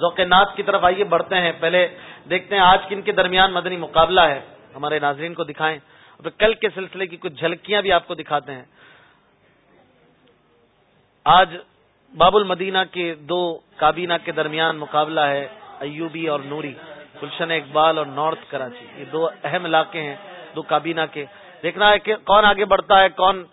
ذوق نات کی طرف آئیے، بڑھتے ہیں۔ پہلے دیکھتے ہیں آج کن کے درمیان مدنی مقابلہ ہے۔ ہمارے ناظرین کو دکھائیں۔ اور کل کے سلسلے کی کچھ جھلکیاں بھی آپ کو دکھاتے ہیں۔ آج باب المدینہ کے دو کابینہ کے درمیان مقابلہ ہے، ایوبی اور نوری۔ گلشن اقبال اور نارتھ کراچی۔ یہ دو اہم علاقے ہیں، دو کابینہ کے۔ دیکھنا ہے کہ کون آگے بڑھتا ہے، کون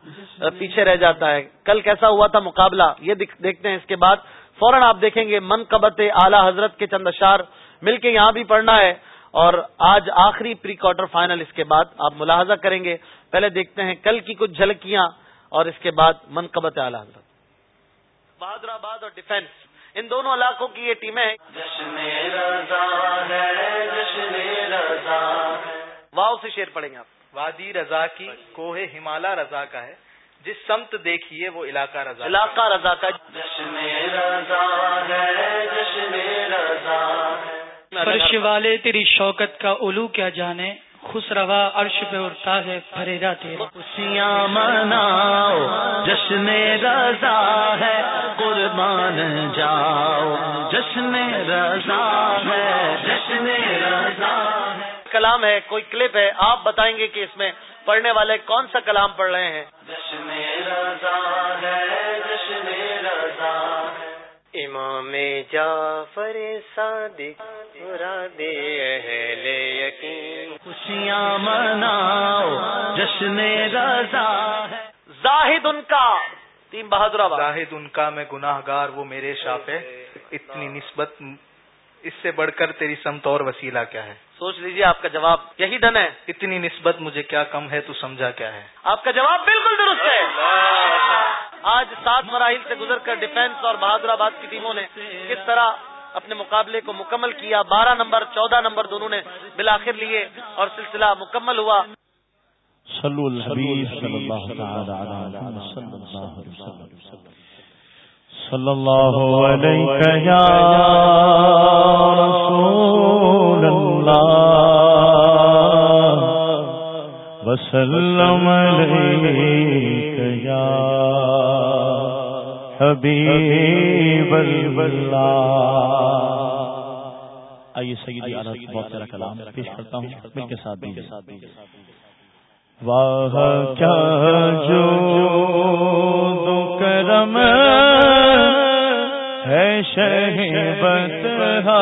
پیچھے رہ جاتا ہے۔ کل کیسا ہوا تھا مقابلہ؟ یہ دیکھتے ہیں اس کے بعد۔ فوراً آپ دیکھیں گے من قبت اعلی حضرت کے چند اشار مل کے یہاں بھی پڑھنا ہے اور آج آخری پری کوارٹر فائنل اس کے بعد آپ ملاحظہ کریں گے۔ پہلے دیکھتے ہیں کل کی کچھ جھلکیاں اور اس کے بعد من قبت اعلی حضرت۔ بہادر آباد اور ڈیفینس ان دونوں علاقوں کی یہ ٹیمیں واؤ سے شیر پڑیں گے آپ۔ وادی رضا کی کوہ ہمالا رضا کا ہے۔ جس سمت دیکھیے وہ علاقہ رضا علاقہ رضا کا۔ فرش والے تیری شوکت کا الو کیا جانے؟ خوش روا عرش پہ اڑتا ہے فریدا تیرا۔ خوشیاں مناؤ جشن رضا ہے قربان جاؤ۔ جشن رضا ہے جشن رضا کلام ہے کوئی کلپ ہے آپ بتائیں گے کہ اس میں پڑھنے والے کون سا کلام پڑھ رہے ہیں؟ جشن رضا ہے جشن رضا امام جعفر صادق مراد اہل یقین۔ خوشیاں مناؤ جشن رضا ہے۔ زاہد ان کا۔ تین بہادر زاہد ان کا میں گناہ گار وہ میرے شاپ ہے۔ اتنی نسبت اس سے بڑھ کر تیری سمت اور وسیلہ کیا ہے؟ سوچ لیجیے آپ کا جواب یہی ڈن ہے۔ اتنی نسبت مجھے کیا کم ہے تو سمجھا کیا ہے؟ آپ کا جواب بالکل درست ہے۔ آج سات مراحل سے گزر کر ڈیفینس اور بہادر آباد کی ٹیموں نے کس طرح اپنے مقابلے کو مکمل کیا؟ بارہ نمبر چودہ نمبر دونوں نے بالآخر لیے اور سلسلہ مکمل ہوا۔ صلو الحبیب صلی اللہ صلی اللہ علیہ یا رسول اللہ وسلم علیہ یا حبیب اللہ آئیے سیدی عالت بہت سارا کلام پیش کرتا ہوں، مل کے ساتھ دیجیے۔ واہ، کیا جو دو کرم ہے شہ بتہا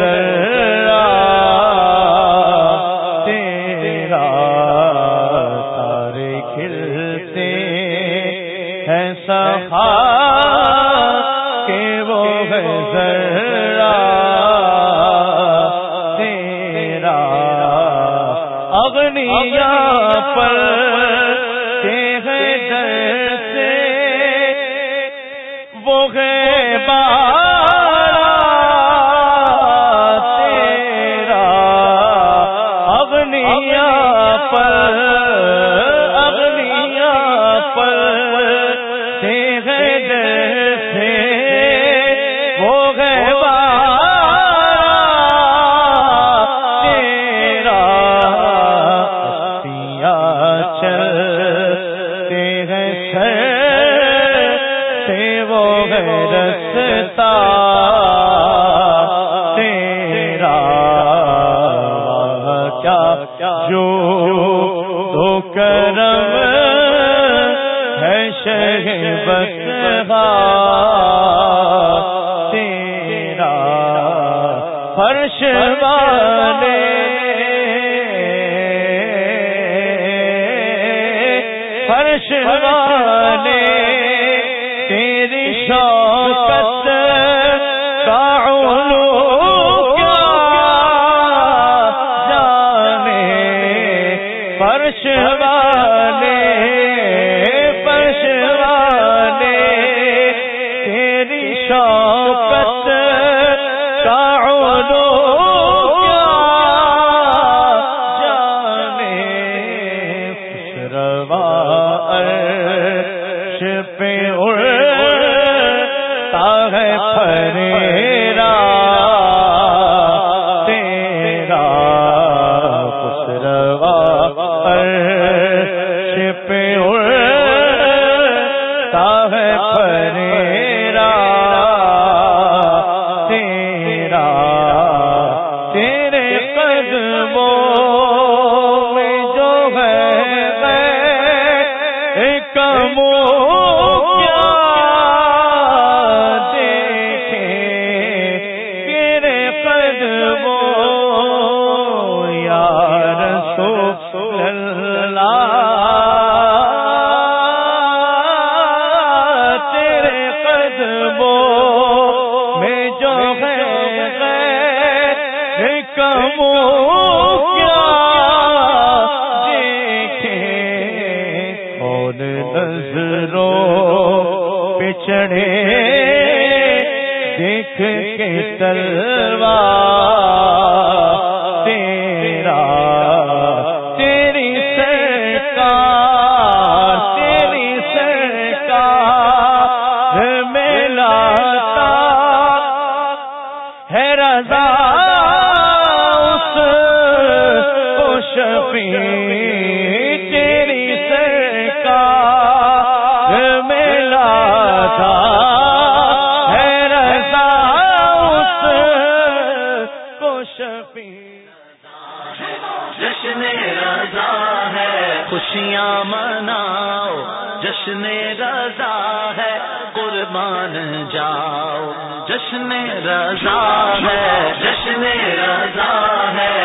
ذرا تیرا تارے کھلتے ہیں صفا کہ وہ ہے ذرا تیرا اگنیا پر بس تیرے قدموں میں جو ہے کمو کیا دیکھے کون نظروں پچھڑے دیکھ کے تلوا رضا ہے، جشن رضا ہے۔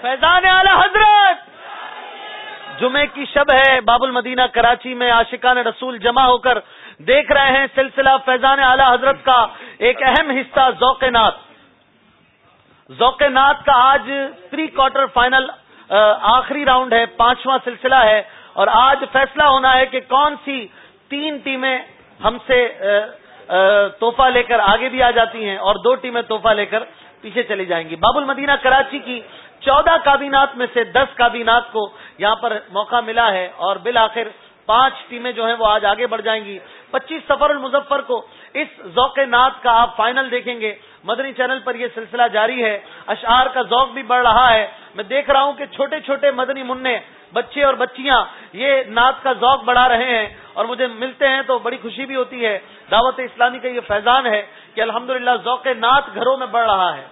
فیضان اعلی حضرت۔ جمعے کی شب ہے باب المدینہ کراچی میں عاشقان رسول جمع ہو کر دیکھ رہے ہیں سلسلہ فیضان اعلی حضرت کا ایک اہم حصہ ذوق نات ذوق نات کا آج پری کوارٹر فائنل آخری راؤنڈ ہے، پانچواں سلسلہ ہے۔ اور آج فیصلہ ہونا ہے کہ کون سی تین ٹیمیں ہم سے تحفہ لے کر آگے بھی آ جاتی ہیں اور دو ٹیمیں تحفہ لے کر پیچھے چلی جائیں گی۔ باب المدینہ کراچی کی چودہ کابینات میں سے دس کابینات کو یہاں پر موقع ملا ہے اور بالآخر پانچ ٹیمیں جو ہیں وہ آج آگے بڑھ جائیں گی۔ پچیس سفر المظفر کو اس ذوق نات کا آپ فائنل دیکھیں گے۔ مدنی چینل پر یہ سلسلہ جاری ہے۔ اشعار کا ذوق بھی بڑھ رہا ہے۔ میں دیکھ رہا ہوں کہ چھوٹے چھوٹے مدنی منع بچے اور بچیاں، یہ نعت کا ذوق بڑھا رہے ہیں اور مجھے ملتے ہیں تو بڑی خوشی بھی ہوتی ہے۔ دعوت اسلامی کا یہ فیضان ہے کہ الحمدللہ ذوق نعت گھروں میں بڑھ رہا ہے۔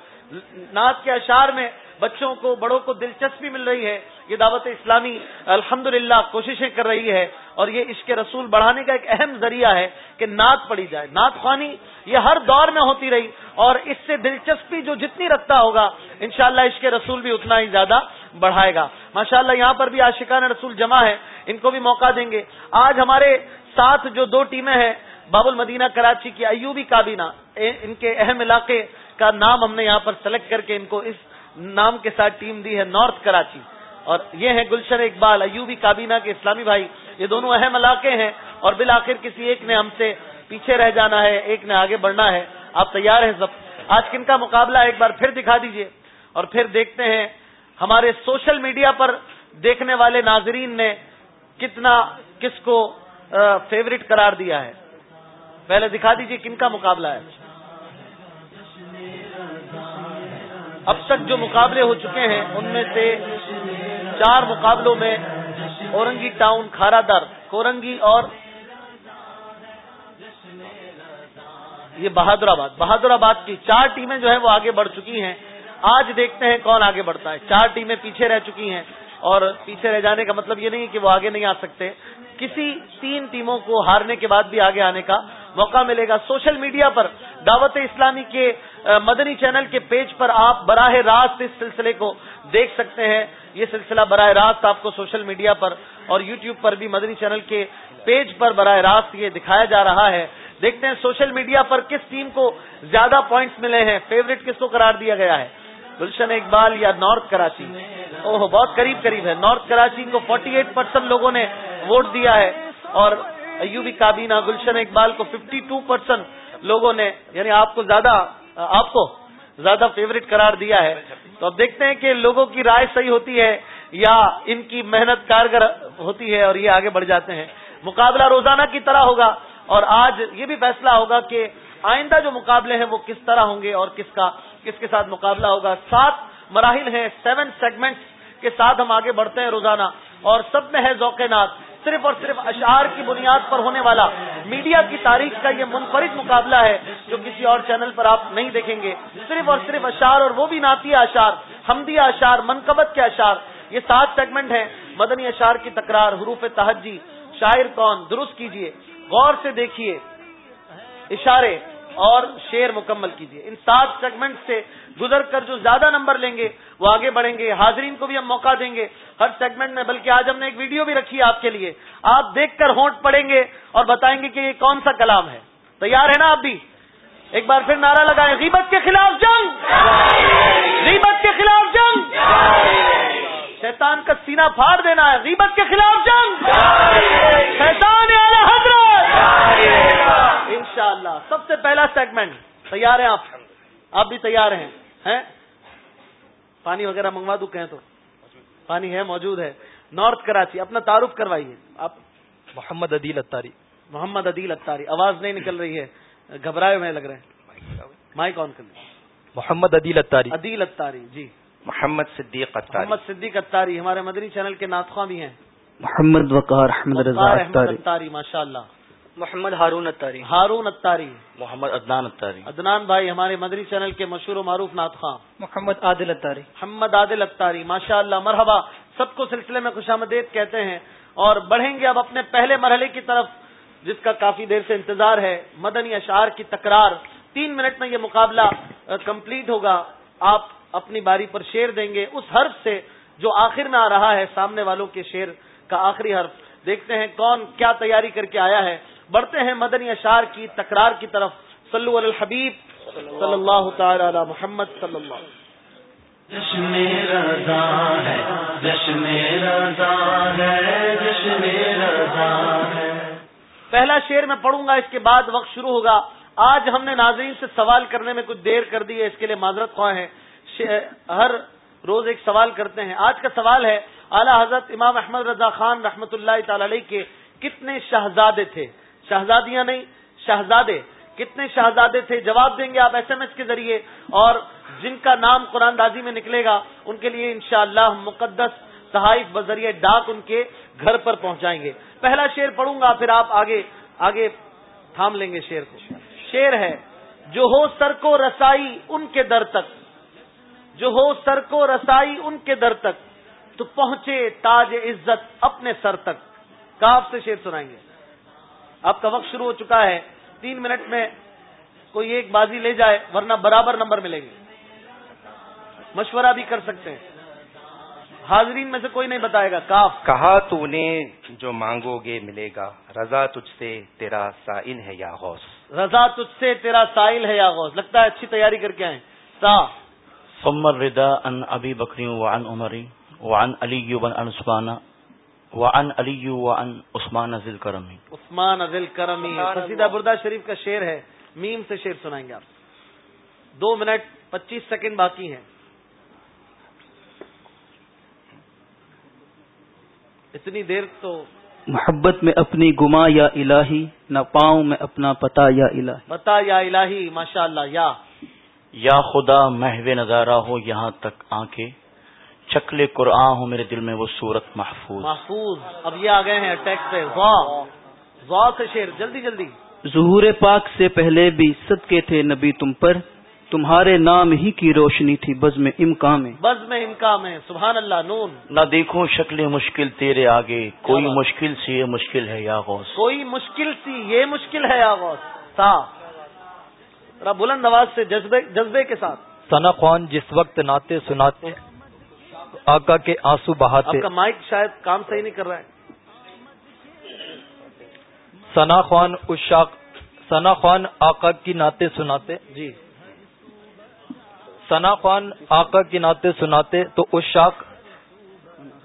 نعت کے اشعار میں بچوں کو، بڑوں کو دلچسپی مل رہی ہے۔ یہ دعوت اسلامی الحمد کوششیں کر رہی ہے اور یہ عشق رسول بڑھانے کا ایک اہم ذریعہ ہے کہ نعت پڑھی جائے۔ نعت خوانی یہ ہر دور میں ہوتی رہی اور اس سے دلچسپی جو جتنی رکھتا ہوگا، انشاءاللہ عشق رسول بھی اتنا ہی زیادہ بڑھائے گا۔ ماشاءاللہ، یہاں پر بھی عاشقان رسول جمع ہے ان کو بھی موقع دیں گے۔ آج ہمارے ساتھ جو دو ٹیمیں ہیں، باب المدینہ، کراچی کی ایوبی کابینہ ان کے اہم علاقے کا نام ہم نے یہاں پر سلیکٹ کر کے ان کو اس نام کے ساتھ ٹیم دی ہے نارتھ کراچی۔ اور یہ ہیں گلشن اقبال، ایوبی کابینہ کے اسلامی بھائی۔ یہ دونوں اہم علاقے ہیں اور بالآخر کسی ایک نے ہم سے پیچھے رہ جانا ہے، ایک نے آگے بڑھنا ہے۔ آپ تیار ہیں سب؟ آج کن کا مقابلہ؟ ایک بار پھر دکھا دیجیے۔ اور پھر دیکھتے ہیں ہمارے سوشل میڈیا پر دیکھنے والے ناظرین نے کتنا کس کو فیوریٹ قرار دیا ہے۔ پہلے دکھا دیجیے کن کا مقابلہ ہے۔ اب تک جو مقابلے ہو چکے ہیں، ان میں سے چار مقابلوں میں اورنگی ٹاؤن کھارا در کورنگی اور یہ بہادر آباد بہادر آباد کی چار ٹیمیں جو ہیں وہ آگے بڑھ چکی ہیں۔ آج دیکھتے ہیں کون آگے بڑھتا ہے۔ چار ٹیمیں پیچھے رہ چکی ہیں اور پیچھے رہ جانے کا مطلب یہ نہیں کہ وہ آگے نہیں آ سکتے۔ کسی تین ٹیموں کو ہارنے کے بعد بھی آگے آنے کا موقع ملے گا۔ سوشل میڈیا پر دعوت اسلامی کے مدنی چینل کے پیج پر آپ براہ راست اس سلسلے کو دیکھ سکتے ہیں۔ یہ سلسلہ براہ راست آپ کو سوشل میڈیا پر اور یوٹیوب پر بھی مدنی چینل کے پیج پر براہ راست یہ دکھایا جا رہا ہے۔ دیکھتے ہیں سوشل میڈیا پر کس ٹیم کو زیادہ پوائنٹس ملے ہیں۔ فیوریٹ کس کو قرار دیا گیا ہے؟ گلشن اقبال یا نارتھ کراچی اوہ بہت قریب قریب ہے۔ نارتھ کراچی کو فورٹی ایٹ پرسینٹ لوگوں نے ووٹ دیا ہے۔ اور ایوبی کابینہ گلشن اقبال کو ففٹی ٹو پرسینٹ لوگوں نے یعنی آپ کو زیادہ آپ کو زیادہ فیوریٹ قرار دیا ہے۔ تو اب دیکھتے ہیں کہ لوگوں کی رائے صحیح ہوتی ہے یا ان کی محنت کارگر ہوتی ہے اور یہ آگے بڑھ جاتے ہیں۔ مقابلہ روزانہ کی طرح ہوگا اور آج یہ بھی فیصلہ ہوگا کہ آئندہ جو مقابلے ہیں وہ کس طرح ہوں گے اور کس کا کس کے ساتھ مقابلہ ہوگا۔ سات مراحل ہیں سیون سیگمنٹس کے ساتھ ہم آگے بڑھتے ہیں روزانہ اور سب میں ہے ذوق نات صرف اور صرف اشعار کی بنیاد پر ہونے والا میڈیا کی تاریخ کا یہ منفرد مقابلہ ہے جو کسی اور چینل پر آپ نہیں دیکھیں گے۔ صرف اور صرف اشعار اور وہ بھی نعتیہ اشعار حمدیہ اشعار، منقبت کے اشعار، یہ سات سیگمنٹ ہیں۔ مدنی اشعار کی تکرار، حروف تہجی، شاعر کون؟ درست کیجیے، غور سے دیکھیے اشارے اور شیر مکمل کیجیے ان سات سیگمنٹ سے گزر کر جو زیادہ نمبر لیں گے، وہ آگے بڑھیں گے۔ حاضرین کو بھی ہم موقع دیں گے۔ ہر سیگمنٹ میں، بلکہ آج ہم نے ایک ویڈیو بھی رکھی ہے آپ کے لیے۔ آپ دیکھ کر ہونٹ پڑیں گے اور بتائیں گے کہ یہ کون سا کلام ہے۔ تیار ہے نا آپ بھی؟ ایک بار پھر نعرہ لگائیں۔ غیبت کے خلاف جنگ! غیبت کے خلاف جنگ! شیطان کا سینہ پھاڑ دینا ہے۔ غیبت کے خلاف جنگ! شیطان حضرت! انشاءاللہ۔ سب سے پہلا سیگمنٹ تیار ہیں آپ؟ آپ بھی تیار ہیں۔ پانی وغیرہ منگوا دوں کہیں تو۔ پانی ہے موجود ہے۔ نارتھ کراچی اپنا تعارف کروائیے۔ آپ محمد عدیل اتاری محمد عدیل اتاری آواز نہیں نکل رہی ہے۔ گھبرائے ہوئے لگ رہے ہیں۔ مائک آن کر محمد عدیل اتاری عدیل اتاری جی۔ محمد صدیق اتاری محمد صدیق اتاری ہمارے مدنی چینل کے ناطخواں بھی ہیں۔ محمد وقار احمد رضا اتاری ماشاء اللہ محمد ہارون اتاری۔ ہارون اتاری۔ محمد عدنان اتاری۔ عدنان بھائی ہمارے مدری چینل کے مشہور و معروف نعت خان۔ محمد عادل اتاری۔ محمد عادل اتاری ماشاء اللہ مرحبا۔ سب کو سلسلے میں خوش آمدید کہتے ہیں۔ اور بڑھیں گے اب اپنے پہلے مرحلے کی طرف جس کا کافی دیر سے انتظار ہے۔ مدنی اشعار کی تکرار۔ تین منٹ میں یہ مقابلہ کمپلیٹ ہوگا۔ آپ اپنی باری پر شیر دیں گے۔ اس حرف سے جو آخر میں آ رہا ہے سامنے والوں کے شیر کا آخری حرف۔ دیکھتے ہیں کون کیا تیاری کر کے آیا ہے۔ بڑھتے ہیں مدنی اشار کی تکرار کی طرف۔ صلو علی الحبیب۔ صلی اللہ تعالی علی محمد صلی اللہ جشن رضا ہے جشن رضا ہے جشن رضا ہے۔ پہلا شعر میں پڑھوں گا اس کے بعد وقت شروع ہوگا۔ آج ہم نے ناظرین سے سوال کرنے میں کچھ دیر کر دی ہے اس کے لیے معذرت خواہ ہیں۔ ہر روز ایک سوال کرتے ہیں۔ آج کا سوال ہے اعلی حضرت امام احمد رضا خان رحمۃ اللہ تعالی علیہ کے کتنے شہزادے تھے؟ شہزادیاں نہیں، شہزادے۔ کتنے شہزادے تھے؟ جواب دیں گے آپ ایس ایم ایس کے ذریعے۔ اور جن کا نام قرآن دازی میں نکلے گا، ان کے لیے انشاءاللہ اللہ مقدس صحائف بذریعہ ڈاک ان کے گھر پر پہنچائیں گے۔ پہلا شیر پڑھوں گا، پھر آپ آگے آگے تھام لیں گے شیر کو۔ شیر ہے، جو ہو سر کو رسائی ان کے در تک۔ جو ہو سر کو رسائی ان کے در تک۔ تو پہنچے تاج عزت اپنے سر تک۔ کاف سے شیر سنائیں گے؟ آپ کا وقت شروع ہو چکا ہے تین منٹ میں کوئی ایک بازی لے جائے ورنہ برابر نمبر ملیں گے مشورہ بھی کر سکتے ہیں۔ حاضرین میں سے کوئی نہیں بتائے گا کاف۔ کہا تو نے جو مانگو گے ملے گا۔ رضا تجھ سے تیرا سائل ہے یا غوث؟ رضا تجھ سے تیرا سائل ہے یا غوث؟ لگتا ہے اچھی تیاری کر کے آئے سا۔ فمر ردا ان ابھی بکریوں وعن عمری وعن علی بن انسمانہ وعن علی وعن عثمان ازل کرمی عثمان ازل کرمی قصیدہ بردہ شریف کا شعر ہے میم سے شعر سنائیں گے آپ۔ دو منٹ پچیس سیکنڈ باقی ہیں۔ اتنی دیر تو محبت میں اپنی گما یا الہی نہ پاؤں میں اپنا پتا یا الہی۔ پتا یا الہی ماشاء اللہ یا۔ یا خدا محو نظارہ ہو یہاں تک آنکھیں۔ شکل قرآن ہو میرے دل میں وہ صورت محفوظ۔ محفوظ۔ اب یہ آ گئے ہیں اٹیک پہ۔ وا وا سے شیر۔ جلدی جلدی۔ ظہور پاک سے پہلے بھی صدقے تھے نبی تم پر۔ تمہارے نام ہی کی روشنی تھی بز میں امکان۔ میں بز میں امکان۔ میں سبحان اللہ نون۔ نہ دیکھوں شکل مشکل تیرے آگے۔ کوئی مشکل سی یہ مشکل ہے یا غوث۔ کوئی مشکل سی یہ مشکل ہے یا غوث۔ ذرا بلند آواز سے جذبے جذبے کے ساتھ۔ ثنا خوان جس وقت ناتے سناتے آقا کے آنسو بہاتے کا مائک شاید کام صحیح نہیں کر رہا ہے۔ ثنا خوان اشاق ثنا خوان آقا کی ناطے سناتے۔ جی۔ ثنا خوان آقا کی ناطے سناتے تو اشاق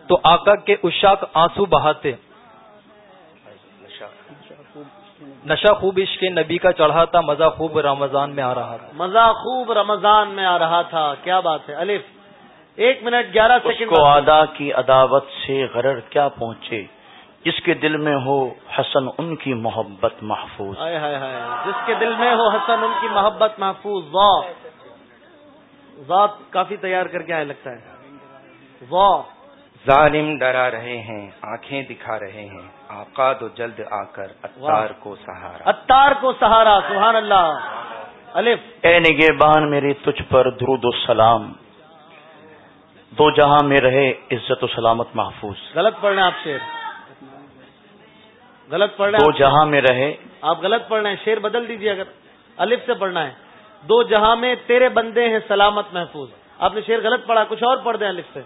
تو آقا کے اشاق آنسو بہاتے۔ نشہ خوب عشق نبی کا چڑھا تھا مزہ خوب رمضان میں آ رہا تھا۔ مزہ خوب رمضان میں آ رہا تھا کیا بات ہے؟ الف۔ ایک منٹ گیارہ سیکنڈ کو ادا کی عداوت سے غرر کیا پہنچے؟ جس کے دل میں ہو حسن ان کی محبت محفوظ۔ ہائے ہائے ہائے۔ جس کے دل میں ہو حسن ان کی محبت محفوظ۔ واہ۔ ذات کافی تیار کر کے آئے لگتا ہے۔ واہ۔ ظالم ڈرا رہے ہیں آنکھیں دکھا رہے ہیں۔ آقا دو جلد آ کر اتار کو سہارا۔ اتار کو سہارا سبحان اللہ۔ الف۔ اے نگہبان میرے تجھ پر درود و سلام۔ دو جہاں میں رہے عزت و سلامت محفوظ۔ غلط پڑھ رہے ہیں آپ شیر۔ غلط پڑھ رہے دو ہیں جہاں میں رہے۔ آپ غلط پڑھ رہے ہیں شیر بدل دیجیے اگر۔ الف سے پڑھنا ہے۔ دو جہاں میں تیرے بندے ہیں سلامت محفوظ۔ آپ نے شیر غلط پڑھا کچھ اور پڑھ دیں الف سے۔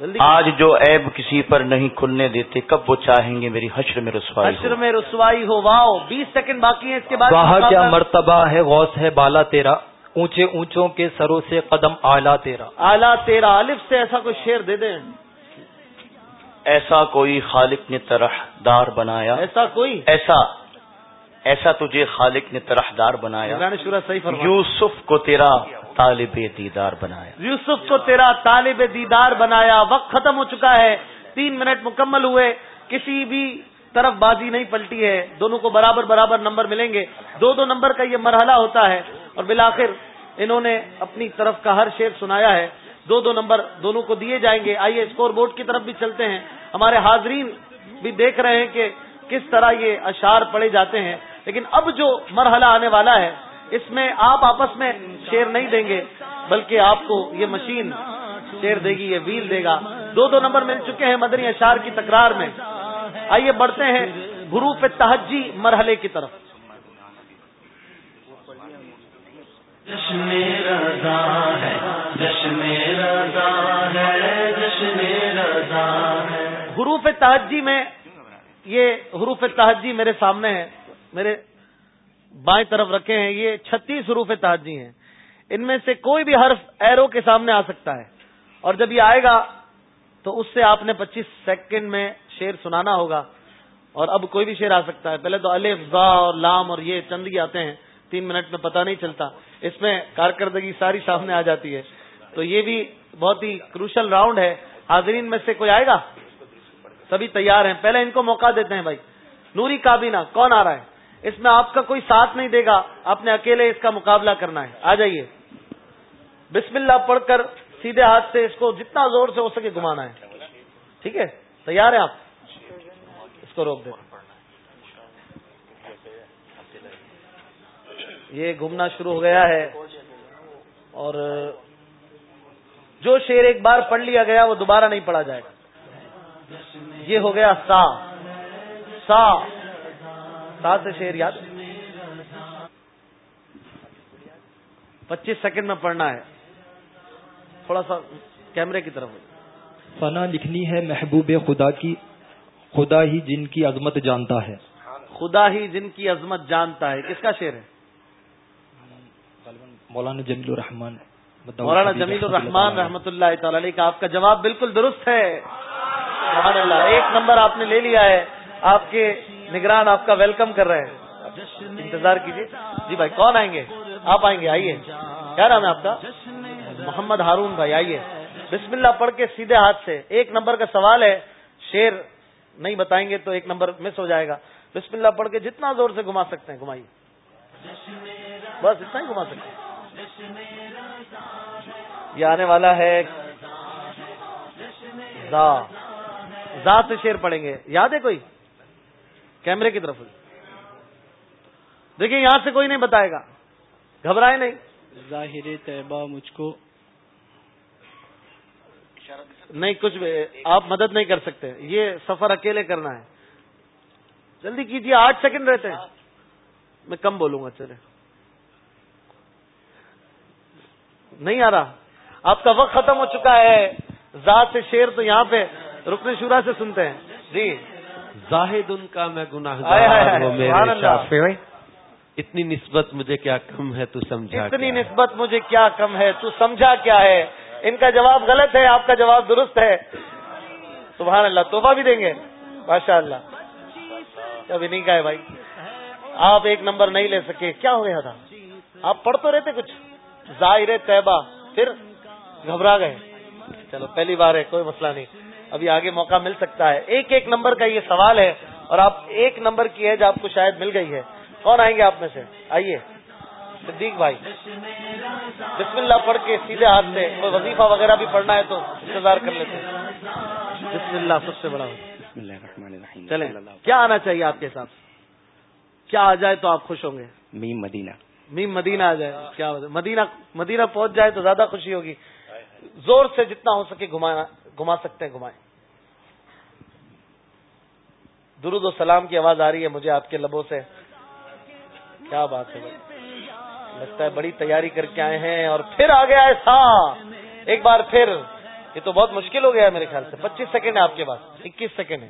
جلدی آج جو عیب کسی پر نہیں کھلنے دیتے کب وہ چاہیں گے میری حشر میں رسوائی حشر میں رسوائی ہو واؤ بیس سیکنڈ باقی ہے اس کے بعد کیا مرتبہ ہے غوث ہے بالا تیرا۔ اونچے اونچوں کے سروں سے قدم آلہ تیرا۔ اعلیٰ تیرا الف سے ایسا کوئی شیر دے دیں۔ ایسا کوئی خالق نے طرح دار بنایا۔ ایسا کوئی۔ ایسا ایسا تجھے خالق نے طرح دار بنایا۔ یوسف کو تیرا طالب دیدار بنایا۔ یوسف کو تیرا طالب دیدار بنایا۔ وقت ختم ہو چکا ہے۔ تین منٹ مکمل ہوئے۔ کسی بھی طرف بازی نہیں پلٹی ہے۔ دونوں کو برابر برابر نمبر ملیں گے۔ دو دو نمبر کا یہ مرحلہ ہوتا ہے۔ اور بالآخر انہوں نے اپنی طرف کا ہر شعر سنایا ہے۔ دو دو نمبر دونوں کو دیے جائیں گے۔ آئیے اسکور بورڈ کی طرف بھی چلتے ہیں۔ ہمارے حاضرین بھی دیکھ رہے ہیں کہ کس طرح یہ اشعار پڑے جاتے ہیں۔ لیکن اب جو مرحلہ آنے والا ہے، اس میں آپ آپس میں شیر نہیں دیں گے، بلکہ آپ کو یہ مشین شیر دے گی، یہ well they God. Do do number مل چکے ہیں مدنی اشار کی تکرار میں۔ آئیے بڑھتے ہیں حروف تہجی مرحلے کی طرف۔ جشن رضا ہے، جشن رضا ہے، جشن رضا ہے۔ حروف تہجی میں یہ حروف تہجی میرے سامنے ہے میرے بائیں طرف رکھے ہیں، یہ چھتیس حروف تہجی ہیں۔ ان میں سے کوئی بھی حرف ایرو کے سامنے آ سکتا ہے۔ اور جب یہ آئے گا، تو اس سے آپ نے پچیس سیکنڈ میں شیر سنانا ہوگا۔ اور اب کوئی بھی شیر آ سکتا ہے۔ پہلے تو الف زا اور لام اور یہ چند ہی آتے ہیں۔ تین منٹ میں پتہ نہیں چلتا۔ اس میں کارکردگی ساری سامنے آ جاتی ہے۔ تو یہ بھی بہت ہی کروشل راؤنڈ ہے۔ حاضرین میں سے کوئی آئے گا؟ سبھی تیار ہیں۔ پہلے ان کو موقع دیتے ہیں بھائی۔ نوری کابینہ، کون آ رہا ہے؟ اس میں آپ کا کوئی ساتھ نہیں دے گا۔ آپ نے اکیلے اس کا مقابلہ کرنا ہے۔ آ جائیے۔ بسم اللہ پڑھ کر سیدھے ہاتھ سے اس کو جتنا زور سے ہو سکے گھمانا ہے۔ ٹھیک ہے؟ تیار ہیں آپ؟ اس کو روک دیں۔ یہ گھومنا شروع ہو گیا ہے۔ اور جو شیر ایک بار پڑھ لیا گیا وہ دوبارہ نہیں پڑھا جائے گا۔ یہ ہو گیا سا۔ سا۔ سا سے شیر یاد۔ پچیس سیکنڈ میں پڑھنا ہے۔ تھوڑا سا کیمرے کی طرف۔ فنا لکھنی ہے محبوب خدا کی خدا ہی جن کی عظمت جانتا ہے۔ خدا ہی جن کی عظمت جانتا ہے۔ کس کا شعر ہے؟ مولانا جمیل الرحمان مولانا جمیل الرحمان رحمۃ اللہ تعالی علیہ کا آپ کا جواب بالکل درست ہے۔ سبحان اللہ ایک نمبر آپ نے لے لیا ہے۔ آپ کے نگران آپ کا ویلکم کر رہے ہیں۔ انتظار کیجیے جی بھائی کون آئیں گے؟ آپ آئیں گے آئیے۔ کیا نام ہے آپ کا؟ محمد ہارون بھائی آئیے۔ بسم اللہ پڑھ کے سیدھے ہاتھ سے۔ ایک نمبر کا سوال ہے۔ شیر نہیں بتائیں گے تو ایک نمبر مس ہو جائے گا۔ بسم اللہ پڑھ کے جتنا زور سے گھما سکتے ہیں گھمائیے۔ بس اتنا ہی گھما سکتے ہیں۔ یہ آنے والا ہے زا۔ زا سے شیر پڑھیں گے۔ یاد ہے کوئی؟ کیمرے کی طرف۔ دیکھیں یہاں سے کوئی نہیں بتائے گا۔ گھبرائے نہیں۔ ظاہر طیبہ مجھ کو۔ نہیں کچھ بھی آپ مدد نہیں کر سکتے۔ یہ سفر اکیلے کرنا ہے۔ جلدی کیجیے آٹھ سیکنڈ رہتے ہیں۔ میں کم بولوں گا چلے نہیں آ رہا۔ آپ کا وقت ختم ہو چکا ہے۔ ذات سے شیر تو یہاں پہ رکن شورا سے سنتے ہیں۔ جی۔ زاہد ان کا میں گناہ۔ اتنی نسبت مجھے کیا کم ہے تو سمجھا اتنی؟ نسبت مجھے کیا کم ہے تو سمجھا کیا ہے؟ ان کا جواب غلط ہے آپ کا جواب درست ہے۔ سبحان اللہ توحفہ بھی دیں گے۔ ماشاء اللہ ابھی نہیں کہا بھائی۔ آپ ایک نمبر نہیں لے سکے۔ کیا ہو گیا تھا؟ آپ پڑھ تو رہتے کچھ؟ ظاہر طیبہ پھر گھبرا گئے۔ چلو پہلی بار ہے کوئی مسئلہ نہیں۔ ابھی آگے موقع مل سکتا ہے۔ ایک ایک نمبر کا یہ سوال ہے اور آپ ایک نمبر کی ایج آپ کو شاید مل گئی ہے۔ کون آئیں گے آپ میں سے؟ آئیے۔ صدیق بھائی۔ بسم اللہ پڑھ کے سیدھے ہاتھ سے کوئی وظیفہ وغیرہ بھی پڑھنا ہے تو انتظار کر لیتے ہیں۔ بسم اللہ سب سے بڑا۔ بسم اللہ الرحمن الرحیم۔ چلیں کیا آنا چاہیے آپ کے حساب سے کیا آ جائے تو آپ خوش ہوں گے؟ میم مدینہ۔ میم مدینہ آ جائے، کیا مدینہ مدینہ پہنچ جائے تو زیادہ خوشی ہوگی۔ زور سے جتنا ہو سکے گھمانا، گھما سکتے ہیں، گھمائیں۔ درود و سلام کی آواز آ رہی ہے مجھے آپ کے لبوں سے۔ کیا بات ہے لگتا ہے بڑی تیاری کر کے آئے ہیں اور پھر آ گیا ہے سا۔ ایک بار پھر۔ یہ تو بہت مشکل ہو گیا ہے میرے خیال سے۔ پچیس سیکنڈ ہے آپ کے پاس، اکیس سیکنڈ ہے۔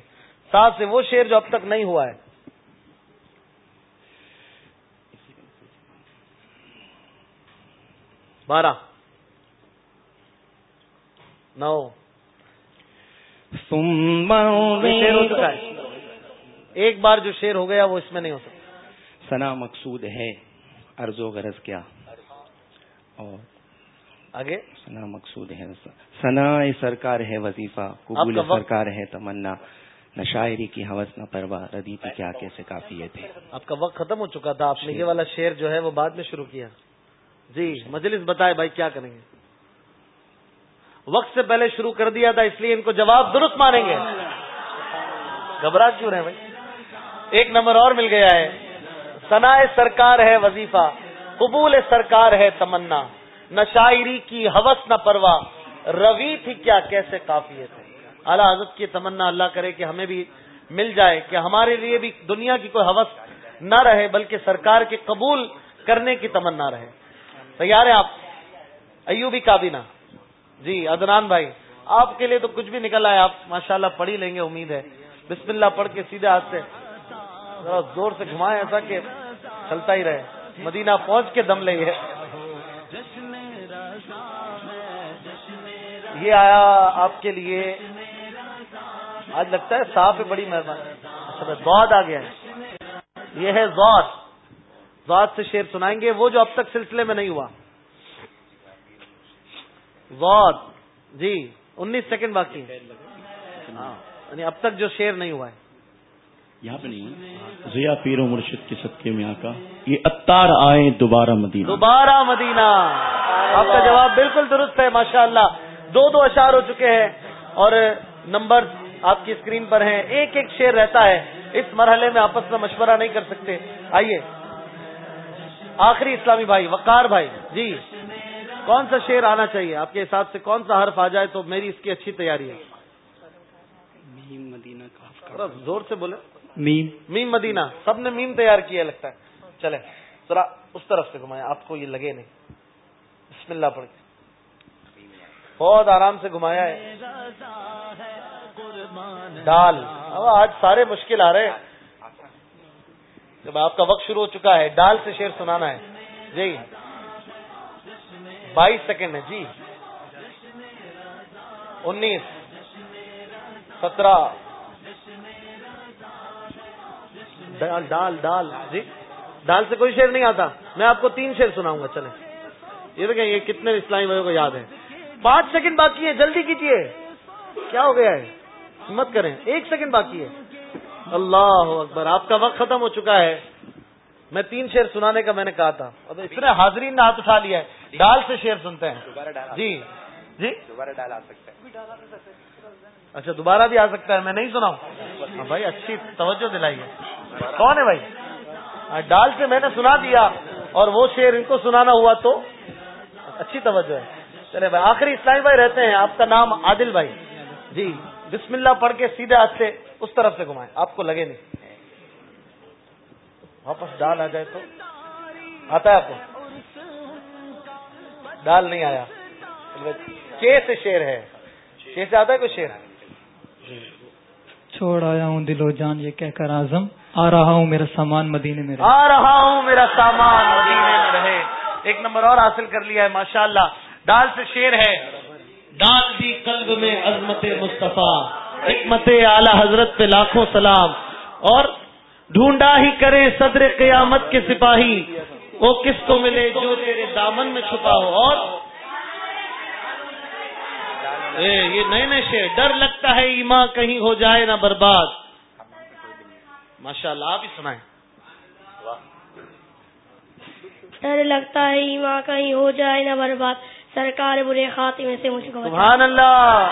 سات سے وہ شیر جو اب تک نہیں ہوا ہے۔ بارہ۔ نو۔ یہ شیر ہو چکا ہے۔ ایک بار جو شیر ہو گیا وہ اس میں نہیں ہو سکتا۔ سنا مقصود ہے ارض و غرض کیا۔ اور آگے۔ سنا مقصود ہے سنا سرکار ہے وظیفہ قبول سرکار ہے تمنا۔ نہ شاعری کی حوث نہ پرواہ ردی کی کیا کیسے کافی تھے۔ آپ کا وقت ختم ہو چکا تھا آپ نے یہ والا شیر جو ہے وہ بعد میں شروع کیا۔ جی مجلس بتائے بھائی کیا کریں گے؟ وقت سے پہلے شروع کر دیا تھا، اس لیے ان کو جواب درست مانیں گے۔ گھبرا کیوں رہے بھائی؟ ایک نمبر اور مل گیا ہے۔ سنا سرکار ہے وظیفہ، قبول سرکار ہے تمنا۔ نہ شاعری کی حوث، نہ پرواہ۔ روی تھی کیا، کیسے کافی تھے اعلیٰ حضرت کی تمنا اللہ کرے کہ ہمیں بھی مل جائے، کہ ہمارے لیے بھی دنیا کی کوئی حوث نہ رہے، بلکہ سرکار کے قبول کرنے کی تمنا رہے۔ تیار ہیں آپ؟ ایوبی کابینہ۔ جی ادنان بھائی، آپ کے لیے تو کچھ بھی نکل آئے آپ ماشاءاللہ پڑھ ہی لیں گے، امید ہے۔ بسم اللہ پڑھ کے سیدھے ہاتھ سے۔ ذرا زور سے گھمائیں ایسا کہ چلتا ہی رہے۔ مدینہ پہنچ کے دم لیں گے۔ یہ آیا آپ کے لیے۔ آج لگتا ہے صاف ہے، بڑی مہربانی۔ اچھا بھائی زواد آ گیا ہے یہ ہے زواد زواد سے شیر سنائیں گے وہ جو اب تک سلسلے میں نہیں ہوا۔ زواد جی انیس سیکنڈ باقی ہاں یعنی اب تک جو شیر نہیں ہوا ہے۔ یہاں پہ نہیں ضیا پیر و مرشد کے صدقے میں آقا یہ اتار آئے دوبارہ مدینہ۔ دوبارہ مدینہ۔ آپ کا جواب بالکل درست ہے ماشاء اللہ دو دو اشار ہو چکے ہیں اور نمبر آپ کی اسکرین پر ہیں۔ ایک ایک شیر رہتا ہے۔ اس مرحلے میں آپس میں مشورہ نہیں کر سکتے۔ آئیے۔ آخری اسلامی بھائی وقار بھائی۔ جی۔ کون سا شیر آنا چاہیے؟ آپ کے حساب سے کون سا حرف آ جائے تو میری اس کی اچھی تیاری ہے۔ میم مدینہ زور سے بولے میم۔ میم مدینہ۔ سب نے میم تیار کیا لگتا ہے۔ چلے ذرا اس طرف سے گھمائیں۔ آپ کو یہ لگے نہیں۔ بسم اللہ پڑھ کے۔ بہت آرام سے گھمایا ہے۔ ڈال اب آج سارے مشکل آ رہے ہیں۔ جب آپ کا وقت شروع ہو چکا ہے، ڈال سے شیر سنانا ہے۔ جی۔ بائیس سیکنڈ ہے جی۔ انیس۔ سترہ۔ ڈال ڈال ڈال۔ جی۔ ڈال سے کوئی شیر نہیں آتا۔ میں آپ کو تین شیر سناؤں گا، چلیں۔ یہ دیکھیں، یہ کتنے اسلامی بھائیوں کو یاد ہے پانچ سیکنڈ باقی ہے، جلدی کیجیے کیا ہو گیا ہے؟ ہمت کریں۔ ایک سیکنڈ باقی ہے۔ اللہ اکبر آپ کا وقت ختم ہو چکا ہے۔ میں تین شیر سنانے کا میں نے کہا تھا۔ اب اس نے حاضرین نے ہاتھ اٹھا لیا ہے۔ ڈال سے شیر سنتے ہیں۔ جی۔ جی؟ دوبارہ ڈال آ سکتا ہے۔ اچھا دوبارہ بھی آ سکتا ہے۔ میں نہیں سناؤں۔ ہاں بھائی اچھی توجہ دلائی ہے۔ کون ہے بھائی؟ ڈال سے میں نے سنا دیا اور وہ شیر ان کو سنانا ہوا تو اچھی توجہ ہے۔ چلے بھائی آخری اسلامی بھائی رہتے ہیں۔ آپ کا نام عادل بھائی۔ جی بسم اللہ پڑھ کے سیدھے ہاتھ سے۔ اس طرف سے گھمائیں آپ کو لگے نہیں۔ واپس ڈال آ جائے تو؟ آتا ہے آپ کو؟ ڈال نہیں آیا۔ چھ سے شیر ہے؟ چھ سے آتا ہے کوئی شیر؟ چھوڑ آیا ہوں دل و جان یہ کہہ کر آزم آ رہا ہوں میرا سامان مدینے میں آ رہا ہوں میرا سامان مدینے میں رہے۔ ایک نمبر اور حاصل کر لیا ہے ماشاءاللہ۔ ڈال سے شیر ہے۔ ڈال دی قلب میں عظمت مصطفیٰ۔ حکمت اعلی حضرت پہ لاکھوں سلام اور ڈھونڈا ہی کرے صدر قیامت کے سپاہی وہ کس کو ملے جو تیرے دامن میں چھپا ہو اور اے، یہ نئے نئے شیر ڈر لگتا ہے ایما کہیں ہو جائے نہ برباد۔ ماشاء اللہ آپ ہی سنائیں۔ ڈر لگتا ہے ایما کہیں ہو جائے نہ برباد۔ سرکار برے خاتمے سے مجھ کو سبحان اللہ۔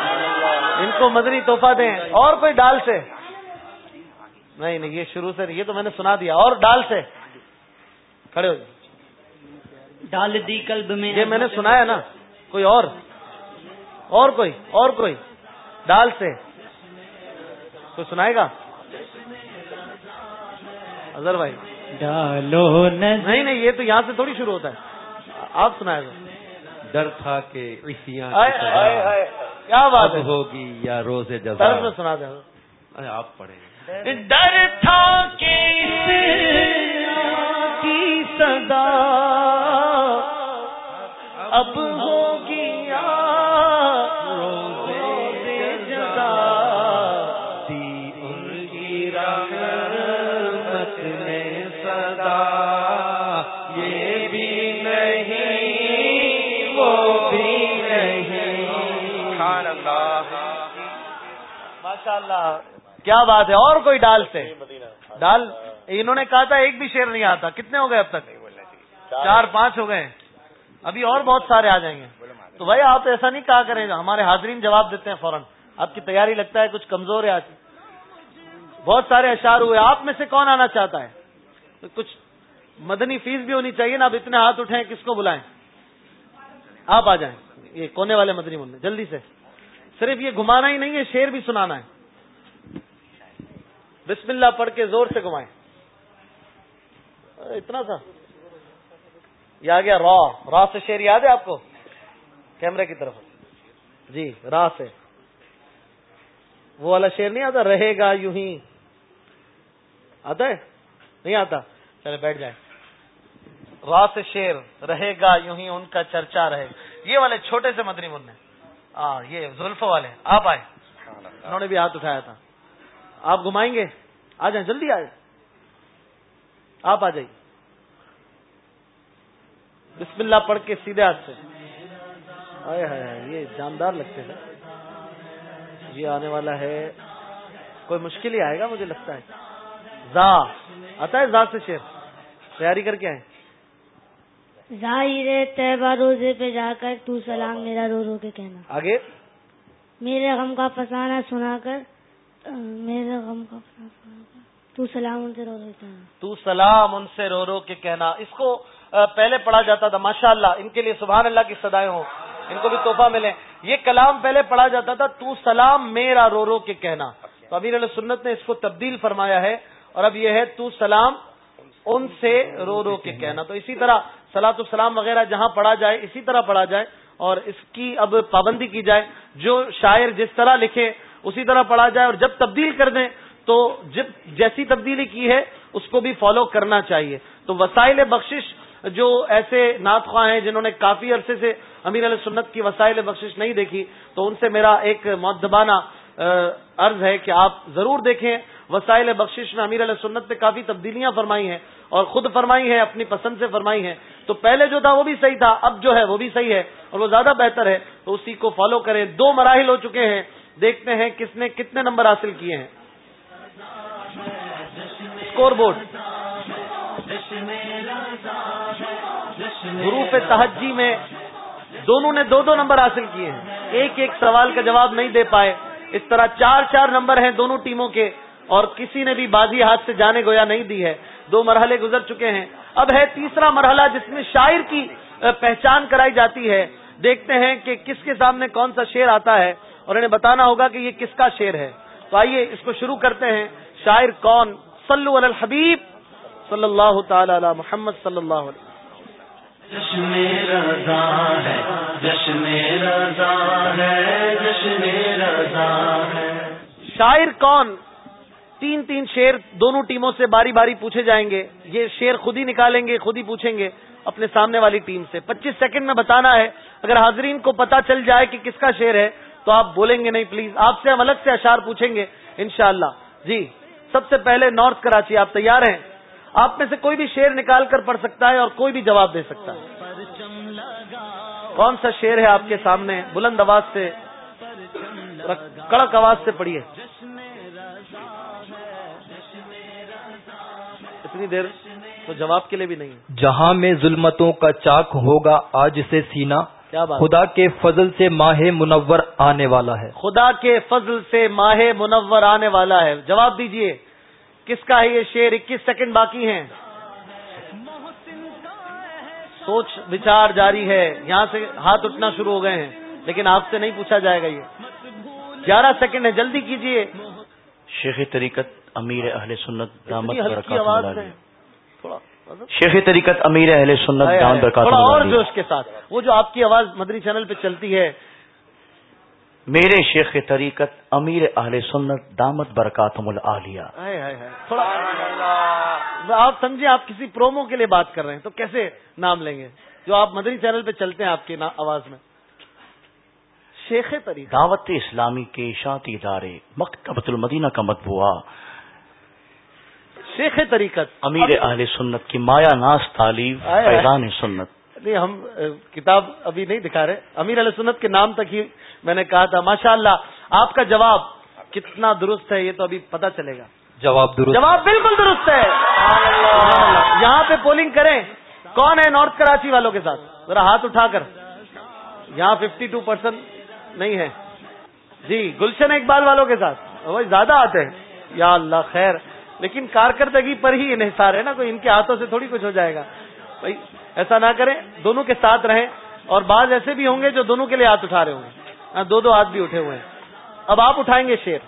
ان کو مدنی تحفہ دیں۔ اور کوئی ڈال سے؟ نہیں نہیں یہ شروع سے یہ تو میں نے سنا دیا۔ اور ڈال سے؟ کھڑے ہو۔ ڈال دی قلب میں۔ یہ میں نے سنایا نا۔ کوئی اور؟ اور کوئی؟ اور کوئی؟ ڈال سے۔ کوئی سنائے گا؟ اظہر بھائی۔ ڈالو نہیں نہیں یہ تو یہاں سے تھوڑی شروع ہوتا ہے۔ آپ سنائے گا۔ ڈر تھا کہ عیسیاں کیا بات ہوگی یا روز طرف میں سنا دیں۔ آپ پڑھیں۔ ڈر تھا کہ کی صدا اب ہوگی ماشاء اللہ کیا بات ہے اور کوئی ڈال سے؟ ڈال؟ انہوں نے کہا تھا ایک بھی شیر نہیں آتا۔ کتنے ہو گئے اب تک؟ چار پانچ ہو گئے۔ ابھی اور بہت سارے آ جائیں گے۔ تو بھائی آپ ایسا نہیں کہا کریں ہمارے حاضرین جواب دیتے ہیں فوراً۔ آپ کی تیاری لگتا ہے کچھ کمزور ہے آج۔ بہت سارے اشار ہوئے۔ آپ میں سے کون آنا چاہتا ہے؟ کچھ مدنی فیس بھی ہونی چاہیے نا۔ اب اتنے ہاتھ اٹھائیں کس کو بلائیں؟ آپ آ جائیں۔ یہ کونے والے مدنی منہ جلدی سے۔ صرف یہ گھمانا ہی نہیں ہے شیر بھی سنانا ہے۔ بسم اللہ پڑھ کے زور سے گھمائیں۔ اتنا تھا یہ آ گیا را۔ را سے شیر یاد ہے آپ کو؟ کیمرے کی طرف۔ جی را سے۔ وہ والا شیر نہیں آتا؟ رہے گا یوں ہی۔ آتا ہے؟ نہیں آتا۔ چلے، بیٹھ جائیں۔ را سے شیر رہے گا یوں ہی ان کا چرچا رہے۔ گا یہ والے چھوٹے سے مدنی منع ہاں یہ زلف والے۔ آپ آئے انہوں نے بھی ہاتھ اٹھایا تھا۔ آپ گھمائیں گے؟ آ جائیں جلدی آئے آپ آ جائیے بسم اللہ پڑھ کے سیدھے ہاتھ سے۔ آئے ہائے یہ جاندار لگتے ہیں۔ یہ آنے والا ہے۔ کوئی مشکل ہی آئے گا مجھے لگتا ہے۔ زا آتا ہے زا سے شیر تیاری کر کے آئے ظاہر طیبہ روزے پہ جا کر تو سلام میرا رو رو کے کہنا۔ آگے۔ میرے غم کا فسانہ سنا کر میرے غم کا تو سلام ان سے رو رو تو سلام ان سے رو رو کے کہنا۔ اس کو پہلے پڑھا جاتا تھا ماشاء اللہ ان کے لیے سبحان اللہ کی سدائے ہوں۔ ان کو بھی توحفہ ملے۔ یہ کلام پہلے پڑھا جاتا تھا، تو سلام میرا رو رو کے کہنا۔ تو امیر علیہ سنت نے اس کو تبدیل فرمایا ہے۔ اور اب یہ ہے، تو سلام ان سے رو رو کے کہنا۔ تو اسی طرح سلاۃ السلام وغیرہ جہاں پڑھا جائے، اسی طرح پڑھا جائے۔ اور اس کی اب پابندی کی جائے۔ جو شاعر جس طرح لکھے اسی طرح پڑھا جائے اور جب تبدیل کر دیں تو جب جیسی تبدیلی کی ہے، اس کو بھی فالو کرنا چاہیے۔ تو وسائل بخشش جو ایسے نعت خواہ ہیں جنہوں نے کافی عرصے سے امیر علیہ سنت کی وسائل بخشش نہیں دیکھی، تو ان سے میرا ایک معدبانہ عرض ہے کہ آپ ضرور دیکھیں۔ وسائل بخشش میں امیر علیہ سنت نے کافی تبدیلیاں فرمائی ہیں اور خود فرمائی ہیں، اپنی پسند سے فرمائی ہیں۔ تو پہلے جو تھا وہ بھی صحیح تھا، اب جو ہے وہ بھی صحیح ہے اور وہ زیادہ بہتر ہے۔ تو اسی کو فالو کریں۔ دو مراحل ہو چکے ہیں۔ دیکھتے ہیں کس نے کتنے نمبر حاصل کیے ہیں۔ اسکور بورڈ حروف تہجی میں دونوں نے دو دو نمبر حاصل کیے ہیں۔ ایک ایک سوال کا جواب نہیں دے پائے۔ اس طرح چار چار نمبر ہیں دونوں ٹیموں کے اور کسی نے بھی بازی ہاتھ سے جانے گویا نہیں دی ہے۔ دو مرحلے گزر چکے ہیں۔ اب ہے تیسرا مرحلہ جس میں شاعر کی پہچان کرائی جاتی ہے۔ دیکھتے ہیں کہ کس کے سامنے کون سا شعر آتا ہے۔ اور انہیں بتانا ہوگا کہ یہ کس کا شعر ہے۔ تو آئیے اس کو شروع کرتے ہیں۔ شاعر کون؟ صلو علی الحبیب صلی اللہ تعالی علی محمد صلی اللہ علیہ جشن رضا ہے جشن رضا ہے جشن رضا ہے۔ شاعر کون؟ تین تین شیر دونوں ٹیموں سے باری باری پوچھے جائیں گے۔ یہ شیر خود ہی نکالیں گے خود ہی پوچھیں گے اپنے سامنے والی ٹیم سے۔ پچیس سیکنڈ میں بتانا ہے۔ اگر حاضرین کو پتا چل جائے کہ کس کا شیر ہے تو آپ بولیں گے نہیں پلیز آپ سے ہم الگ سے اشار پوچھیں گے، انشاءاللہ. جی سب سے پہلے نارتھ کراچی، آپ تیار ہیں؟ آپ میں سے کوئی بھی شیر نکال کر پڑھ سکتا ہے اور کوئی بھی جواب دے سکتا ہے؟ کون سا شیر ہے آپ کے سامنے؟ بلند آواز سے کڑک آواز سے پڑھیے۔ اتنی دیر تو جواب کے لیے بھی نہیں۔ جہاں میں ظلمتوں کا چاک ہوگا، آج سے سینا کیا بات خدا کے فضل سے ماہ منور آنے والا ہے۔ خدا کے فضل سے ماہ منور آنے والا ہے۔ جواب دیجیے کس کا ہے یہ شیر اکیس سیکنڈ باقی ہیں۔ سوچ بچار جاری ہے۔ یہاں سے ہاتھ اٹھنا شروع ہو گئے ہیں لیکن آپ سے نہیں پوچھا جائے گا یہ۔ گیارہ سیکنڈ ہے جلدی کیجیے۔ شیخ طریقت امیر اہل سنت دامت ہلکی آواز ہے۔ تھوڑا شیخ طریقت امیر اہل سنت دامت برکات اور جوش کے ساتھ وہ جو آپ کی آواز مدری چینل پہ چلتی ہے۔ میرے شیخ طریقت امیر اہل سنت دامت برکاتم العالیہ۔ تھوڑا آپ سمجھے آپ کسی پرومو کے لیے بات کر رہے ہیں تو کیسے نام لیں گے؟ جو آپ مدری چینل پہ چلتے ہیں آپ کی آواز میں۔ شیخ طریقہ دعوت اسلامی کے شاطی ادارے مکتبۃ المدینہ کا مطبوعہ۔ شیخ طریقت. امیر اہل سنت کی مایا ناز تعلیم فیضان سنت۔ نہیں ہم کتاب ابھی نہیں دکھا رہے۔ امیر علیہ سنت کے نام تک ہی میں نے کہا تھا ماشاء اللہ آپ کا جواب کتنا درست ہے یہ تو ابھی پتا چلے گا۔ جواب درست۔ جواب بالکل درست ہے۔ یہاں پہ پولنگ کریں کون ہے نارتھ کراچی والوں کے ساتھ؟ ذرا ہاتھ اٹھا کر۔ یہاں ففٹی ٹو پرسینٹ نہیں ہے۔ جی گلشن اقبال والوں کے ساتھ۔ وہ زیادہ آتے ہیں۔ یا اللہ خیر۔ لیکن کارکردگی پر ہی انحصار ہے نا کوئی ان کے ہاتھوں سے تھوڑی کچھ ہو جائے گا۔ بھائی ایسا نہ کریں دونوں کے ساتھ رہیں۔ اور بعض ایسے بھی ہوں گے جو دونوں کے لیے ہاتھ اٹھا رہے ہوں گے۔ ہاں، دو دو ہاتھ بھی اٹھے ہوئے ہیں۔ اب آپ اٹھائیں گے شیر۔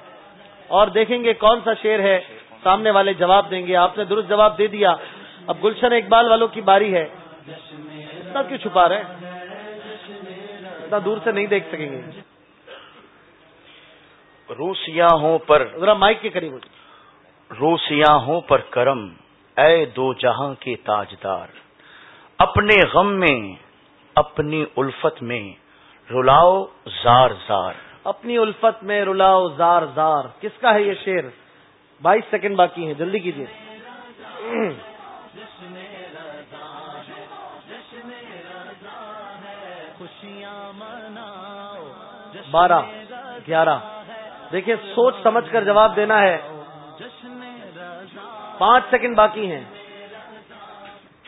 اور دیکھیں گے کون سا شیر ہے۔ سامنے والے جواب دیں گے۔ آپ نے درست جواب دے دیا۔ اب گلشن اقبال والوں کی باری ہے۔ اتنا کیوں چھپا رہے اتنا دور سے نہیں دیکھ سکیں گے۔ روسیاہوں پر۔ ذرا مائک کے قریب ہو روسیاہوں پر کرم اے دو جہاں کے تاجدار۔ اپنے غم میں اپنی الفت میں رلاؤ زار زار۔ اپنی الفت میں رلاؤ زار زار۔ کس کا ہے یہ شیر بائیس سیکنڈ باقی ہیں جلدی کیجیے۔ بارہ گیارہ۔ دیکھیے سوچ سمجھ کر جواب دینا ہے۔ پانچ سیکنڈ باقی ہیں۔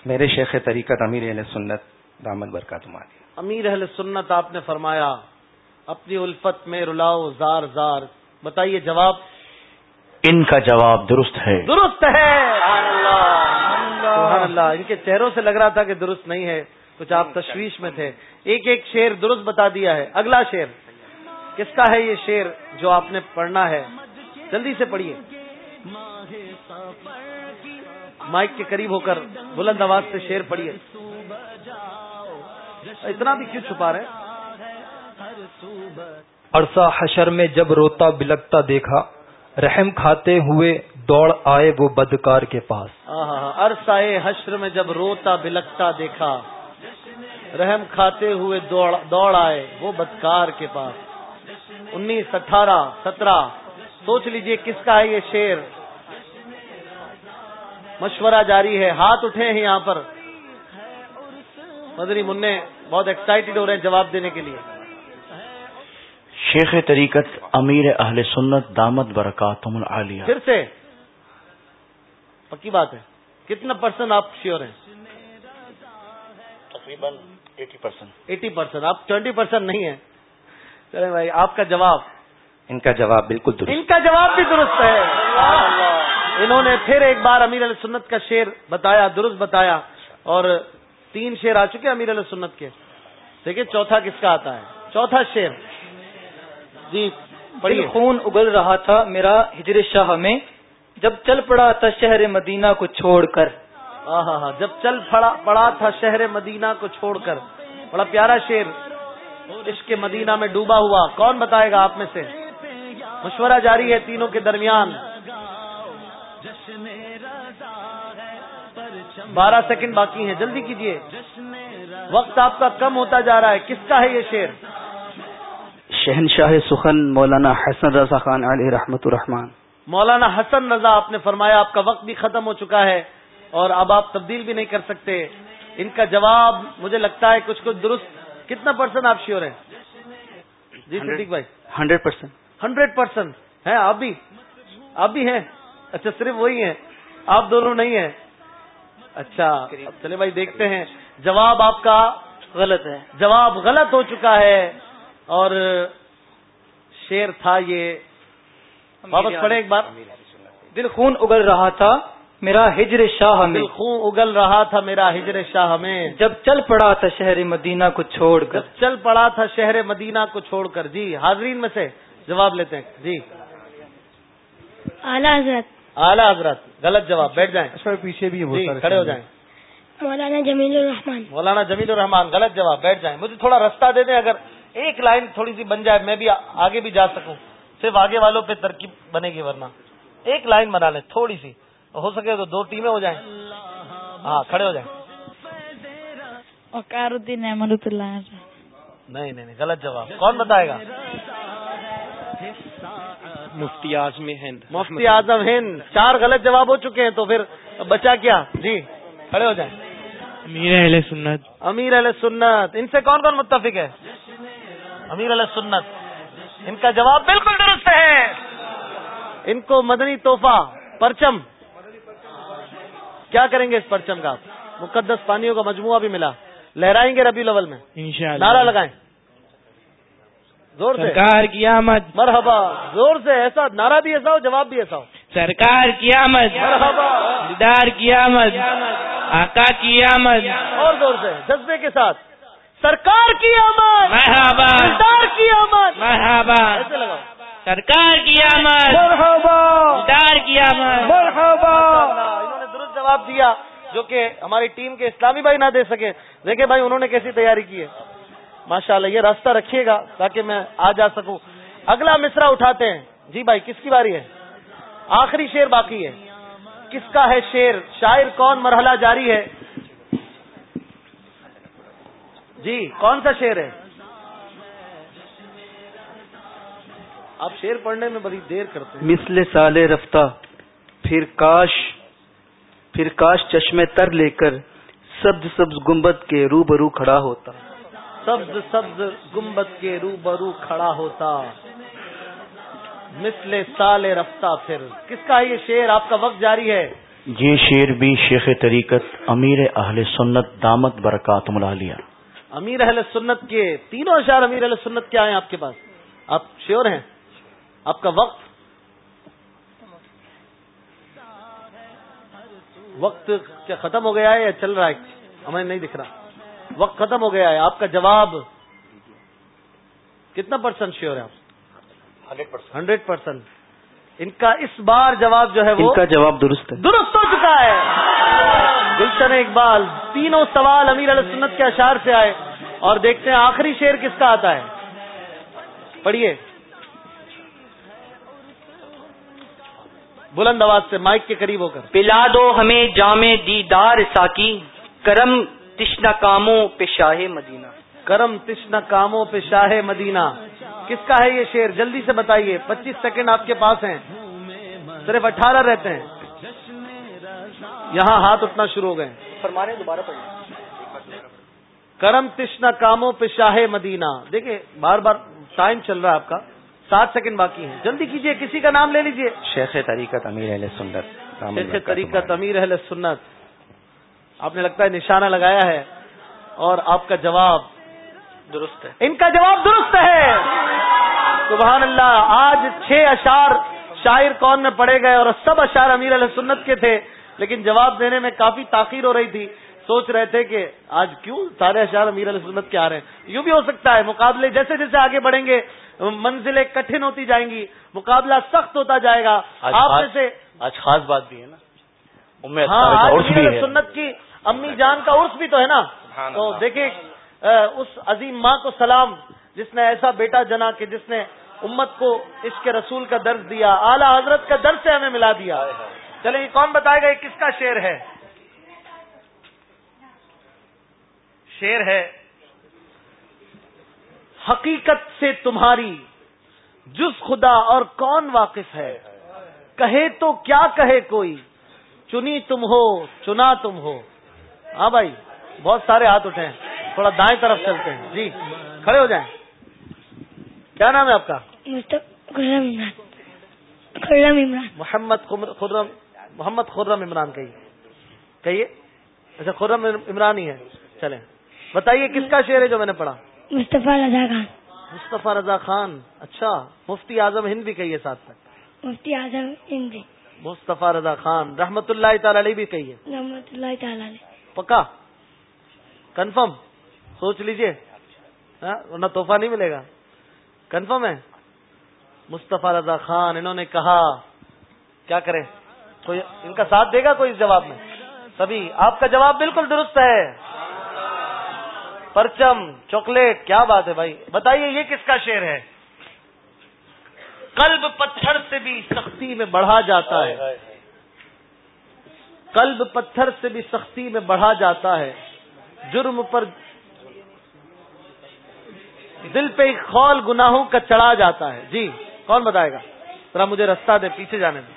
میرے شیخ طریقت امیر اہل سنت دامد برکات امیر اہل سنت آپ نے فرمایا اپنی الفت میں رلاؤ زار زار۔ بتائیے جواب۔ ان کا جواب درست ہے۔ درست ہے۔ سبحان اللہ۔ ان کے چہروں سے لگ رہا تھا کہ درست نہیں ہے کچھ آپ تشویش میں تھے۔ ایک ایک شیر درست بتا دیا ہے۔ اگلا شیر کس کا ہے یہ شیر جو آپ نے پڑھنا ہے؟ جلدی سے پڑھیے۔ مائک کے قریب ہو کر بلند آواز سے شیر پڑھیے۔ اتنا بھی کیوں چھپا رہے عرصہ حشر میں جب روتا بلکتا دیکھا رحم کھاتے ہوئے دوڑ آئے وہ بدکار کے پاس۔ عرصہ حشر میں جب روتا بلکتا دیکھا رحم کھاتے ہوئے دوڑ آئے وہ بدکار کے پاس۔ انیس اٹھارہ سترہ سوچ لیجیے کس کا ہے یہ شیر مشورہ جاری ہے ہاتھ اٹھے ہیں یہاں پر۔ مدری منع بہت ایکسائٹیڈ ہو رہے ہیں جواب دینے کے لیے۔ شیخ طریقت امیر اہل سنت دامت برکاتم العالیہ۔ پھر سے۔ پکی بات ہے۔ کتنا پرسنٹ آپ شیور ہیں؟ تقریباً ایٹی پرسینٹ ایٹی پرسینٹ آپ ٹوینٹی پرسینٹ نہیں ہیں۔ چلے بھائی آپ کا جواب۔ ان کا جواب بالکل درست۔ ان کا جواب بھی درست ہے۔ انہوں نے پھر ایک بار امیر علیہ سنت کا شعر بتایا درست بتایا اور تین شعر آ چکے امیر علیہ سنت کے۔ دیکھیے چوتھا کس کا آتا ہے؟ چوتھا شعر۔ جی پڑھیے۔ خون اگل رہا تھا میرا ہجر شاہ میں۔ جب چل پڑا تھا شہر مدینہ کو چھوڑ کر۔ ہاں جب چل پڑا پڑا تھا شہر مدینہ کو چھوڑ کر۔ بڑا پیارا شعر۔ عشق مدینہ میں ڈوبا ہوا۔ کون بتائے گا آپ میں سے؟ مشورہ جاری ہے تینوں کے درمیان۔ بارہ سیکنڈ باقی ہیں جلدی کیجیے وقت آپ کا کم ہوتا جا رہا ہے کس کا ہے یہ شعر؟ شہنشاہ سخن مولانا حسن رضا خان علیہ رحمت الرحمان مولانا حسن رضا آپ نے فرمایا آپ کا وقت بھی ختم ہو چکا ہے اور اب آپ تبدیل بھی نہیں کر سکتے۔ ان کا جواب مجھے لگتا ہے کچھ کچھ درست کتنا پرسنٹ آپ شیور ہیں؟ جی صدیق بھائی۔ ہنڈریڈ پرسینٹ ہنڈریڈ پرسینٹ ہے آپ بھی آپ بھی ہیں۔ اچھا صرف وہی ہیں آپ دونوں نہیں ہیں۔ اچھا اب چلے بھائی دیکھتے ہیں جواب آپ کا غلط ہے۔ جواب غلط ہو چکا ہے اور شیر تھا یہ۔ واپس پڑھے ایک بار۔ دل خون اگل رہا تھا میرا ہجر شاہ میں خون اگل رہا تھا میرا ہجر شاہ میں جب چل پڑا تھا شہر مدینہ کو چھوڑ کر۔ جب چل پڑا تھا شہر مدینہ کو چھوڑ کر۔ جی حاضرین میں سے جواب لیتے ہیں۔ جی۔ اعلیٰ حضرت اعلیٰ حضرت غلط جواب بیٹھ جائیں۔ پیچھے بھی جی کھڑے ہو جائیں۔ مولانا جمیل الرحمان مولانا جمیل الرحمان غلط جواب بیٹھ جائیں۔ مجھے تھوڑا رستہ دے دیں اگر ایک لائن تھوڑی سی بن جائے میں بھی آگے بھی جا سکوں۔ صرف آگے والوں پہ ترکیب بنے گی ورنہ۔ ایک لائن بنا لیں تھوڑی سی۔ ہو سکے تو دو ٹیمیں ہو جائیں۔ ہاں کھڑے ہو جائیں۔ وقار الدین احمد اللہ۔ نہیں نہیں غلط جواب۔ کون بتائے گا؟ مفتی اعظم ہند مفتی اعظم ہند۔ چار غلط جواب ہو چکے ہیں تو پھر بچا کیا؟ جی کھڑے ہو جائیں۔ امیر اہل سنت۔ امیر علیہ سنت۔ ان سے کون کون متفق ہے؟ امیر علیہ سنت۔ ان کا جواب بالکل درست ہے۔ ان کو مدنی تحفہ پرچم۔ کیا کریں گے اس پرچم کا آپ؟ مقدس پانیوں کا مجموعہ بھی ملا۔ لہرائیں گے ربی الاول میں۔ نعرہ لگائیں۔ زور سے۔ سرکار کی آمد۔ مرحبا زور سے ایسا نعرہ بھی ایسا ہو جواب بھی ایسا ہو۔ سرکار کی آمد۔ مرحبا۔ دیدار کی آمد۔ آقا کی آمد۔ اور زور سے جذبے کے ساتھ۔ سرکار کی آمد۔ مرحبا۔ دلدار کی آمد۔ مرحبا۔ ایسے لگاؤ۔ سرکار کی آمد۔ مرحبا۔ دیدار کی آمد۔ مرحبا۔ انہوں نے درست جواب دیا جو کہ ہماری ٹیم کے اسلامی بھائی نہ دے سکے۔ دیکھیں بھائی انہوں نے کیسی تیاری کی ہے۔ ماشاء اللہ یہ راستہ رکھیے گا تاکہ میں آ جا سکوں۔ اگلا مصرا اٹھاتے ہیں۔ جی بھائی، کس کی باری ہے؟ آخری شیر باقی ہے۔ کس کا ہے شیر شاعر کون مرحلہ جاری ہے؟ جی کون سا شیر ہے؟ آپ شیر پڑھنے میں بڑی دیر کرتے ہیں۔ مثل سال رفتہ، پھر کاش پھر کاش چشمے تر لے کر، سبز سبز گنبد کے روبرو کھڑا ہوتا۔ سبز سبز گنبد کے رو برو کھڑا ہوتا۔ مثل سال رفتہ پھر۔ کس کا یہ شیر آپ کا وقت جاری ہے؟ یہ شیر بھی شیخ طریقت امیر اہل سنت دامت برکات ملالیہ۔ امیر اہل سنت کے تینوں اشار امیر اہل سنت کیا ہیں آپ کے پاس۔ آپ شیور ہیں؟ آپ کا وقت؟ وقت کیا ختم ہو گیا ہے یا چل رہا ہے؟ ہمیں نہیں دکھ رہا۔ وقت ختم ہو گیا ہے آپ کا جواب کتنا پرسنٹ شیور ہے آپ؟ ہنڈریڈ پرسینٹ ان کا اس بار جواب جو ہے وہ ان کا جواب درست ہے۔ درست ہو چکا ہے۔ گلشن اقبال تینوں سوال امیر علیہ سنت کے اشار سے آئے اور دیکھتے ہیں آخری شیر کس کا آتا ہے۔ پڑھیے۔ بلند آواز سے مائک کے قریب ہو کر۔ پلا دو ہمیں جامع دیدار ساکی کرم تشنا کاموں پہ شاہ مدینہ۔ کرم تشنا کاموں پہ شاہ مدینہ۔ کس کا ہے یہ شیر جلدی سے بتائیے۔ پچیس سیکنڈ آپ کے پاس ہیں۔ صرف اٹھارہ رہتے ہیں۔ یہاں ہاتھ اٹھنا شروع ہو گئے۔ فرمانے دوبارہ پڑھیں۔ کرم تشنا کاموں پہ شاہ مدینہ۔ دیکھیں بار بار ٹائم چل رہا ہے آپ کا۔ سات سیکنڈ باقی ہیں۔ جلدی کیجیے کسی کا نام لے لیجیے۔ شیخ طریقت امیر اہل سنت شیخ طریقت امیر اہل سنت۔ آپ نے لگتا ہے نشانہ لگایا ہے اور آپ کا جواب درست ہے۔ ان کا جواب درست ہے۔ سبحان اللہ آج چھ اشار شاعر کون میں پڑے گئے اور سب اشار امیر علیہ سنت کے تھے لیکن جواب دینے میں کافی تاخیر ہو رہی تھی۔ سوچ رہے تھے کہ آج کیوں سارے اشار امیر علیہ سنت کے آ رہے ہیں؟ یوں بھی ہو سکتا ہے مقابلے جیسے جیسے آگے بڑھیں گے منزلیں کٹھن ہوتی جائیں گی مقابلہ سخت ہوتا جائے گا۔ آپ سے آج خاص بات بھی ہے نا۔ ہاں سنت کی امی جان کا عرص بھی تو ہے نا۔ تو دیکھیں اس عظیم ماں کو سلام جس نے ایسا بیٹا جنا کہ جس نے امت کو اس کے رسول کا درد دیا اعلی حضرت کا درد سے ہمیں ملا دیا۔ چلیں یہ کون بتائے گا یہ کس کا شعر ہے؟ شعر ہے حقیقت سے تمہاری جز خدا اور کون واقف ہے؟ کہے تو کیا کہے کوئی؟ چنی تم ہو چنا تم ہو۔ ہاں بھائی بہت سارے ہاتھ اٹھے ہیں۔ تھوڑا دائیں طرف چلتے ہیں۔ جی کھڑے ہو جائیں۔ کیا نام ہے آپ کا؟ عمران۔ محمد خرم محمد خرم عمران کہیے۔ کہیے؟ اچھا خرم عمران ہی ہے چلیں۔ بتائیے کس کا شعر ہے جو میں نے پڑھا؟ مصطفیٰ رضا خان۔ مصطفیٰ رضا خان۔ اچھا مفتی اعظم ہند بھی کہیے ساتھ تک مفتی اعظم ہند مصطفیٰ رضا خان رحمت اللہ تعالی علیہ بھی کہیے رحمت اللہ تعالی پکا؟ کنفرم سوچ لیجیے۔ ہاں، ورنہ تحفہ نہیں ملے گا۔ کنفرم ہے؟ مصطفیٰ رضا خان انہوں نے کہا کیا کرے کوئی ان کا ساتھ دے گا کوئی اس جواب میں؟ سبھی آپ کا جواب بالکل درست ہے۔ پرچم چاکلیٹ کیا بات ہے بھائی؟ بتائیے یہ کس کا شعر ہے؟ قلب پتھر سے بھی سختی میں بڑھا جاتا ہے۔ قلب پتھر سے بھی سختی میں بڑھا جاتا ہے۔ جرم پر دل پہ ایک خول گناہوں کا چڑھا جاتا ہے۔ جی کون بتائے گا؟ ذرا مجھے رستہ دے پیچھے جانے میں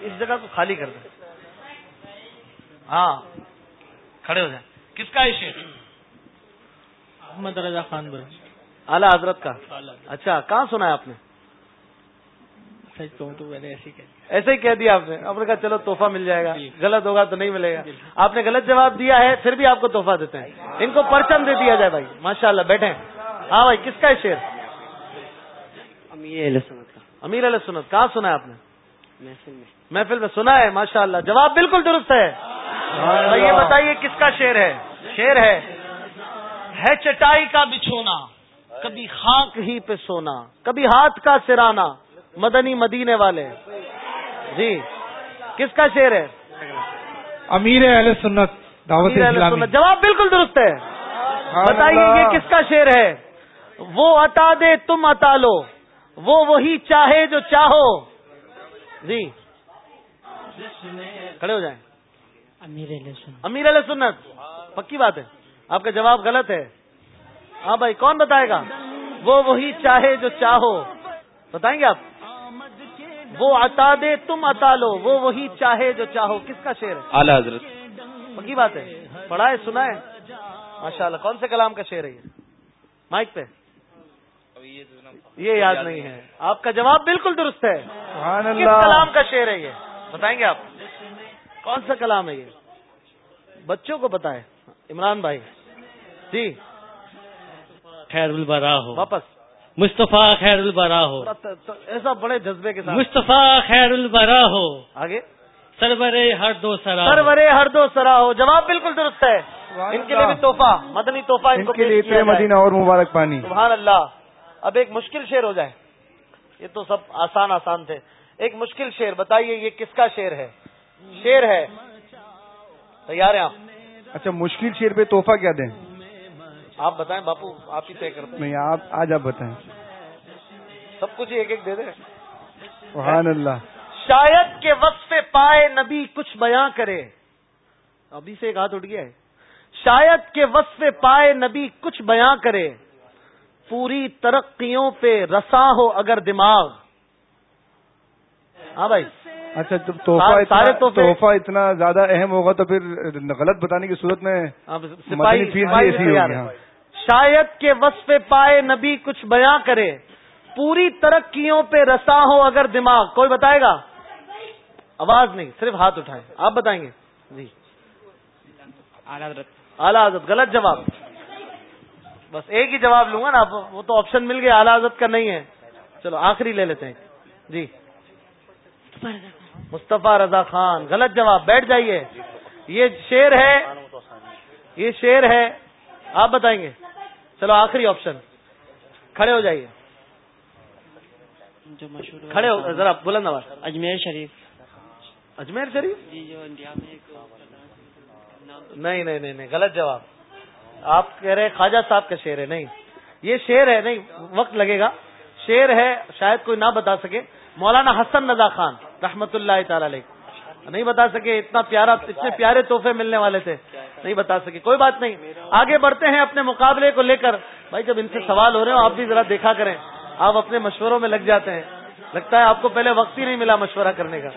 اس جگہ کو خالی کر دیں۔ ہاں کھڑے ہو جائیں۔ کس کا شعر محمد رضا خان بر اعلیٰ حضرت کا۔ اچھا کہاں سنا ہے آپ نے؟ سچ کہوں تو میں نے ایسے ایسے ہی کہہ دیا آپ نے۔ آپ نے کہا چلو تحفہ مل جائے گا۔ غلط ہوگا تو نہیں ملے گا۔ آپ نے غلط جواب دیا ہے پھر بھی آپ کو تحفہ دیتے ہیں۔ ان کو پرچم دے دیا جائے بھائی۔ ماشاء اللہ بیٹھے ہاں بھائی کس کا شیر امیر سنت کا۔ امیر علیہ سنت کہاں سنا ہے آپ نے؟ محفل میں۔ سنا ہے ماشاء اللہ جواب بالکل درست ہے۔ یہ بتائیے کس کا شیر ہے؟ شیر ہے ہے چٹائی کا بچھونا کبھی خاک ہی پہ سونا کبھی ہاتھ کا سرانا۔ مدنی مدینے والے۔ جی۔ کس کا شعر ہے؟ امیر اہل سنت دعوت سنت۔ جواب بالکل درست ہے۔ بتائیے یہ کس کا شعر ہے؟ وہ عطا دے تم عطا لو۔ وہ وہی چاہے جو چاہو۔ جی۔ کھڑے ہو جائیں۔ امیر علیہ سنت۔ پکی بات ہے۔ آپ کا جواب غلط ہے۔ ہاں بھائی کون بتائے گا؟ وہ وہی چاہے جو چاہو۔ بتائیں گے آپ؟ وہ عطا دے تم عطا لو وہ وہی چاہے جو چاہو۔ کس کا شعر؟ ہے اعلیٰ حضرت۔ پکی بات ہے۔ پڑھا ہے سنا ہے ماشاء اللہ کون سے کلام کا شعر ہے یہ؟ مائک پہ۔ یہ یاد نہیں ہے۔ آپ کا جواب بالکل درست ہے۔ کس کلام کا شعر ہے یہ؟ بتائیں گے آپ۔ کون سا کلام ہے یہ؟ بچوں کو ہے عمران بھائی۔ جی۔ خیر البرا ہو واپس۔ مصطفیٰ خیر البرا ہو۔ ایسا بڑے جذبے کے ساتھ۔ مصطفیٰ خیر البرا ہو۔ آگے۔ سرورے ہر دو سرا سرورے ہر دو سرا ہو۔ جواب بالکل درست ہے۔ ان کے لیے بھی تحفہ مدنی تحفہ ان کے لیے مدینہ اور مبارک پانی۔ سبحان اللہ۔ اب ایک مشکل شعر ہو جائے۔ یہ تو سب آسان آسان تھے۔ ایک مشکل شعر بتائیے یہ کس کا شعر ہے؟ شعر ہے۔ تیار ہیں آپ؟ اچھا مشکل شیر پہ تحفہ کیا دیں؟ آپ بتائیں باپو آپ ہی طے کرتے نہیں آپ آج آپ بتائیں۔ سب کچھ ایک ایک دے دیں۔ سبحان اللہ۔ شاید کے وقت پائے نبی کچھ بیاں کرے۔ ابھی سے ایک ہاتھ اٹھ گیا ہے۔ شاید کے وصف پائے نبی کچھ بیاں کرے۔ پوری ترقیوں پہ رسا ہو اگر دماغ۔ ہاں بھائی۔ اچھا جب تحفہ سارے تحفہ اتنا زیادہ اہم ہوگا تو پھر غلط بتانے کی صورت میں ہاں۔ شاید کے وصف پائے نبی کچھ بیاں کرے۔ پوری ترقیوں پہ رسا ہو اگر دماغ۔ کوئی بتائے گا؟ آواز نہیں صرف ہاتھ اٹھائیں۔ آپ بتائیں گے؟ جی۔ اعلیٰ حضرت۔ غلط جواب۔ بس ایک ہی جواب لوں گا نا وہ تو آپشن مل گیا اعلیٰ حضرت کا نہیں ہے۔ چلو آخری لے لیتے ہیں۔ جی۔ مصطفیٰ رضا خان غلط جواب۔ بیٹھ جائیے۔ یہ شیر ہے یہ شیر ہے۔ آپ بتائیں گے۔ چلو آخری آپشن کھڑے ہو جائیے. جو مشہور کھڑے ہو ذرا بلند آواز. اجمیر شریف۔ اجمیر شریف؟ جی جو انڈیا میں ایک نہیں نہیں نہیں نہیں غلط جواب. آپ کہہ رہے خواجہ صاحب کا شعر ہے نہیں. یہ شعر ہے نہیں وقت لگے گا. شعر ہے شاید کوئی نہ بتا سکے. مولانا حسن رضا خان رحمت اللہ تعالی علیہ. نہیں بتا سکے اتنا پیارا اتنے پیارے تحفے ملنے والے تھے۔ نہیں بتا سکے۔ کوئی بات نہیں۔ آگے بڑھتے ہیں اپنے مقابلے کو لے کر۔ بھائی جب ان سے سوال ہو رہے ہو، آپ بھی ذرا دیکھا کریں۔ آپ اپنے مشوروں میں لگ جاتے ہیں۔ لگتا ہے آپ کو پہلے وقت ہی نہیں ملا مشورہ کرنے کا۔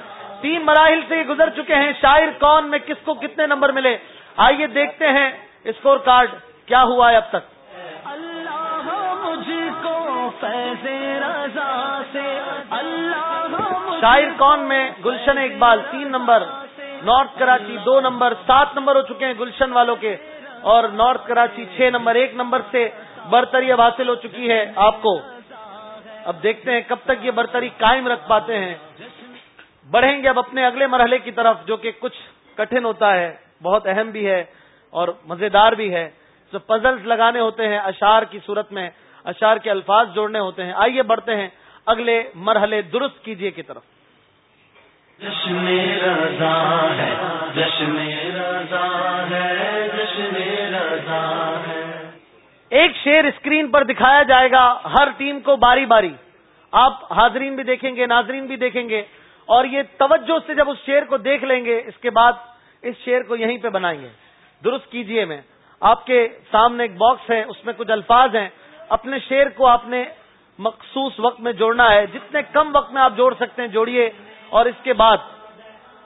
تین مراحل سے یہ گزر چکے ہیں۔ شاعر کون میں کس کو کتنے نمبر ملے؟ آئیے دیکھتے ہیں اسکور کارڈ۔ کیا ہوا ہے اب تک؟ شاعر کون میں؟ گلشن اقبال، تین نمبر۔ نارتھ کراچی دو نمبر۔ سات نمبر ہو چکے ہیں گلشن والوں کے۔ اور نارتھ کراچی چھ نمبر۔ ایک نمبر سے برتری اب حاصل ہو چکی ہے آپ کو۔ اب دیکھتے ہیں کب تک یہ برتری قائم رکھ پاتے ہیں۔ بڑھیں گے اب اپنے اگلے مرحلے کی طرف، جو کہ کچھ کٹھن ہوتا ہے۔ بہت اہم بھی ہے اور مزیدار بھی ہے۔ جو پزلز لگانے ہوتے ہیں اشار کی صورت میں اشار کے الفاظ جوڑنے ہوتے ہیں۔ آئیے بڑھتے ہیں۔ اگلے مرحلے درست کیجیے کی طرف۔ جشن رضا ہے جشن رضا ہے جشن رضا ہے۔ ایک شیر اسکرین پر دکھایا جائے گا ہر ٹیم کو باری باری۔ آپ حاضرین بھی دیکھیں گے ناظرین بھی دیکھیں گے۔ اور یہ توجہ سے جب اس شیر کو دیکھ لیں گے اس کے بعد اس شیر کو یہیں پہ بنائیں گے درست کیجیے میں۔ آپ کے سامنے ایک باکس ہے اس میں کچھ الفاظ ہیں۔ اپنے شیر کو آپ نے مخصوص وقت میں جوڑنا ہے جتنے کم وقت میں آپ جوڑ سکتے ہیں جوڑیے اور اس کے بعد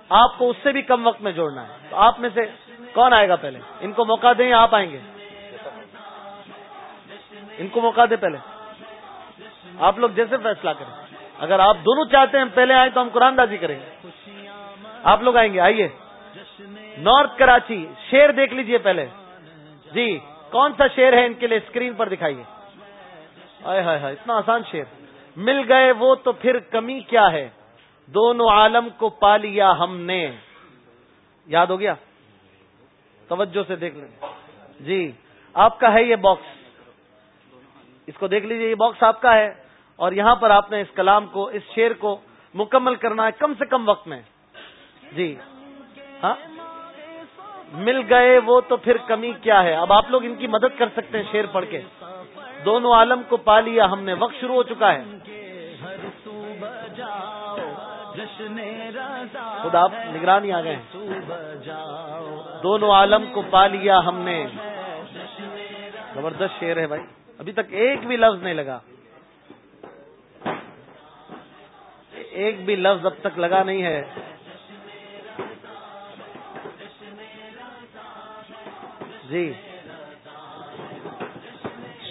آپ کو اس سے بھی کم وقت میں جوڑنا ہے تو آپ میں سے کون آئے گا پہلے؟ ان کو موقع دیں آپ آئیں گے؟ ان کو موقع دیں پہلے۔ آپ لوگ جیسے فیصلہ کریں۔ اگر آپ دونوں چاہتے ہیں پہلے آئیں تو ہم قرآن دازی کریں۔ گے آپ لوگ آئیں گے، آئیے۔ نارتھ کراچی، شیر دیکھ لیجیے پہلے۔ جی کون سا شیر ہے ان کے لیے اسکرین پر دکھائیے۔ ہائے ہائے ہائے، اتنا آسان شیر مل گئے وہ تو پھر کمی کیا ہے؟ دونوں عالم کو پا لیا ہم نے۔ یاد ہو گیا؟ توجہ سے دیکھ لیں۔ جی آپ کا ہے یہ باکس اس کو دیکھ لیجیے، یہ باکس آپ کا ہے۔ اور یہاں پر آپ نے اس کلام کو، اس شیر کو مکمل کرنا ہے کم سے کم وقت میں۔ جی۔ ہاں؟ مل گئے وہ تو پھر کمی کیا ہے؟ اب آپ لوگ ان کی مدد کر سکتے ہیں شیر پڑھ کے۔ دونوں عالم کو پا لیا، ہم نے وقت شروع ہو چکا ہے۔ خود آپ نگرانی آ گئے ہیں۔ دونوں عالم کو پا لیا ہم نے۔ زبردست شیر ہے بھائی۔ ابھی تک ایک بھی لفظ نہیں لگا۔ ایک بھی لفظ اب تک لگا نہیں ہے۔ جی۔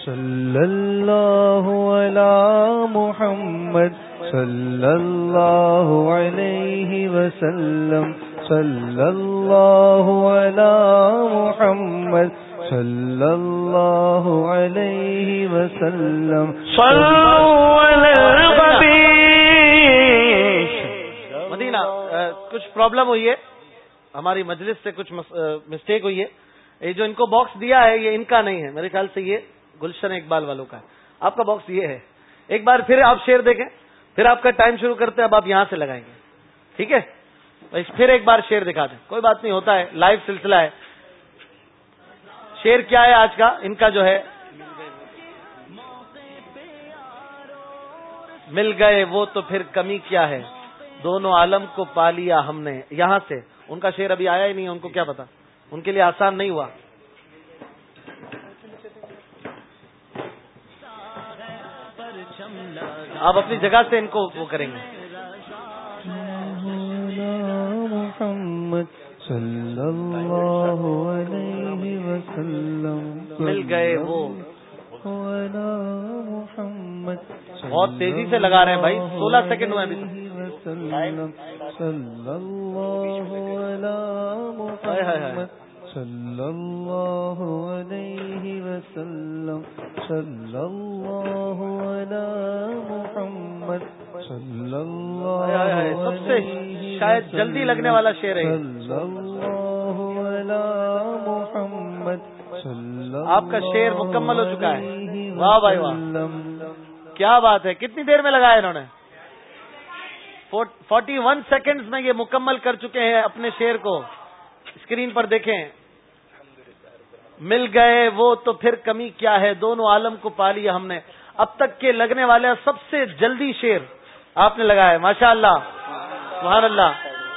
صلی اللہ علی محمد صلی اللہ علیہ وسلم صلی اللہ علی محمد صلی اللہ علیہ وسلم مدینہ کچھ پرابلم ہوئی ہے؟ ہماری مجلس سے کچھ مسٹیک ہوئی ہے۔ یہ جو ان کو باکس دیا ہے، یہ ان کا نہیں ہے۔ میرے خیال سے یہ گلشن اقبال والوں کا ہے۔ آپ کا باکس یہ ہے۔ ایک بار پھر آپ شیر دیکھیں۔ پھر آپ کا ٹائم شروع کرتے ہیں، اب آپ یہاں سے لگائیں گے۔ ٹھیک ہے؟ پھر ایک بار شیر دکھا دیں۔ کوئی بات نہیں، ہوتا ہے۔ لائیو سلسلہ ہے۔ شیر کیا ہے آج کا؟ ان کا جو ہے، مل گئے وہ تو پھر کمی کیا ہے؟ دونوں عالم کو پا لیا ہم نے یہاں سے۔ ان کا شیر ابھی آیا ہی نہیں، ان کو کیا پتا؟ ان کے لیے آسان نہیں ہوا۔ آپ اپنی جگہ سے ان کو وہ کریں گے۔ محمد صلی اللہ علیہ وسلم مل گئے وہ۔ محمد بہت تیزی سے لگا رہے ہیں بھائی۔ سولہ سیکنڈ ہوئے ابھی صلی اللہ محمد صلی اللہ علیہ وسلم صلی اللہ علی محمد سب سے شاید جلدی لگنے والا شعر ہے آپ کا شعر مکمل ہو چکا ہے۔ واہ بھائی واہ۔ کیا بات ہے کتنی دیر میں لگایا انہوں نے؟ فورٹی ون سیکنڈز میں یہ مکمل کر چکے ہیں اپنے شعر کو۔ اسکرین پر دیکھیں۔ مل گئے وہ تو پھر کمی کیا ہے؟ دونوں عالم کو پا لیا ہم نے۔ اب تک کے لگنے والے سب سے جلدی شیر آپ نے لگایا ماشاء اللہ سبحان اللہ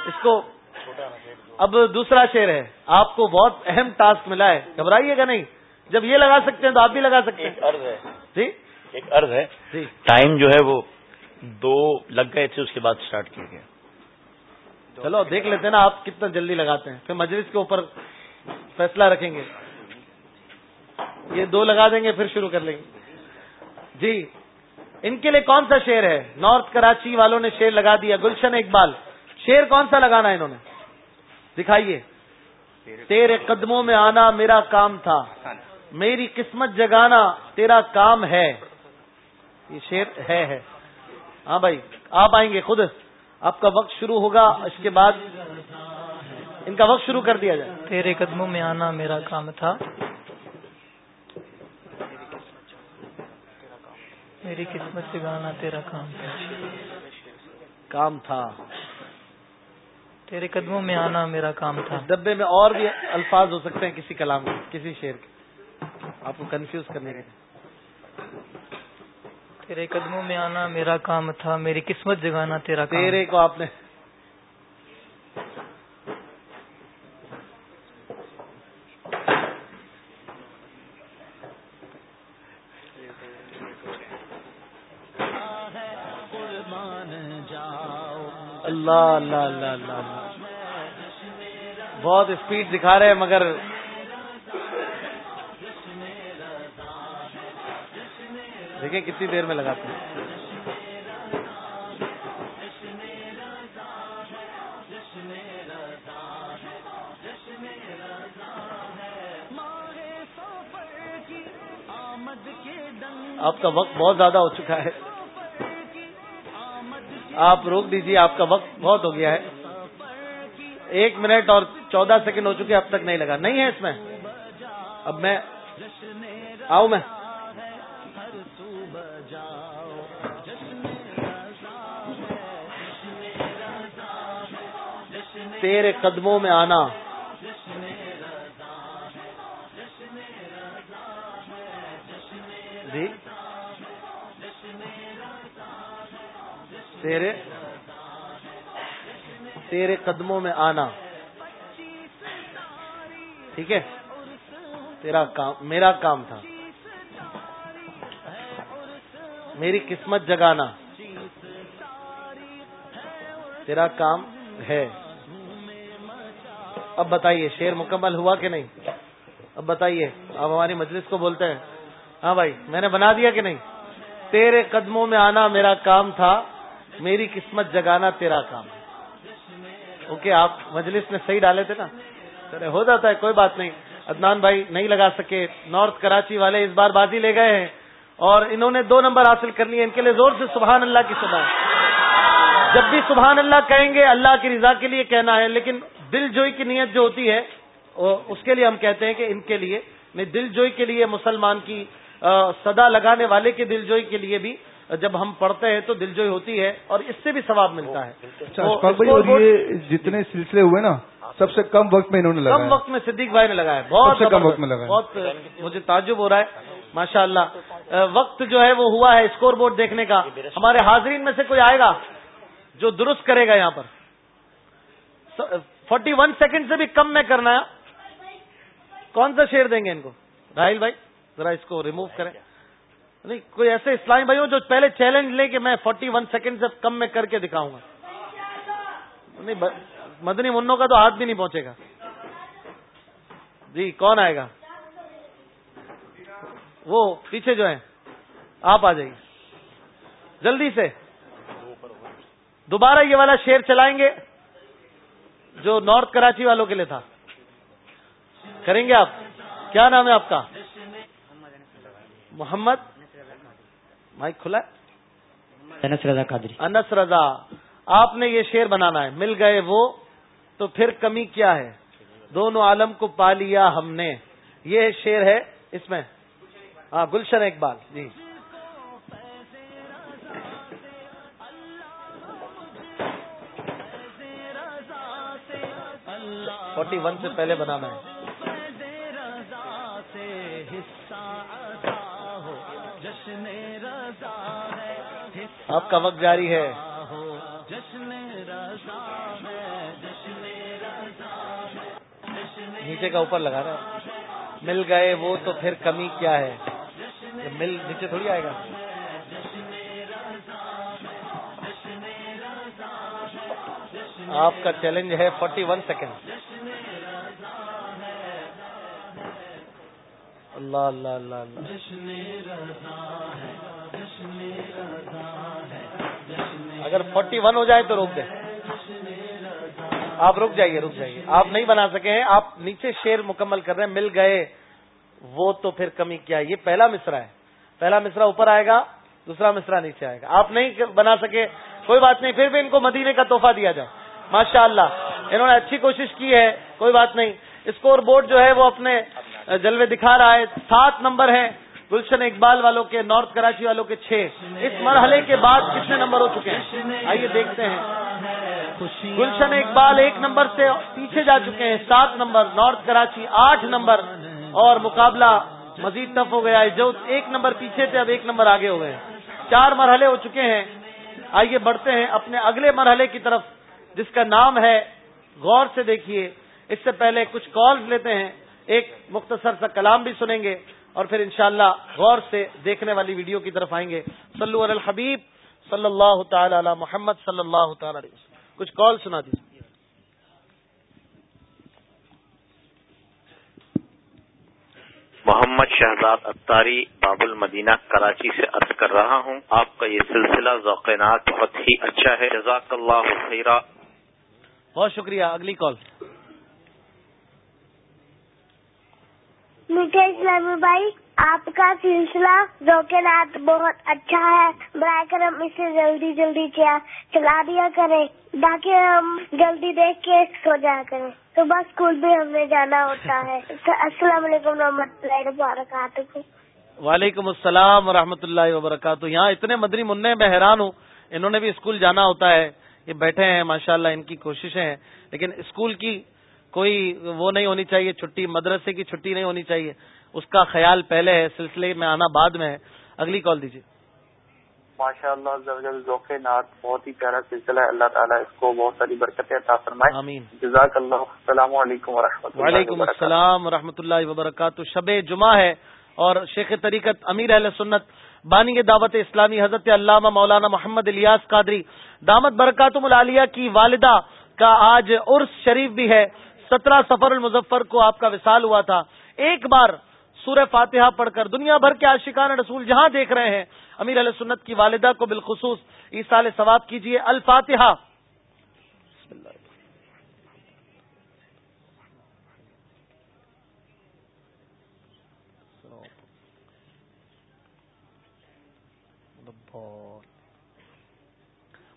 اس کو اب دوسرا شیر ہے۔ آپ کو بہت اہم ٹاسک ملا ہے۔ گھبرائیے گا نہیں۔ جب یہ لگا سکتے ہیں تو آپ بھی لگا سکتے ہیں۔ جی؟ ایک عرض ہے۔ جی۔ ٹائم جو ہے وہ دو لگ گئے تھے اس کے بعد اسٹارٹ کیا گیا چلو دیکھ لیتے ہیں نا آپ کتنا جلدی لگاتے ہیں۔ پھر مجلس کے اوپر فیصلہ رکھیں گے۔ یہ دو لگا دیں گے، پھر شروع کر لیں گے۔ جی ان کے لیے کون سا شیر ہے؟ نارتھ کراچی والوں نے شیر لگا دیا۔ گلشن اقبال شیر کون سا لگانا ہے انہوں نے؟ دکھائیے۔ تیرے قدموں میں آنا میرا کام تھا۔ میری قسمت جگانا تیرا کام ہے۔ یہ شیر ہے ہے۔ ہاں بھائی، آپ آئیں گے خود۔ آپ کا وقت شروع ہوگا، اس کے بعد ان کا وقت شروع کر دیا جائے۔ تیرے قدموں میں آنا میرا کام تھا۔ میری قسمت سے گانا تیرا کام تھا۔ کام تھا۔ تیرے قدموں میں آنا میرا کام تھا۔ ڈبے میں اور بھی الفاظ ہو سکتے ہیں کسی کلام کے کسی شعر کے۔ آپ کو کنفیوز کرنے کے تیرے قدموں میں آنا میرا کام تھا میری قسمت جگانا تیرا تیرے کو آپ نے اللہ اللہ بہت اسپیڈ دکھا رہے ہیں، مگر دیکھیں کتنی دیر میں لگاتے ہیں۔ آپ کا وقت بہت زیادہ ہو چکا ہے۔ آپ روک دیجیے آپ کا وقت بہت ہو گیا ہے۔ ایک منٹ اور چودہ سیکنڈ ہو چکے، اب تک نہیں لگا۔ نہیں ہے اس میں۔ اب میں آؤں میں۔ تیرے قدموں میں آنا۔ قدموں میں آنا۔ ٹھیک ہے؟ تیرا کام، میرا کام تھا۔ میری قسمت جگانا۔ تیرا کام ہے۔ اب بتائیے شیر مکمل ہوا کہ نہیں؟ اب بتائیے اب ہماری مجلس کو بولتے ہیں؟ ہاں بھائی، میں نے بنا دیا کہ نہیں؟ تیرے قدموں میں آنا میرا کام تھا، میری قسمت جگانا تیرا کام۔ اوکے آپ مجلس میں صحیح ڈالے تھے نا۔ سر ہو جاتا ہے، کوئی بات نہیں۔ عدنان بھائی نہیں لگا سکے۔ نارتھ کراچی والے اس بار بازی لے گئے ہیں۔ اور انہوں نے دو نمبر حاصل کر لیے، ان کے لیے زور سے سبحان اللہ کی سدا جب بھی سبحان اللہ کہیں گے، اللہ کی رضا کے لیے کہنا ہے، لیکن دل جوئی کی نیت جو ہوتی ہے اس کے لیے ہم کہتے ہیں کہ ان کے لیے۔ دل جوئی کے لیے مسلمان کی صدا لگانے والے کے دل جوئی کے لیے بھی جب ہم پڑھتے ہیں تو دلجوئی ہوتی ہے اور اس سے بھی ثواب ملتا ہے۔ اچھا، یہ جتنے سلسلے ہوئے نا سب سے کم وقت میں انہوں نے کم وقت میں صدیق بھائی نے لگایا بہت کم وقت میں لگایا۔ بہت مجھے تعجب ہو رہا ہے ماشاء اللہ وقت جو ہے وہ ہوا ہے اسکور بورڈ دیکھنے کا۔ ہمارے حاضرین میں سے کوئی آئے گا جو درست کرے گا یہاں پر۔ فورٹی ون سیکنڈ سے بھی کم میں کرنا۔ ہے کون سا شیر دیں گے ان کو؟ راہل بھائی ذرا اس کو ریموو کریں۔ نہیں، کوئی ایسے اسلامی بھائی ہو جو پہلے چیلنج لے کہ میں فورٹی ون سیکنڈ سے کم میں کر کے دکھاؤں گا۔ نہیں مدنی منوں کا تو ہاتھ بھی نہیں پہنچے گا۔ جی کون آئے گا؟ وہ پیچھے جو ہیں، آپ آ جائیے۔ جلدی سے۔ دوبارہ یہ والا شیر چلائیں گے جو نارتھ کراچی والوں کے لیے تھا۔ کریں گے آپ؟ کیا نام ہے آپ کا؟ محمد۔ مائک کھلا ہے؟ انس رضا قادری۔ انس رضا آپ نے یہ شیر بنانا ہے مل گئے وہ تو پھر کمی کیا ہے؟ دونوں عالم کو پا لیا ہم نے۔ یہ شیر ہے اس میں۔ ہاں گلشن اقبال جی۔ فورٹی ون سے پہلے بنانا ہے۔ آپ کا وقت جاری ہے۔ نیچے کا اوپر لگا رہا ہے۔ مل گئے وہ تو پھر کمی کیا ہے؟ مل نیچے تھوڑی آئے گا۔ آپ کا چیلنج ہے فورٹی ون سیکنڈ۔ اللہ اللہ اللہ اللہ۔ اگر فورٹی ون ہو جائے تو روک دیں۔ آپ رک جائیے رک جائیے۔ آپ نہیں بنا سکے ہیں، آپ نیچے شیر مکمل کر رہے ہیں، مل گئے۔ وہ تو پھر کمی کیا یہ پہلا مصرا ہے۔ پہلا مصرا اوپر آئے گا، دوسرا مصرا نیچے آئے گا۔ آپ نہیں بنا سکے، کوئی بات نہیں، پھر بھی ان کو مدینے کا تحفہ دیا جائے۔ ماشاء اللہ انہوں نے اچھی کوشش کی ہے، کوئی بات نہیں۔ اسکور بورڈ جو ہے، وہ اپنے جلوے دکھا رہا ہے، سات نمبر ہیں۔ گلشن اقبال والوں کے، نارتھ کراچی والوں کے چھ۔ اس مرحلے کے بعد کتنے نمبر ہو چکے ہیں؟ آئیے دیکھتے ہیں۔ گلشن اقبال ایک نمبر سے پیچھے جا چکے ہیں، سات نمبر، نارتھ کراچی آٹھ نمبر، اور مقابلہ مزید ٹف ہو گیا ہے۔ جو ایک نمبر پیچھے تھے، اب ایک نمبر آگے ہو گئے چار مرحلے ہو چکے ہیں۔ آئیے بڑھتے ہیں اپنے اگلے مرحلے کی طرف، جس کا نام ہے غور سے دیکھیے۔ اس سے پہلے کچھ کالز لیتے ہیں۔ ایک مختصر سا کلام بھی سنیں گے۔ اور پھر انشاءاللہ غور سے دیکھنے والی ویڈیو کی طرف آئیں گے۔ صلو علی الحبیب صلی اللہ تعالی علی محمد صلی اللہ تعالی علیہ وسلم۔ کچھ کال سنا دیجیے محمد شہزاد اتاری باب المدینہ کراچی سے عرض کر رہا ہوں آپ کا یہ سلسلہ ذوقینات بہت ہی اچھا ہے۔ جزاک اللہ خیرہ۔ بہت شکریہ اگلی کال۔ میٹھے اسلامی بھائی، آپ کا سلسلہ ذوقینات بہت اچھا ہے۔ برائے کرم اسے جلدی جلدی کیا، چلا دیا کریں۔ تاکہ ہم جلدی دیکھ کے سو جایا کریں۔ صبح اسکول بھی ہمیں جانا ہوتا ہے۔ السلام علیکم رحمۃ اللہ وبرکاتہ۔ وعلیکم السلام ورحمۃ اللہ وبرکاتہ۔ یہاں اتنے مدری منع میں حیران ہوں۔ انہوں نے بھی اسکول جانا ہوتا ہے۔ یہ بیٹھے ہیں، ماشاءاللہ ان کی کوششیں ہیں۔ لیکن اسکول کی کوئی وہ نہیں ہونی چاہیے چھٹی مدرسے کی چھٹی نہیں ہونی چاہیے۔ اس کا خیال پہلے ہے سلسلے میں آنا بعد میں ہے۔ اگلی کال دیجیے۔ ماشاء اللہ ذوق نات بہت ہی پیارا سلسلہ ہے۔ اللہ تعالیٰ اس کو بہت ساری برکتیں عطا فرمائے۔ آمین۔ جزاک اللہ السلام علیکم ورحمۃ اللہ وعلیکم السلام ورحمۃ اللہ وبرکاتہ۔ شب جمعہ ہے اور شیخ طریقت امیر اہل سنت بانی دعوت اسلامی حضرت علامہ مولانا محمد الیاس قادری دامت برکاتم العالیہ کی والدہ کا آج عرس شریف بھی ہے۔ سترہ سفر المظفر کو آپ کا وصال ہوا تھا۔ ایک بار سورہ فاتحہ پڑھ کر دنیا بھر کے عاشقان رسول جہاں دیکھ رہے ہیں، امیر علیہ سنت کی والدہ کو بالخصوص سال ثواب کیجیے الفاتحہ۔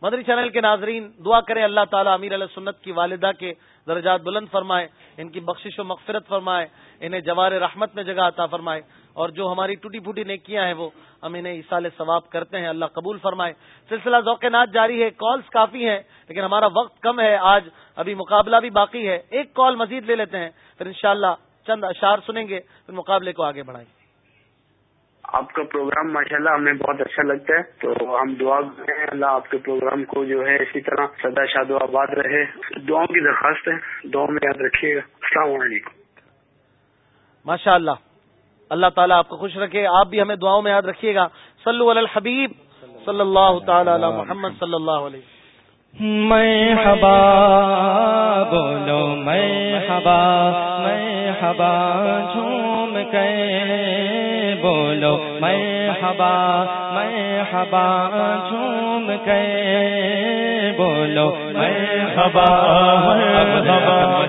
مدری چینل کے ناظرین، دعا کریں اللہ تعالیٰ امیر علیہ سنت کی والدہ کے درجات بلند فرمائے، ان کی بخشش و مغفرت فرمائے، انہیں جوار رحمت میں جگہ عطا فرمائے، اور جو ہماری ٹوٹی پھوٹی نیکیاں ہیں وہ ہم انہیں اصال ثواب کرتے ہیں، اللہ قبول فرمائے۔ سلسلہ ذوق نات جاری ہے، کالز کافی ہیں، لیکن ہمارا وقت کم ہے، آج ابھی مقابلہ بھی باقی ہے۔ ایک کال مزید لے لیتے ہیں، پھر انشاءاللہ چند اشار سنیں گے، پھر مقابلے کو آگے بڑھائیں۔ گے آپ کا پروگرام ماشاءاللہ ہمیں بہت اچھا لگتا ہے۔ تو ہم دعا کریں اللہ آپ کے پروگرام کو جو ہے اسی طرح سدا شاد و آباد رہے۔ دعاؤں کی درخواست ہے دعاؤں میں یاد رکھیے گا۔ السلام علیکم۔ ماشاء اللہ اللہ تعالیٰ آپ کو خوش رکھے۔ آپ بھی ہمیں دعاؤں میں یاد رکھیے گا۔ صلو علی الحبیب۔ صلی اللہ تعالی علی محمد صلی اللہ علیہ میں حبا بولو میں حبا میں حبا جھوم کے بولو میں مرحبا میں جھوم کے بولو میں مرحبا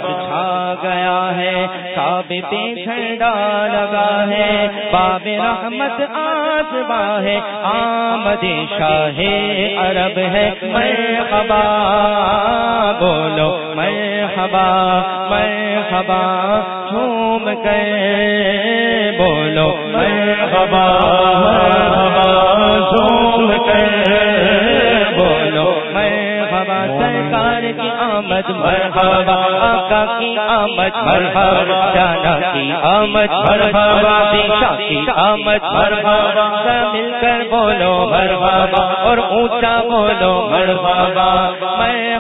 چھا گیا ہے کعبے پہ جھنڈا لگا ہے باب رحمت آج ہے۔ آمد شاہ عرب ہے۔ میں بولو میں خبا میں جھوم گئے بولو میں خبا جھوم گئے بولو سرکار کی آمد، مرحبا، آقا کی آمد، مرحبا، جانا کی آمد، مرحبا دیشا کی آمد، مرحبا سب مل کر بولو، مرحبا، اور اونچا بولو، مرحبا میں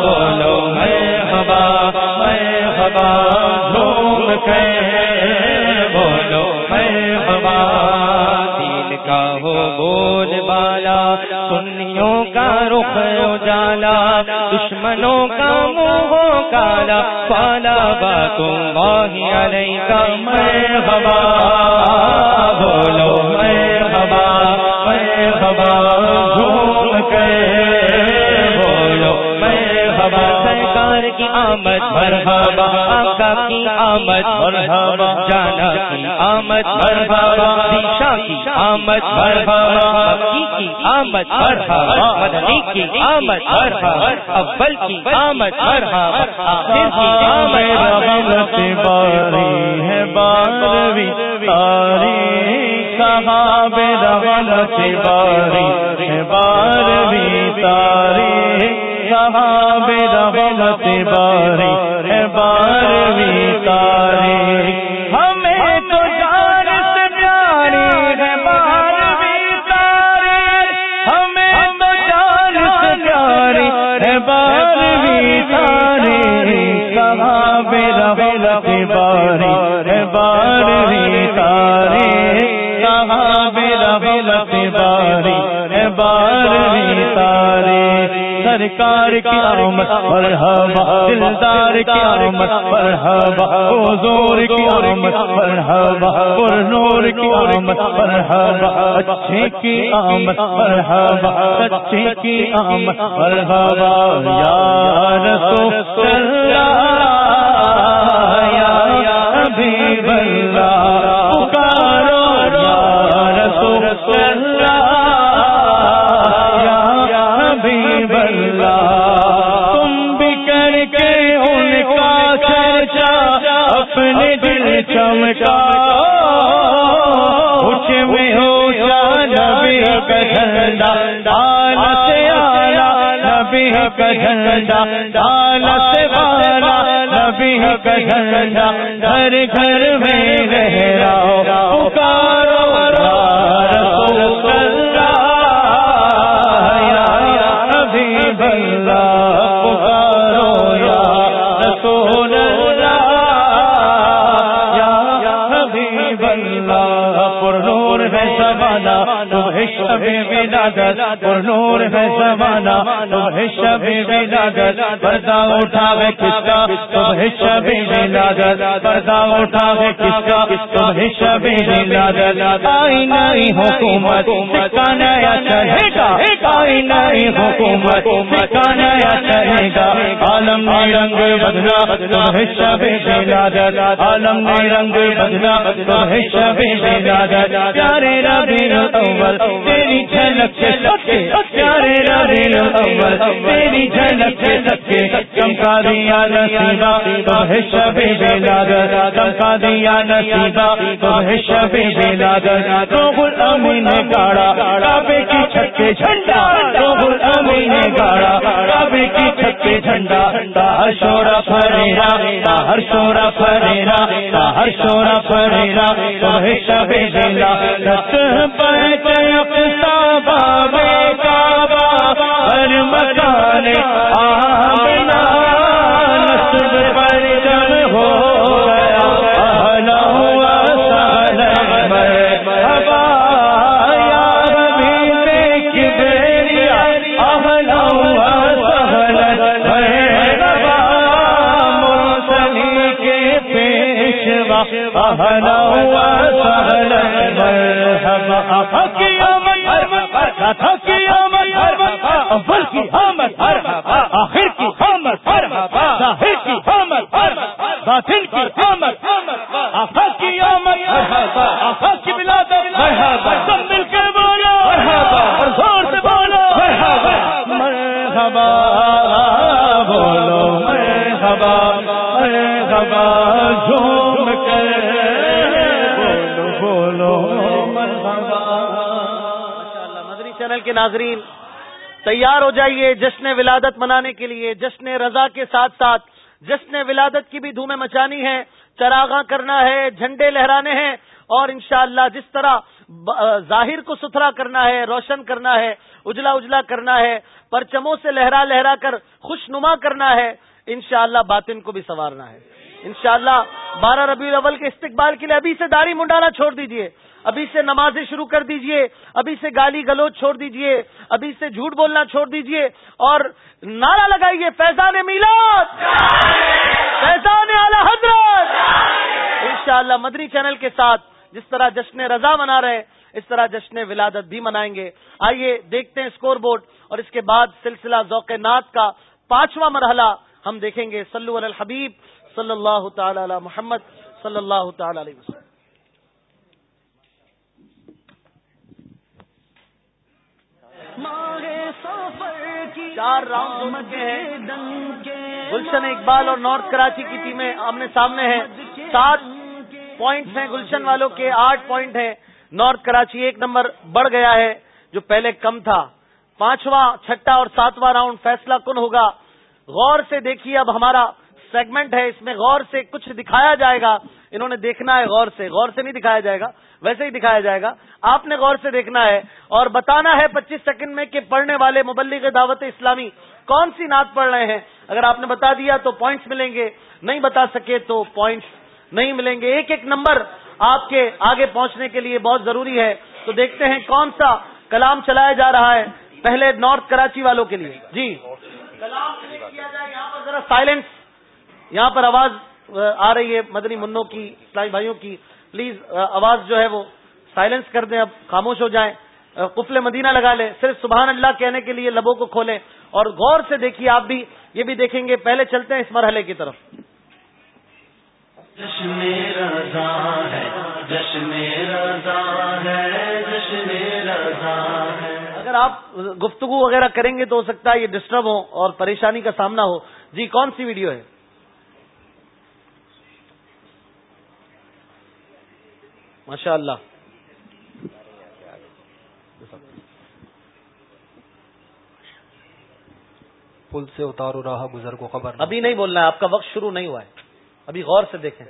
بولو میں خبا میں جھوم کے بولو میں خبا دین کا ہو، بول بالا سنیوں کا رخ اجالا، دشمنوں کا منہ کالا پالا باتوں ماہی علیہ کا میں بابا بولو میں بابا میں بابا بابا سرکار کی آمد مرحبا. آقا کی آمد مرحبا. جانا کی آمد مرحبا. دیشا کی آمد مرحبا. مکی کی آمد مرحبا. مدنی کی آمد مرحبا. اول کی آمد مرحبا. آخر کی آمد باری ہے باروی تاری صحاب رغلت باری ہے باروی تاری صحاب رحمت باری ہے باروی سرکار کی آمد، مرحبا، دلدار کی آمد، مرحبا، حضور کی آمد، مرحبا، پر نور کی آمد، مرحبا، اچھے کی آمد، مرحبا، سچے کی آمد، مرحبا، یا رسول اللہ یا حبیب اللہ دل چمکا اچ میں ہو جا نبی کا جھنڈا ڈال سے آلہ، نبی کا جھنڈا ڈال سے بالا نبی کا جھنڈا، گھر گھر میں رہ رہا شب ولادت پر نور ہے زمانہ۔ تمہیں شب ولادت، پردہ اٹھا ہے کس کا؟ تمہیں شب ولادت، پردہ اٹھا ہے کس کا؟ تمہیں شب ولادت۔ آئی نئی حکومت کا نیا چلے گا۔ آئی نئی حکومت کا نیا چلے گا۔ عالم نے رنگ بدلا تمہیں شب ولادت۔ عالم نے رنگ بدلا تمہیں شب ولادت۔ پیارے ربی الاول تیری جھلک سے سکے، پیارے رارے الاول، تیری جھلک سے سکے۔ چمکا دیا نصیبہ تمہیں شب بیلاد چمکا دیا نصیبہ تمہیں شب بیلاد تو الامین نے گاڑا کعبے کی چھکے جھنڈا۔ روح الامین نے گاڑا کبھی کی چھکے جھنڈا ہر شورا پھریرا ہر شورا پھریرا ہر شورا پھریرا تمہیں شب ولادت پر اہلا ہوا سہلا مرحبا کی آمد مرحبا کی آمد اول کی آمد مرحبا آخر کی کے ناظرین، تیار ہو جائیے جشن ولادت منانے کے لیے، جشن رضا کے ساتھ ساتھ۔ جشن ولادت کی بھی دھومیں مچانی ہے چراغاں کرنا ہے، جھنڈے لہرانے ہیں اور انشاءاللہ جس طرح ظاہر کو ستھرا کرنا ہے، روشن کرنا ہے، اجلا اجلا کرنا ہے، پرچموں سے لہرا لہرا کر خوش نما کرنا ہے، انشاءاللہ باطن کو بھی سنوارنا ہے۔ انشاءاللہ بارہ ربیع الاول کے استقبال کے لیے ابھی سے داڑھی منڈانا چھوڑ دیجیے۔ ابھی سے نمازیں شروع کر دیجیے، ابھی سے گالی گلوچ چھوڑ دیجیے، ابھی سے جھوٹ بولنا چھوڑ دیجیے، اور نعرہ لگائیے فیضان میلاد! فیضان اعلی حضرت! انشاءاللہ مدری چینل کے ساتھ جس طرح جشن رضا منا رہے اس طرح جشن ولادت بھی منائیں گے۔ آئیے دیکھتے ہیں اسکور بورڈ، اور اس کے بعد سلسلہ ذوق نات کا پانچواں مرحلہ ہم دیکھیں گے۔ سلو الحبیب صلی اللہ تعالی علی محمد صلی اللہ تعالی علیہ وسلم۔ چار راؤنڈ ہیں۔ گلشن اقبال اور نارتھ کراچی کی ٹیمیں آمنے سامنے ہیں۔ سات پوائنٹس ہیں گلشن والوں کے آٹھ پوائنٹ ہیں۔ نارتھ کراچی ایک نمبر بڑھ گیا ہے جو پہلے کم تھا۔ پانچواں چھٹا اور ساتواں راؤنڈ فیصلہ کن ہوگا۔ غور سے دیکھیے اب ہمارا سیگمنٹ ہے اس میں غور سے کچھ دکھایا جائے گا۔ انہوں نے دیکھنا ہے غور سے۔ غور سے نہیں دکھایا جائے گا، ویسے ہی دکھایا جائے گا۔ آپ نے غور سے دیکھنا ہے اور بتانا ہے پچیس سیکنڈ میں کہ پڑھنے والے مبلغ دعوت اسلامی کون سی نعت پڑھ رہے ہیں؟ اگر آپ نے بتا دیا تو پوائنٹس ملیں گے، نہیں بتا سکے تو پوائنٹس نہیں ملیں گے۔ ایک ایک نمبر آپ کے آگے پہنچنے کے لیے بہت ضروری ہے۔ تو دیکھتے ہیں کون سا کلام چلایا جا رہا ہے۔ پہلے نارتھ کراچی والوں کے لیے۔ جی۔ کلام کیا جائے یہاں پر ذرا سائلنس یہاں پر آواز۔ آ رہی ہے مدنی منوں کی اسلامی بھائیوں کی۔ پلیز آواز جو ہے وہ سائلنس کر دیں اب خاموش ہو جائیں۔ قفل مدینہ لگا لیں۔ صرف سبحان اللہ کہنے کے لیے لبوں کو کھولیں۔ اور غور سے دیکھیے آپ بھی یہ بھی دیکھیں گے۔ پہلے چلتے ہیں اس مرحلے کی طرف۔ جشن رضا ہے جشن رضا ہے جشن رضا ہے۔ اگر آپ گفتگو وغیرہ کریں گے تو ہو سکتا ہے یہ ڈسٹرب ہو اور پریشانی کا سامنا ہو۔ جی کون سی ویڈیو ہے؟ ماشاء اللہ پل سے اتارو راہ گزر کو خبر ابھی نہیں بولنا ہے آپ کا وقت شروع نہیں ہوا ہے۔ ابھی غور سے دیکھیں۔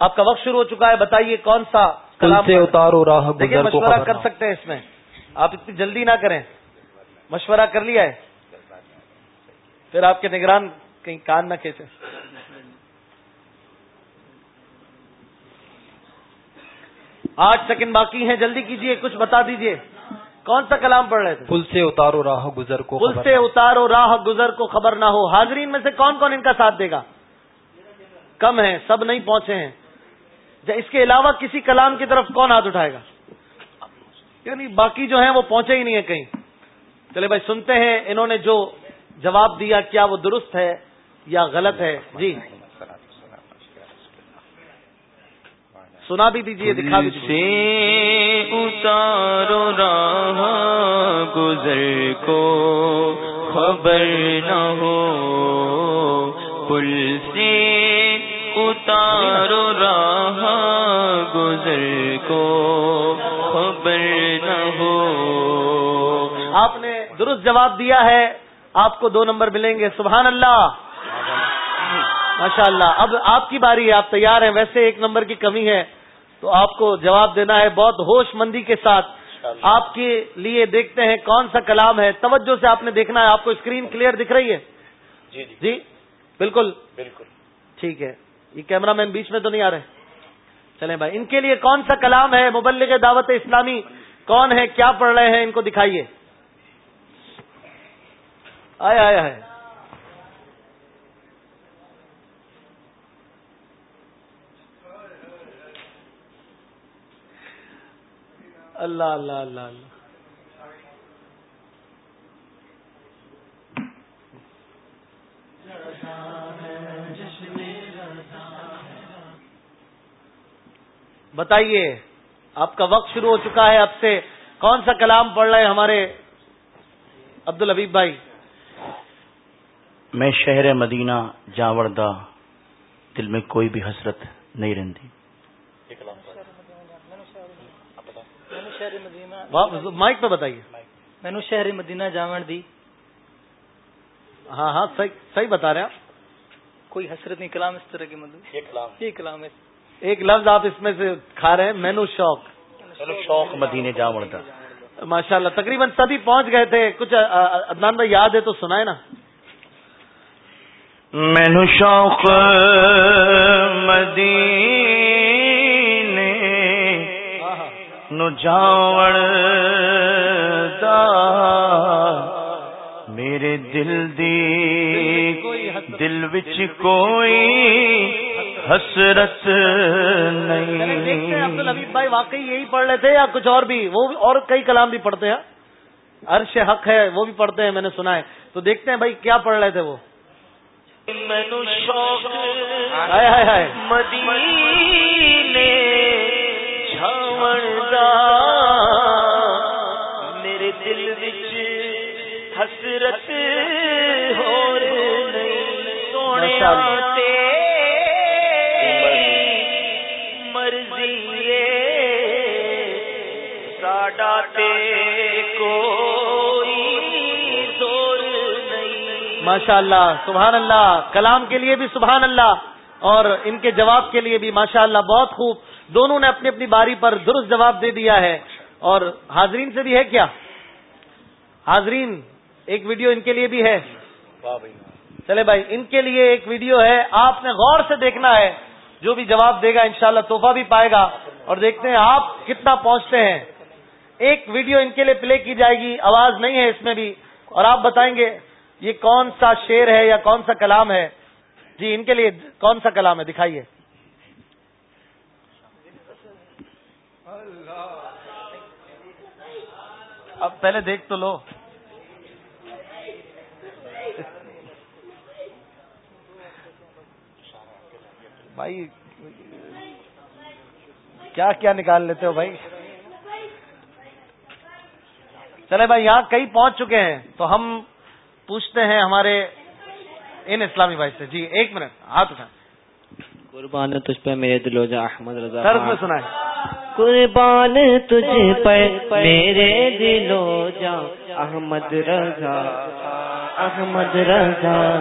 آپ کا وقت شروع ہو چکا ہے بتائیے کون سا پل سے اتارو راہ گزر مشورہ کر سکتے ہیں اس میں۔ آپ اتنی جلدی نہ کریں۔ مشورہ کر لیا ہے۔ پھر آپ کے نگران کہیں کان نہ کھینچے۔ آٹھ سیکنڈ باقی ہیں جلدی کیجیے کچھ بتا دیجیے۔ کون سا کلام پڑھ رہے تھے؟ پل سے اتارو راہ گزر کو پل سے اتارو راہ گزر کو خبر نہ ہو۔ حاضرین میں سے کون کون ان کا ساتھ دے گا؟ کم ہے سب نہیں پہنچے ہیں۔ اس کے علاوہ کسی کلام کی طرف کون ہاتھ اٹھائے گا؟ یعنی باقی جو ہیں وہ پہنچے ہی نہیں ہے کہیں۔ چلے بھائی سنتے ہیں انہوں نے جو جواب دیا کیا وہ درست ہے؟ یا غلط ہے؟ جی۔ سنا بھی دیجیے دکھا بھی سے اتارو راہ گزر کو خبر نہ ہو۔ پل سے اتارو راہ گزر کو خبر نہ ہو۔ آپ نے درست جواب دیا ہے۔ آپ کو دو نمبر ملیں گے۔ سبحان اللہ۔ ماشاء اللہ اب آپ کی باری ہے آپ تیار ہیں ویسے ایک نمبر کی کمی ہے تو آپ کو جواب دینا ہے بہت ہوش مندی کے ساتھ۔ آپ کے لیے دیکھتے ہیں کون سا کلام ہے۔ توجہ سے آپ نے دیکھنا ہے آپ کو اسکرین کلیئر دکھ رہی ہے؟ جی جی, جی؟ بالکل؟ بالکل۔ ٹھیک ہے۔ یہ کیمرہ مین بیچ میں تو نہیں آ رہے۔ چلیں بھائی ان کے لیے کون سا کلام ہے؟ مبلغ دعوت اسلامی کون ہے؟ کیا پڑھ رہے ہیں؟ ان کو دکھائیے۔ آیا آیا ہے اللہ اللہ اللہ اللہ۔ بتائیے، آپ کا وقت شروع ہو چکا ہے۔ اب سے کون سا کلام پڑھ رہے ہیں ہمارے عبد الحبیب بھائی؟ میں شہر مدینہ جاوردہ دل میں کوئی بھی حسرت نہیں رہتی مائک پہ بتائیے۔ میں نے شہر مدینہ جاوڑ دی. ہاں ہاں صحیح بتا رہے ہیں آپ۔ کوئی حسرت نہیں کلام اس طرح کی مطلب؟ یہ کلام۔ ہے۔ ایک لفظ آپ اس میں سے کھا رہے ہیں مینو شوق۔ شوق مدینے جاوردہ ماشاء اللہ تقریباً سبھی پہنچ گئے تھے۔ کچھ ادنان بھائی یاد ہے تو سنائے نا۔ مینو شوق مدینے جاوڑ دا۔ میرے دل دی دل وچ کوئی حسرت نہیں۔ عبد بھائی واقعی یہی پڑھ رہے تھے یا کچھ اور بھی؟ وہ اور کئی کلام بھی پڑھتے ہیں۔ عرش حق ہے وہ بھی پڑھتے ہیں میں نے سنا ہے۔ تو دیکھتے ہیں بھائی کیا پڑھ رہے تھے وہ۔ مینو شوق مدینے جھاوڑدا میرے دل وچ حسرت ہور نہیں سونے مرضی ساڈا تے کوئی زور نہیں۔ ماشاء اللہ سبحان اللہ کلام کے لیے بھی سبحان اللہ اور ان کے جواب کے لیے بھی ماشاء اللہ بہت خوب۔ دونوں نے اپنی اپنی باری پر درست جواب دے دیا ہے اور حاضرین سے بھی ہے کیا؟ حاضرین ایک ویڈیو ان کے لیے بھی ہے۔ چلے بھائی ان کے لیے ایک ویڈیو ہے۔ آپ نے غور سے دیکھنا ہے۔ جو بھی جواب دے گا انشاءاللہ شاء تحفہ بھی پائے گا۔ اور دیکھتے ہیں آپ کتنا پہنچتے ہیں۔ ایک ویڈیو ان کے لیے پلے کی جائے گی۔ آواز نہیں ہے اس میں بھی۔ اور آپ بتائیں گے یہ کون سا شیر ہے یا کون سا کلام ہے؟ جی ان کے لیے کون سا کلام ہے؟ دکھائیے۔ اب پہلے دیکھ تو لو۔ بھائی کیا کیا نکال لیتے ہو بھائی؟ چلے بھائی یہاں کئی پہنچ چکے ہیں۔ تو ہم پوچھتے ہیں ہمارے ان اسلامی بھائی سے۔ جی ایک منٹ ہاتھ اٹھا قربان تجھ پہ میرے دلو جا احمد رضا سر میں سنا ہے قربان تجھ پہ میرے دلو جا احمد رضا احمد رضا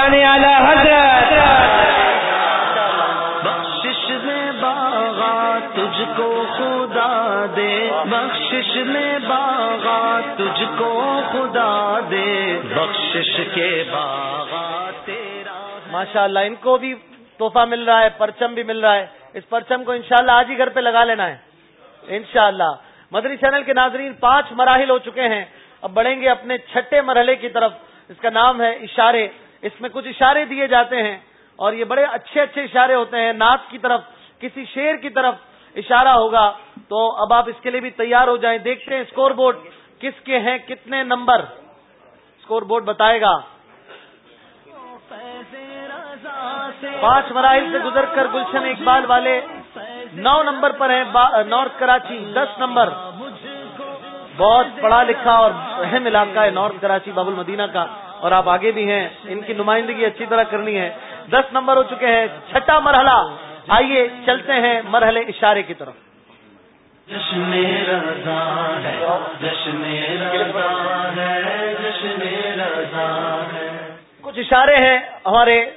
اعلی حضرت۔ بخشش میں باغا تجھ کو خدا دے۔ بخشش میں باغا تجھ کو خدا دے۔ بخشش کے باغا تیرا۔ ماشاء اللہ ان کو بھی تحفہ مل رہا ہے پرچم بھی مل رہا ہے۔ اس پرچم کو انشاءاللہ آج ہی گھر پہ لگا لینا ہے۔ انشاءاللہ۔ مدری چینل کے ناظرین پانچ مراحل ہو چکے ہیں۔ اب بڑھیں گے اپنے چھٹے مرحلے کی طرف۔ اس کا نام ہے اشارے۔ اس میں کچھ اشارے دیے جاتے ہیں۔ اور یہ بڑے اچھے اچھے اشارے ہوتے ہیں۔ نعت کی طرف، کسی شیر کی طرف اشارہ ہوگا۔ تو اب آپ اس کے لیے بھی تیار ہو جائیں۔ دیکھتے ہیں اسکور بورڈ۔ کس کے ہیں؟ کتنے نمبر؟ اسکور بورڈ بتائے گا۔ پانچ مراحل سے گزر کر گلشن اقبال والے نو نمبر پر ہیں نارتھ کراچی دس نمبر۔ بہت پڑھا لکھا اور اہم علاقہ ہے نارتھ کراچی باب المدینہ کا۔ اور آپ آگے بھی ہیں ان کی نمائندگی اچھی طرح کرنی ہے۔ دس نمبر ہو چکے ہیں چھٹا مرحلہ۔ آئیے چلتے ہیں مرحلے اشارے کی طرف۔ کچھ اشارے ہیں ہمارے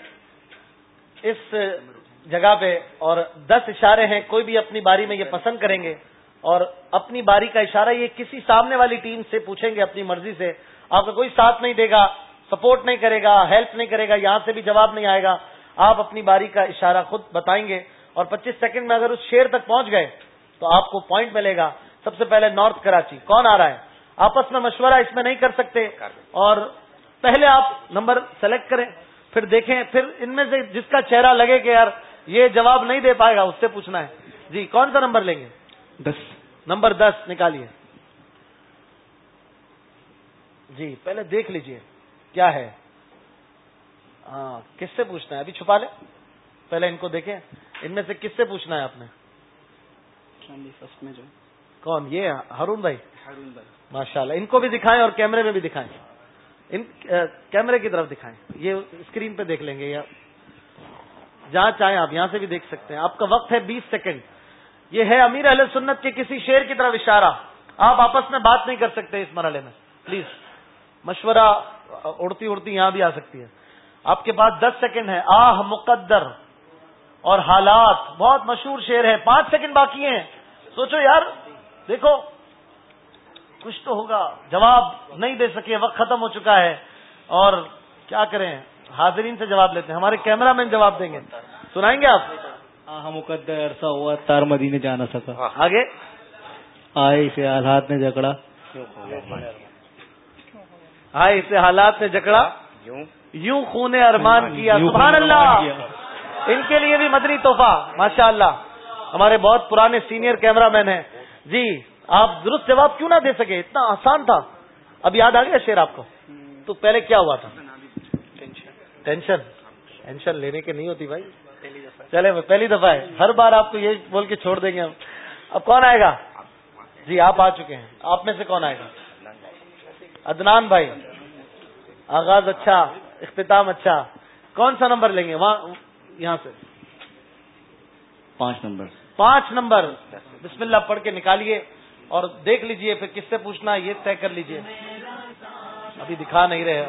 اس جگہ پہ اور دس اشارے ہیں کوئی بھی اپنی باری میں یہ پسند کریں گے۔ اور اپنی باری کا اشارہ یہ کسی سامنے والی ٹیم سے پوچھیں گے اپنی مرضی سے۔ آپ کا کوئی ساتھ نہیں دے گا سپورٹ نہیں کرے گا ہیلپ نہیں کرے گا یہاں سے بھی جواب نہیں آئے گا۔ آپ اپنی باری کا اشارہ خود بتائیں گے۔ اور پچیس سیکنڈ میں اگر اس شیر تک پہنچ گئے تو آپ کو پوائنٹ ملے گا۔ سب سے پہلے نارتھ کراچی کون آ رہا ہے؟ آپس میں مشورہ اس میں نہیں کر سکتے۔ اور پہلے آپ نمبر سلیکٹ کریں۔ پھر دیکھیں پھر ان میں سے جس کا چہرہ لگے کہ یار یہ جواب نہیں دے پائے گا اس سے پوچھنا ہے۔ جی کون سا نمبر لیں گے؟ دس۔ نمبر دس نکالیے۔ جی پہلے دیکھ لیجیے کیا ہے؟ ہاں کس سے پوچھنا ہے؟ ابھی چھپا لیں۔ پہلے ان کو دیکھیں۔ ان میں سے کس سے پوچھنا ہے آپ نے؟ فسٹ میں جو۔ کون؟ یہ ہرون بھائی۔ ہارون بھائی۔ ماشاء اللہ ان کو بھی دکھائیں اور کیمرے میں بھی دکھائیں۔ ان کیمرے کی طرف دکھائیں۔ یہ اسکرین پہ دیکھ لیں گے یا جہاں چاہیں آپ یہاں سے بھی دیکھ سکتے ہیں۔ آپ کا وقت ہے بیس سیکنڈ۔ یہ ہے امیر اہل سنت کے کسی شیر کی طرف اشارہ۔ آپ آپس میں بات نہیں کر سکتے اس مرحلے میں۔ پلیز، مشورہ اڑتی اڑتی یہاں بھی آ سکتی ہے۔ آپ کے پاس دس سیکنڈ ہے آہ، مقدر۔ اور حالات۔ بہت مشہور شیر ہے۔ پانچ سیکنڈ باقی ہیں۔ سوچو یار، دیکھو۔ کچھ تو ہوگا۔ جواب نہیں دے سکے وقت ختم ہو چکا ہے۔ اور کیا کریں؟ حاضرین سے جواب لیتے ہیں۔ ہمارے کیمرہ مین جواب دیں گے۔ سنائیں گے آپ؟ ہاں مقدر عرصہ ہوا تار مدینے جانا سکا۔ آگے؟ آئے اسے حالات نے جکڑا۔ آئے اسے حالات نے جکڑا۔ یوں؟ خون ارمان کیا۔ سبحان اللہ! ان کے لیے بھی مدنی تحفہ ماشاء اللہ ہمارے بہت پرانے سینئر کیمرہ مین ہیں۔ جی آپ درست جواب کیوں نہ دے سکے؟ اتنا آسان تھا۔ اب یاد آ گیا شیر آپ کو۔ تو پہلے کیا ہوا تھا؟ ٹینشن ٹینشن لینے کے نہیں ہوتی بھائی۔ چلے پہلی دفعہ ہے۔ ہر بار آپ کو یہ بول کے چھوڑ دیں گے ہم۔ اب کون آئے گا؟ جی آپ آ چکے ہیں۔ آپ میں سے کون آئے گا؟ ادنان بھائی۔ آغاز اچھا اختتام اچھا۔ کون سا نمبر لیں گے؟ وہاں یہاں سے۔ پانچ نمبر۔ پانچ نمبر۔ بسم اللہ پڑھ کے نکالیے۔ اور دیکھ لیجیے پھر کس سے پوچھنا ہے یہ طے کر لیجیے۔ ابھی دکھا نہیں رہے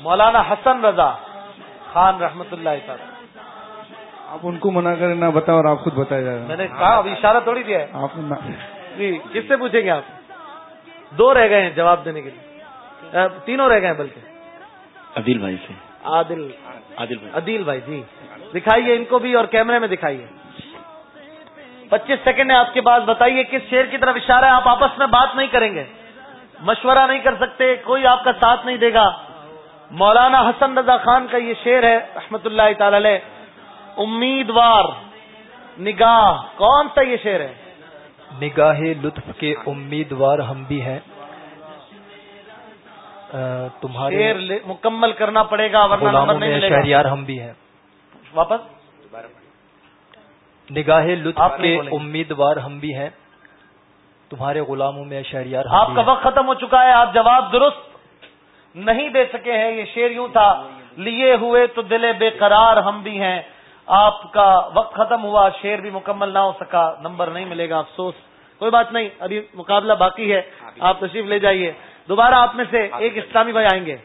مولانا حسن رضا خان رحمت اللہ صاحب۔ آپ ان کو منع کریں نہ بتاؤ اور آپ خود بتایا جائے میں نے کہا ابھی اشارہ تھوڑی دیا ہے۔ آپ جی کس سے پوچھیں گے آپ؟ دو رہ گئے ہیں جواب دینے کے لیے۔ تینوں رہ گئے ہیں بلکہ۔ عدیل بھائی سے۔ عادل۔ عادل بھائی۔ عدیل بھائی جی۔ دکھائیے ان کو بھی اور کیمرے میں دکھائیے۔ پچیس سیکنڈ ہے آپ کے پاس بتائیے کس شیر کی طرف اشارہ ہے؟ آپ آپس میں بات نہیں کریں گے۔ مشورہ نہیں کر سکتے کوئی آپ کا ساتھ نہیں دے گا۔ مولانا حسن رضا خان کا یہ شیر ہے رحمت اللہ تعالی علیہ۔ امیدوار نگاہ کون سا یہ شیر ہے؟ نگاہ لطف کے امیدوار ہم بھی ہیں۔ تمہارے شیر مکمل کرنا پڑے گا ورنہ نمبر نہیں ملے گا۔ شہریار ہم بھی ہیں۔ واپس؟ نگاہ لطف کے امیدوار ہم بھی ہیں۔ تمہارے غلاموں میں شہریار آپ کا وقت ختم ہو چکا ہے آپ جواب درست نہیں دے سکے ہیں۔ یہ شیر یوں تھا لیے ہوئے تو دل بے قرار ہم بھی ہیں۔ آپ کا وقت ختم ہوا شیر بھی مکمل نہ ہو سکا نمبر نہیں ملے گا افسوس۔ کوئی بات نہیں ابھی مقابلہ باقی ہے۔ آپ تشریف لے جائیے۔ دوبارہ آپ میں سے ایک اسلامی بھائی آئیں گے۔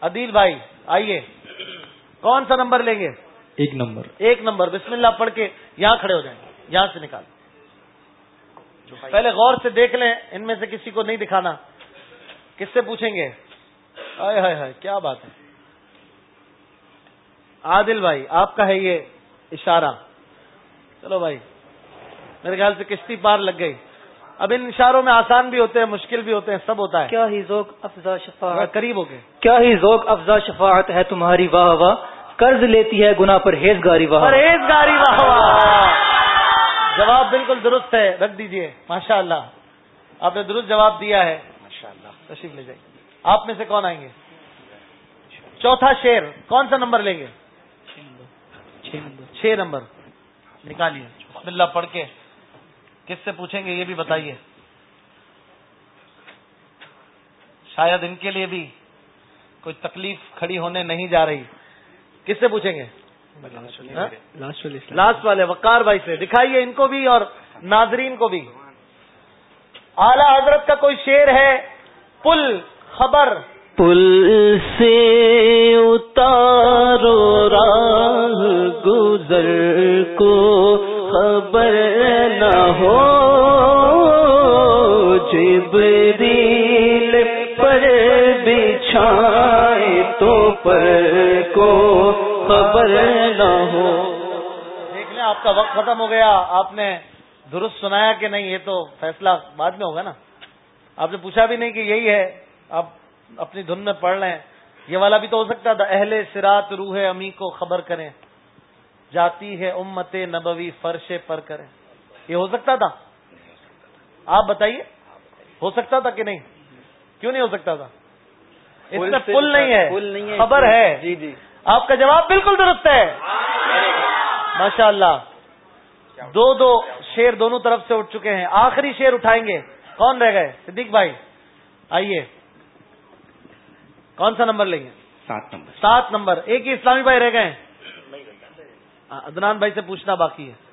عدیل بھائی آئیے۔ کون سا نمبر لیں گے؟ ایک نمبر۔ ایک نمبر۔ بسم اللہ پڑھ کے یہاں کھڑے ہو جائیں۔ یہاں سے نکال۔ پہلے غور سے دیکھ لیں ان میں سے کسی کو نہیں دکھانا۔ کس سے پوچھیں گے؟ ہائے ہائے ہائے کیا بات ہے؟ عادل بھائی آپ کا ہے یہ اشارہ۔ چلو بھائی میرے خیال سے کشتی پار لگ گئی۔ اب ان اشاروں میں آسان بھی ہوتے ہیں مشکل بھی ہوتے ہیں سب ہوتا ہے۔ کیا ہی ذوق افزا شفاعت۔ قریب ہو گئے۔ کیا ہی ذوق افزا شفاعت ہے تمہاری واہ واہ۔ قرض لیتی ہے گنا پر ہیز گاری واہ۔ پرہیز گاری واہ واہ۔ جواب بالکل درست ہے رکھ دیجیے۔ ماشاء اللہ آپ نے درست جواب دیا ہے۔ ماشاء اللہ تشریف لے جائیے۔ آپ میں سے کون آئیں گے؟ چوتھا شیر کون سا نمبر لیں گے؟ چھ نمبر۔ نکالیے۔ بسم اللہ پڑھ کے کس سے پوچھیں گے یہ بھی بتائیے۔ شاید ان کے لیے بھی کوئی تکلیف کھڑی ہونے نہیں جا رہی۔ کس سے پوچھیں گے؟ لاسٹ والے وقار بھائی سے۔ دکھائیے ان کو بھی اور ناظرین کو بھی۔ اعلی حضرت کا کوئی شیر ہے؟ پل خبر۔ پل سے اتارو راہ گزر کو خبر نہ ہو۔ جبریل پر بچھائے تو پر کو خبر نہ ہو۔ دیکھ لیں، آپ کا وقت ختم ہو گیا۔ آپ نے درست سنایا کہ نہیں، یہ تو فیصلہ بعد میں ہوگا نا۔ آپ نے پوچھا بھی نہیں کہ یہی ہے، آپ اپنی دھن میں پڑھ رہے ہیں یہ والا بھی تو ہو سکتا تھا، اہل سرات روح امی کو خبر کریں۔ جاتی ہے امت نبوی فرش پر کریں۔ یہ ہو سکتا تھا؟ آپ بتائیے، ہو سکتا تھا کہ نہیں؟ کیوں نہیں ہو سکتا تھا؟ اس میں پل نہیں ہے خبر ہے۔ جی جی۔ آپ کا جواب بالکل درست ہے۔ ماشاء اللہ دو دو شیر دونوں طرف سے اٹھ چکے ہیں۔ آخری شیر اٹھائیں گے۔ کون رہ گئے؟ صدیق بھائی آئیے۔ کون سا نمبر لیں گے؟ سات نمبر۔ سات نمبر۔ ایک ہی اسلامی بھائی رہ گئے ادنان بھائی سے پوچھنا باقی ہے۔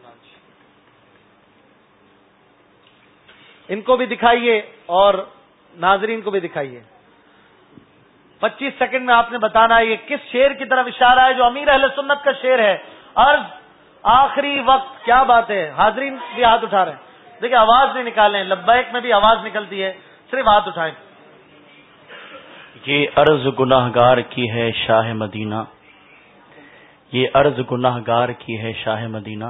ان کو بھی دکھائیے اور ناظرین کو بھی دکھائیے۔ پچیس سیکنڈ میں آپ نے بتانا ہے یہ کس شیر کی طرف اشارہ ہے جو امیر اہل سنت کا شیر ہے؟ عرض آخری وقت کیا بات ہے؟ حاضرین بھی ہاتھ اٹھا رہے ہیں۔ دیکھیں آواز نہیں نکالیں لبیک میں بھی آواز نکلتی ہے صرف ہاتھ اٹھائیں۔ یہ عرض گناہ گار کی ہے شاہ مدینہ۔ یہ عرض گناہ گار کی ہے شاہ مدینہ۔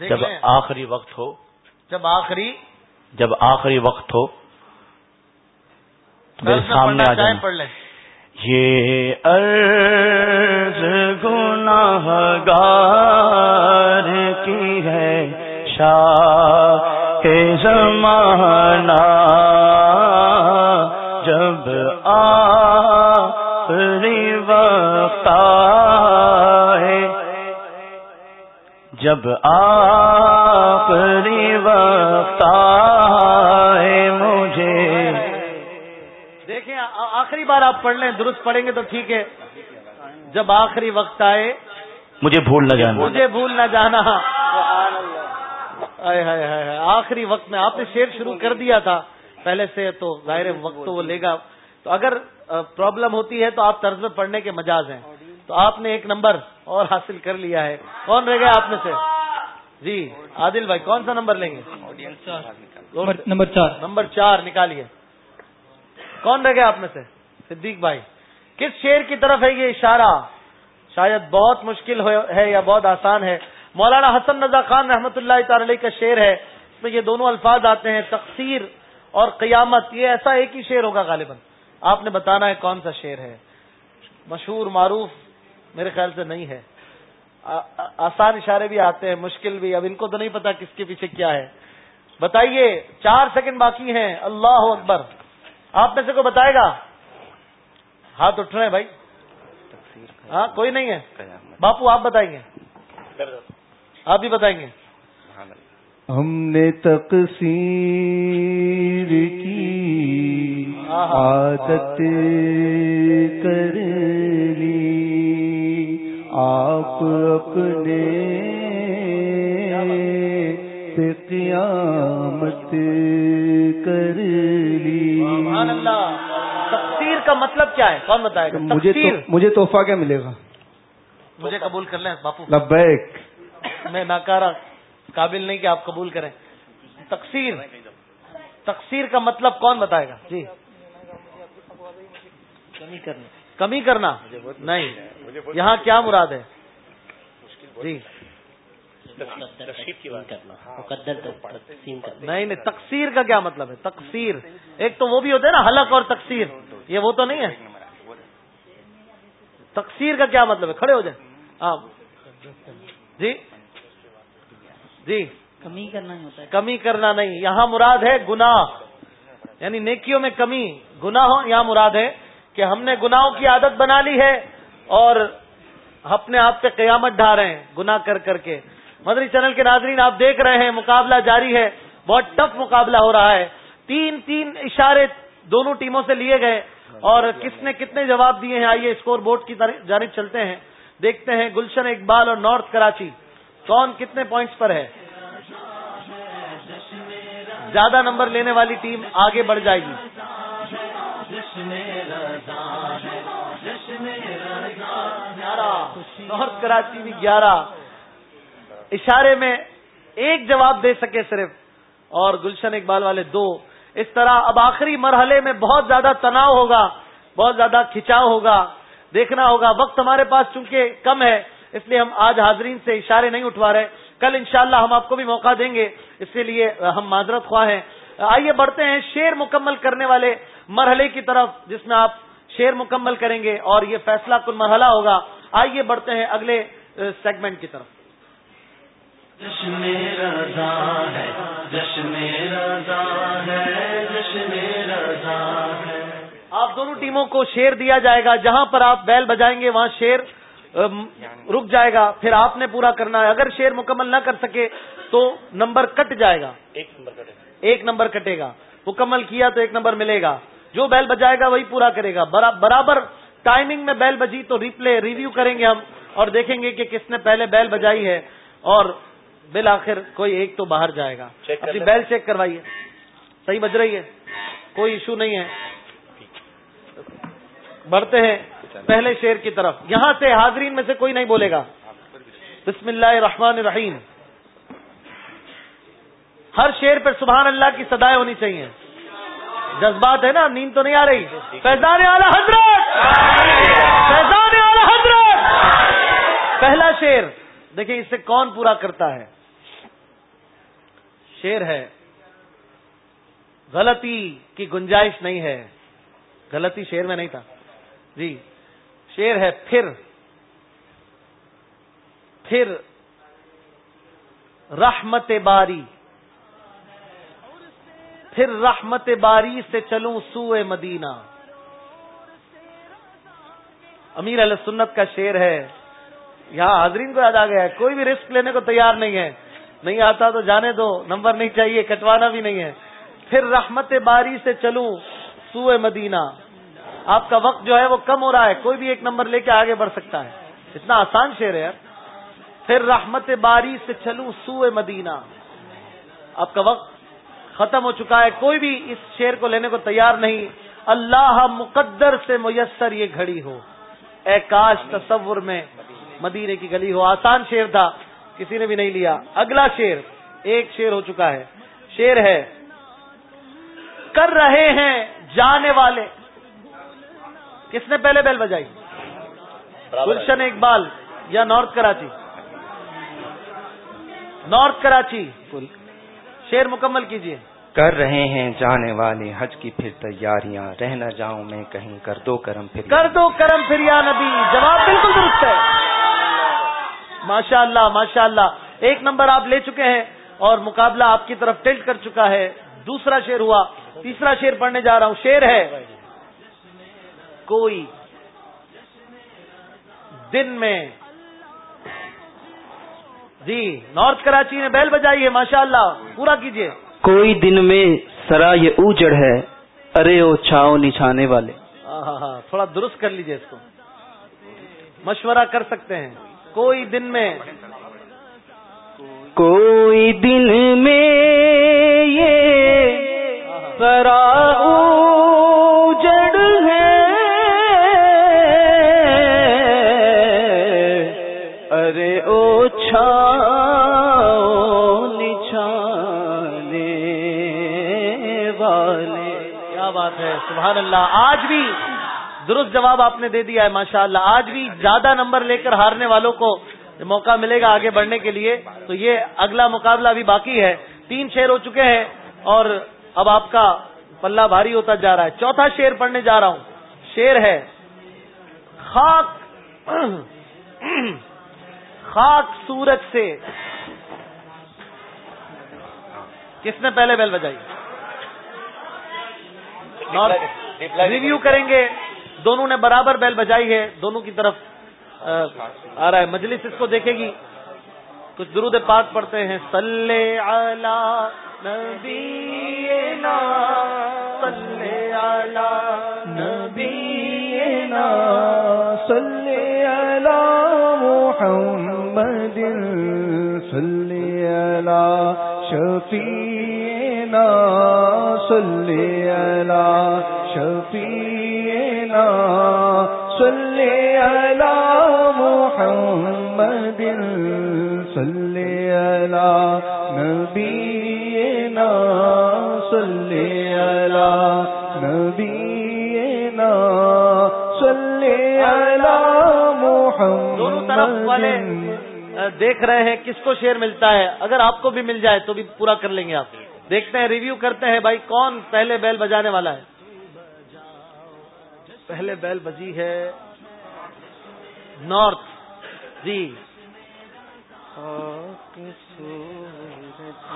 جب آخری وقت ہو۔ جب آخری۔ جب آخری وقت ہو تو میرے سامنے آ جائیں پڑھ لیں۔ یہ عرض گناہ گار کی ہے، شاہ کے زمانہ جب آخری وقت آئے، جب آخری وقت آئے مجھے آخری بار آپ پڑھ لیں درست پڑھیں گے تو ٹھیک ہے۔ جب آخری وقت آئے مجھے بھول نہ جانا۔ مجھے بھول نہ جانا۔ آخری وقت میں آپ نے شیر شروع کر دیا تھا۔ پہلے سے تو ظاہر وقت تو وہ لے گا۔ تو اگر پرابلم ہوتی ہے تو آپ طرز میں پڑھنے کے مجاز ہیں۔ تو آپ نے ایک نمبر اور حاصل کر لیا ہے۔ کون رہ گیا آپ میں سے؟ جی عادل بھائی کون سا نمبر لیں گے؟ نمبر چار۔ نمبر چار نکالیے۔ کون رہ گیا آپ میں سے؟ صدیق بھائی، کس شیر کی طرف ہے یہ اشارہ؟ شاید بہت مشکل ہے یا بہت آسان ہے۔ مولانا حسن رضا خان رحمۃ اللہ تعالی کا شعر ہے۔ اس میں یہ دونوں الفاظ آتے ہیں تقسیر اور قیامت۔ یہ ایسا ایک ہی شعر ہوگا غالباً۔ آپ نے بتانا ہے کون سا شعر ہے۔ مشہور، معروف میرے خیال سے نہیں ہے۔ آسان اشارے بھی آتے ہیں، مشکل بھی۔ اب ان کو تو نہیں پتا کس کے پیچھے کیا ہے۔ بتائیے، چار سیکنڈ باقی ہیں۔ اللہ اکبر۔ آپ میں سے کوئی بتائے گا؟ ہاتھ اٹھ رہے ہیں بھائی؟ ہاں کوئی نہیں ہے۔ باپو آپ بتائیں گے۔ آپ بھی بتائیں گے۔ ہم نے تقسیر کی عادت کر لی۔ آپ اپنے قیامت کر لی۔ کا مطلب کیا ہے؟ کون بتائے گا؟ مجھے تحفہ کیا ملے گا؟ مجھے قبول کر لیں باپو۔ لبیک۔ میں ناکارا قابل نہیں کہ آپ قبول کریں۔ تقسیر تقسیر کا مطلب کون بتائے گا؟ جی۔ کمی کرنا۔ کمی کرنا؟ نہیں۔ یہاں کیا مراد ہے؟ جی۔ نہیں نہیں تقسیر کا کیا مطلب ہے؟ تقسیر۔ ایک تو وہ بھی ہوتا ہے نا حلق اور تقسیر۔ یہ وہ تو نہیں ہے۔ تقسیر کا کیا مطلب ہے؟ کھڑے ہو جائیں۔ آپ جی؟ جی۔ کمی کرنا ہوتا۔ کمی کرنا نہیں۔ یہاں مراد ہے گناہ۔ یعنی نیکیوں میں کمی۔ گناہ یہاں مراد ہے کہ ہم نے گناہوں کی عادت بنا لی ہے اور اپنے آپ پہ قیامت ڈھا رہے ہیں گناہ کر کر کے۔ مدری چینل کے ناظرین، آپ دیکھ رہے ہیں، مقابلہ جاری ہے، بہت ٹف مقابلہ ہو رہا ہے۔ تین تین اشارے دونوں ٹیموں سے لیے گئے اور کس نے کتنے جواب دیے ہیں؟ آئیے اسکور بورڈ کی جانب چلتے ہیں۔ دیکھتے ہیں گلشن اقبال اور نارتھ کراچی۔ کون کتنے پوائنٹس پر ہے؟ زیادہ نمبر لینے والی ٹیم آگے بڑھ جائے گی۔ نارتھ کراچی بھی گیارہ۔ اشارے میں ایک جواب دے سکے صرف۔ اور گلشن اقبال والے دو، اس طرح اب آخری مرحلے میں بہت زیادہ تناؤ ہوگا، بہت زیادہ کھچاؤ ہوگا، دیکھنا ہوگا، وقت ہمارے پاس چونکہ کم ہے، اس لیے ہم آج حاضرین سے اشارے نہیں اٹھوا رہے۔ کل انشاءاللہ ہم آپ کو بھی موقع دیں گے، اس کے لیے ہم معذرت خواہ ہیں۔ آئیے بڑھتے ہیں شیر مکمل کرنے والے مرحلے کی طرف، جس میں آپ شیر مکمل کریں گے اور یہ فیصلہ کل مرحلہ ہوگا۔ آئیے بڑھتے ہیں اگلے سیگمنٹ کی طرف۔ جشن رضا ہے جشن رضا ہے جشن رضا ہے۔ آپ دونوں ٹیموں کو شیر دیا جائے گا جہاں پر آپ بیل بجائیں گے وہاں شیر رک جائے گا۔ پھر آپ نے پورا کرنا ہے۔ اگر شیر مکمل نہ کر سکے تو نمبر کٹ جائے گا۔ ایک نمبر کٹے گا۔ ایک نمبر کٹے گا۔ مکمل کیا تو ایک نمبر ملے گا۔ جو بیل بجائے گا وہی پورا کرے گا۔ برابر ٹائمنگ میں بیل بجی تو ریپلے ریویو کریں گے ہم اور دیکھیں گے کہ کس نے پہلے بیل بجائی ہے اور بالآخر کوئی ایک تو باہر جائے گا۔ اپنی بیل چیک کروائیے۔ صحیح بج رہی ہے۔ کوئی ایشو نہیں ہے۔ بڑھتے ہیں۔ پہلے شیر کی طرف۔ یہاں سے حاضرین میں سے کوئی نہیں بولے گا۔ بسم اللہ الرحمن الرحیم۔ ہر شیر پہ سبحان اللہ کی سدائے ہونی چاہیے۔ جذبات ہے نا نیند تو نہیں آ رہی۔ فیضان اعلی حضرت! فیضان اعلی حضرت! پہلا شیر دیکھیں اس سے کون پورا کرتا ہے؟ شیر ہے، غلطی کی گنجائش نہیں ہے۔ غلطی شیر میں نہیں تھا۔ جی شیر ہے پھر پھر رحمت باری۔ پھر رحمت باری سے چلوں سوئے مدینہ۔ امیر علیہ سنت کا شیر ہے یہاں حاضرین کو یاد آ گیا ہے، کوئی بھی رسک لینے کو تیار نہیں ہے۔ نہیں آتا تو جانے دو، نمبر نہیں چاہیے، کٹوانا بھی نہیں ہے۔ پھر رحمت باری سے چلوں سوئے مدینہ۔ آپ کا وقت جو ہے وہ کم ہو رہا ہے، کوئی بھی ایک نمبر لے کے آگے بڑھ سکتا ہے۔ اتنا آسان شعر ہے پھر رحمت باری سے چلوں سوئے مدینہ۔ آپ کا وقت ختم ہو چکا ہے، کوئی بھی اس شعر کو لینے کو تیار نہیں۔ اللہ مقدر سے میسر یہ گھڑی ہو۔ اے کاش تصور میں مدینے کی گلی ہو آسان شعر تھا کسی نے بھی نہیں لیا۔ اگلا شعر ایک شعر ہو چکا ہے۔ شعر ہے کر رہے ہیں جانے والے۔ کس نے پہلے بیل بجائی؟ گلشن اقبال یا نارتھ کراچی؟ نارتھ کراچی۔ شیر مکمل کیجیے کر رہے ہیں جانے والے حج کی پھر تیاریاں۔ رہ نہ جاؤں میں کہیں کر دو کرم پھر کر دو کرم پھر یا نبی۔ جواب بالکل درست ہے۔ ماشاء اللہ ماشاء اللہ ایک نمبر آپ لے چکے ہیں اور مقابلہ آپ کی طرف ٹلٹ کر چکا ہے۔ دوسرا شیر ہوا تیسرا شیر پڑھنے جا رہا ہوں۔ شیر ہے کوئی دن میں جی نارتھ کراچی نے بیل بجائی ہے ماشاء اللہ پورا کیجیے کوئی دن میں سرا یہ اوجڑ ہے ارے او چھاؤ نچھانے والے۔ ہاں ہاں تھوڑا درست کر لیجیے اس کو۔ مشورہ کر سکتے ہیں۔ کوئی دن میں کوئی دن میں یہ سرا اوجڑ ہے۔ ارے او چھاؤ بات ہے؟ سبحان اللہ۔ آج بھی درست جواب آپ نے دے دیا ہے ماشاء اللہ آج بھی زیادہ نمبر لے کر ہارنے والوں کو موقع ملے گا آگے بڑھنے کے لیے۔ تو یہ اگلا مقابلہ ابھی باقی ہے۔ تین شیر ہو چکے ہیں اور اب آپ کا پلہ بھاری ہوتا جا رہا ہے۔ چوتھا شیر پڑھنے جا رہا ہوں۔ شیر ہے خاک خاک سورج سے۔ کس نے پہلے بیل بجائی؟ ریویو کریں گے۔ دونوں نے برابر بیل بجائی ہے، دونوں کی طرف، آ رہا ہے۔ مجلس اس کو دیکھے گی۔ کچھ درود پاک پڑھتے ہیں۔ سلے نبی سلے نبی سلے محمد سلے شفینا صلی علی شفینا صلی علی محمد صلی علی نبینا صلی علی نبینا صلی علی محمد دونوں طرف والے دیکھ رہے ہیں کس کو شیر ملتا ہے۔ اگر آپ کو بھی مل جائے تو بھی پورا کر لیں گے آپ۔ دیکھتے ہیں ریویو کرتے ہیں بھائی کون پہلے بیل بجانے والا ہے؟ پہلے بیل بجی ہے نارتھ۔ جی۔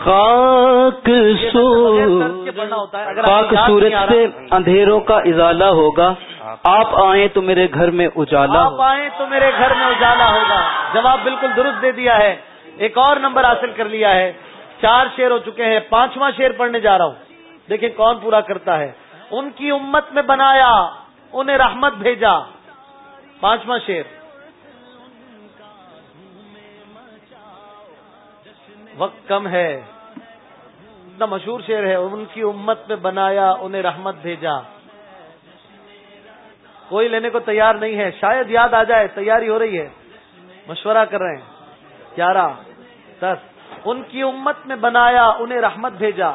خاک خاک سورج سے اندھیروں کا ازالہ ہوگا۔ آپ آئیں تو میرے گھر میں اجالا آپ آئیں تو میرے گھر میں اجالا ہوگا۔ جواب بالکل درست دے دیا ہے۔ ایک اور نمبر حاصل کر لیا ہے۔ چار شیر ہو چکے ہیں۔ پانچواں شیر پڑھنے جا رہا ہوں۔ دیکھیں کون پورا کرتا ہے۔ ان کی امت میں بنایا۔ انہیں رحمت بھیجا۔ پانچواں شیر وقت کم ہے۔ اتنا مشہور شعر ہے۔ ان کی امت میں بنایا، انہیں رحمت بھیجا۔ کوئی لینے کو تیار نہیں ہے۔ شاید یاد آ جائے، تیاری ہو رہی ہے۔ مشورہ کر رہے ہیں۔ گیارہ، دس۔ ان کی امت میں بنایا، انہیں رحمت بھیجا۔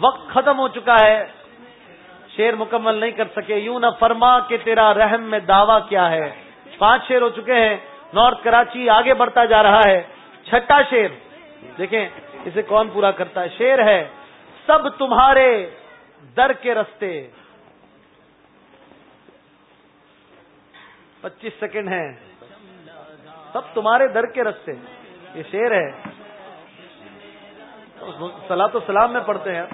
وقت ختم ہو چکا ہے۔ شیر مکمل نہیں کر سکے۔ یوں نہ فرما کہ تیرا رحم میں دعویٰ کیا ہے۔ پانچ شیر ہو چکے ہیں۔ نارتھ کراچی آگے بڑھتا جا رہا ہے۔ چھٹا شیر۔ دیکھیں، اسے کون پورا کرتا ہے؟ شیر ہے۔ سب تمہارے در کے رستے۔ پچیس سیکنڈ ہیں۔ سب تمہارے در کے رستے۔ یہ شیر ہے۔ سلا تو سلام میں پڑھتے ہیں۔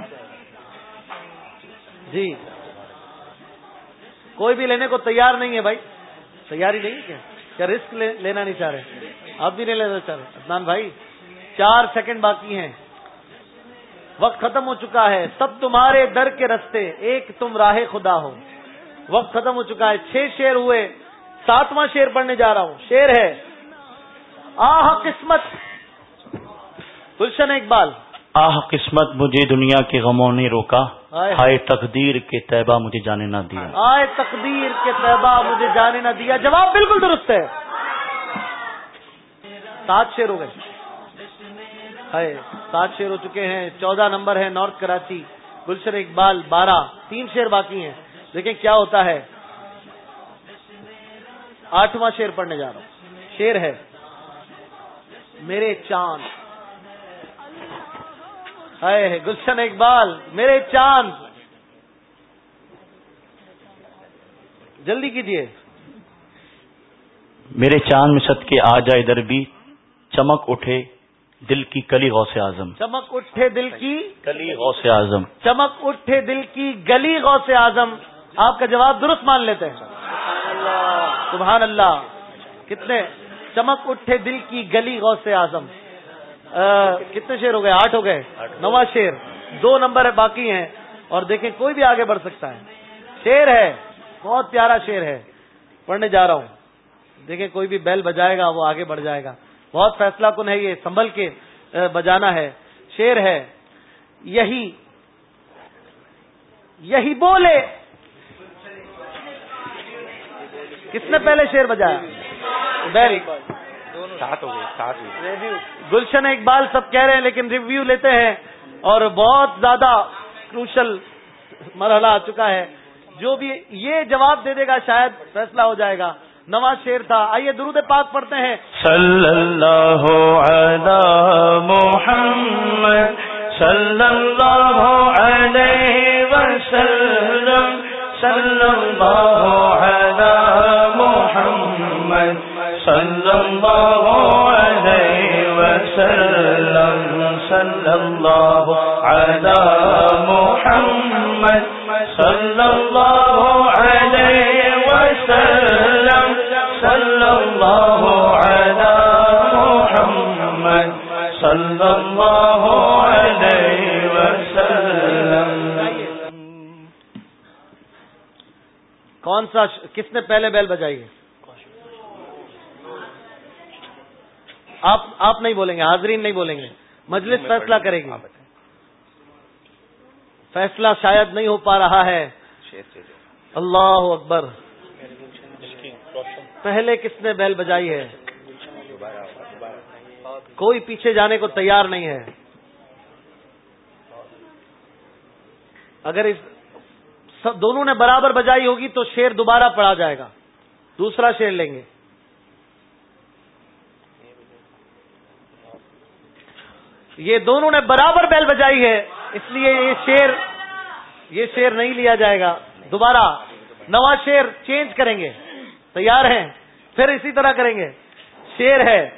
جی۔ کوئی بھی لینے کو تیار نہیں ہے بھائی۔ تیاری نہیں کیا؟ کیا رسک لینا نہیں چاہ رہے؟ آپ بھی نہیں لینا چاہ رہے؟ عدنان بھائی، چار سیکنڈ باقی ہیں۔ وقت ختم ہو چکا ہے۔ سب تمہارے در کے رستے، ایک تم راہ خدا ہو۔ وقت ختم ہو چکا ہے۔ چھ شیر ہوئے۔ ساتواں شیر پڑھنے جا رہا ہوں۔ شیر ہے، آہ قسمت۔ گلشن اقبال آہ قسمت مجھے دنیا کے غموں نے روکا۔ ہائے تقدیر کے طیبہ مجھے جانے نہ دیا۔ آئے تقدیر کے طیبہ مجھے جانے نہ دیا۔ جواب بالکل درست ہے۔ سات شیر ہو گئے۔ سات شیر ہو چکے ہیں۔ چودہ نمبر ہے نارتھ کراچی گلشن اقبال بارہ۔ تین شیر باقی ہیں۔ دیکھیں کیا ہوتا ہے؟ آٹھواں شیر پڑھنے جا رہا ہوں۔ شیر ہے میرے چاند۔ گلشن اقبال میرے چاند۔ جلدی کیجیے میرے چاند میں ست کے آ جائے ادھر بھی چمک اٹھے دل کی کلی غوث اعظم۔ چمک اٹھے دل کی کلی غوث اعظم۔ چمک اٹھے دل کی گلی غوث اعظم۔ آپ کا جواب درست مان لیتے ہیں۔ سبحان اللہ۔ کتنے؟ چمک اٹھے دل کی گلی غوث اعظم۔ کتنے شیر ہو گئے؟ آٹھ ہو گئے۔ نواں شیر دو نمبر باقی ہیں اور دیکھیں کوئی بھی آگے بڑھ سکتا ہے۔ شیر ہے بہت پیارا شیر ہے۔ پڑھنے جا رہا ہوں۔ دیکھیں کوئی بھی بیل بجائے گا وہ آگے بڑھ جائے گا۔ بہت فیصلہ کن ہے یہ سنبھل کے بجانا ہے۔ شیر ہے یہی یہی بولے۔ کس نے پہلے شیر بجایا؟ بیل گلشن اقبال سب کہہ رہے ہیں لیکن ریویو لیتے ہیں اور بہت زیادہ کروشل مرحلہ آ چکا ہے۔ جو بھی یہ جواب دے دے گا شاید فیصلہ ہو جائے گا۔ نواز شیر تھا۔ آئیے درود پاک پڑھتے ہیں۔ صلی اللہ علی محمد صلی اللہ علیہ وسلم صلی اللہ علی محمد۔ صلی اللہ علیہ وسلم صلی اللہ علی محمد صلی اللہ علیہ وسلم صلی اللہ علی محمد صلی اللہ علیہ وسلم کون سا کس نے پہلے بیل بجائی ہے؟ آپ آپ نہیں بولیں گے حاضرین نہیں بولیں گے۔ مجلس فیصلہ کرے گی۔ فیصلہ شاید نہیں ہو پا رہا ہے۔ اللہ اکبر۔ پہلے کس نے بیل بجائی ہے؟ کوئی پیچھے جانے کو تیار نہیں ہے۔ اگر اس دونوں نے برابر بجائی ہوگی تو شیر دوبارہ پڑا جائے گا۔ دوسرا شیر لیں گے۔ یہ دونوں نے برابر بیل بجائی ہے اس لیے یہ شیر یہ شیر نہیں لیا جائے گا۔ دوبارہ نواں شیر چینج کریں گے تیار ہیں پھر اسی طرح کریں گے۔ شیر ہے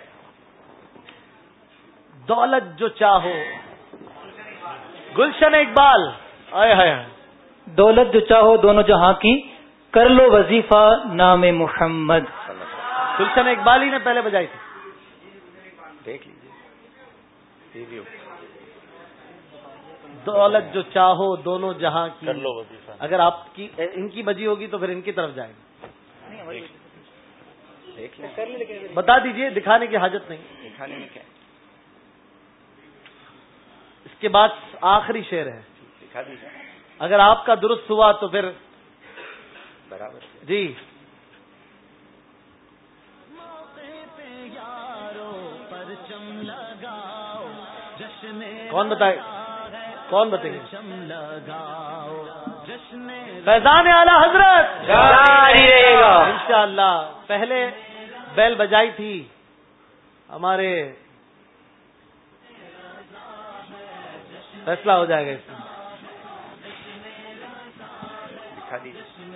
دولت جو چاہو۔ گلشن اقبال آئے ہائے۔ دولت جو چاہو دونوں جہاں کی کر لو وظیفہ نام محمد۔ گلشن اقبال ہی نے پہلے بجائی تھی۔ دیکھ لیجیے دولت جو چاہو دونوں جہاں کی۔ کر لو اگر آپ کی ان کی بجی ہوگی تو پھر ان کی طرف جائیں۔ گے۔ بتا دیجیے دکھانے کی حاجت نہیں۔ دکھانے میں کیا؟ اس کے بعد آخری شعر ہے۔ دکھا اگر آپ کا درست ہوا تو پھر۔ برابر۔ جی۔ کون بتائے؟ کون بتائیے فیضان اعلی حضرت! ان شاء اللہ پہلے بیل بجائی تھی ہمارے فیصلہ ہو جائے گا اس میں۔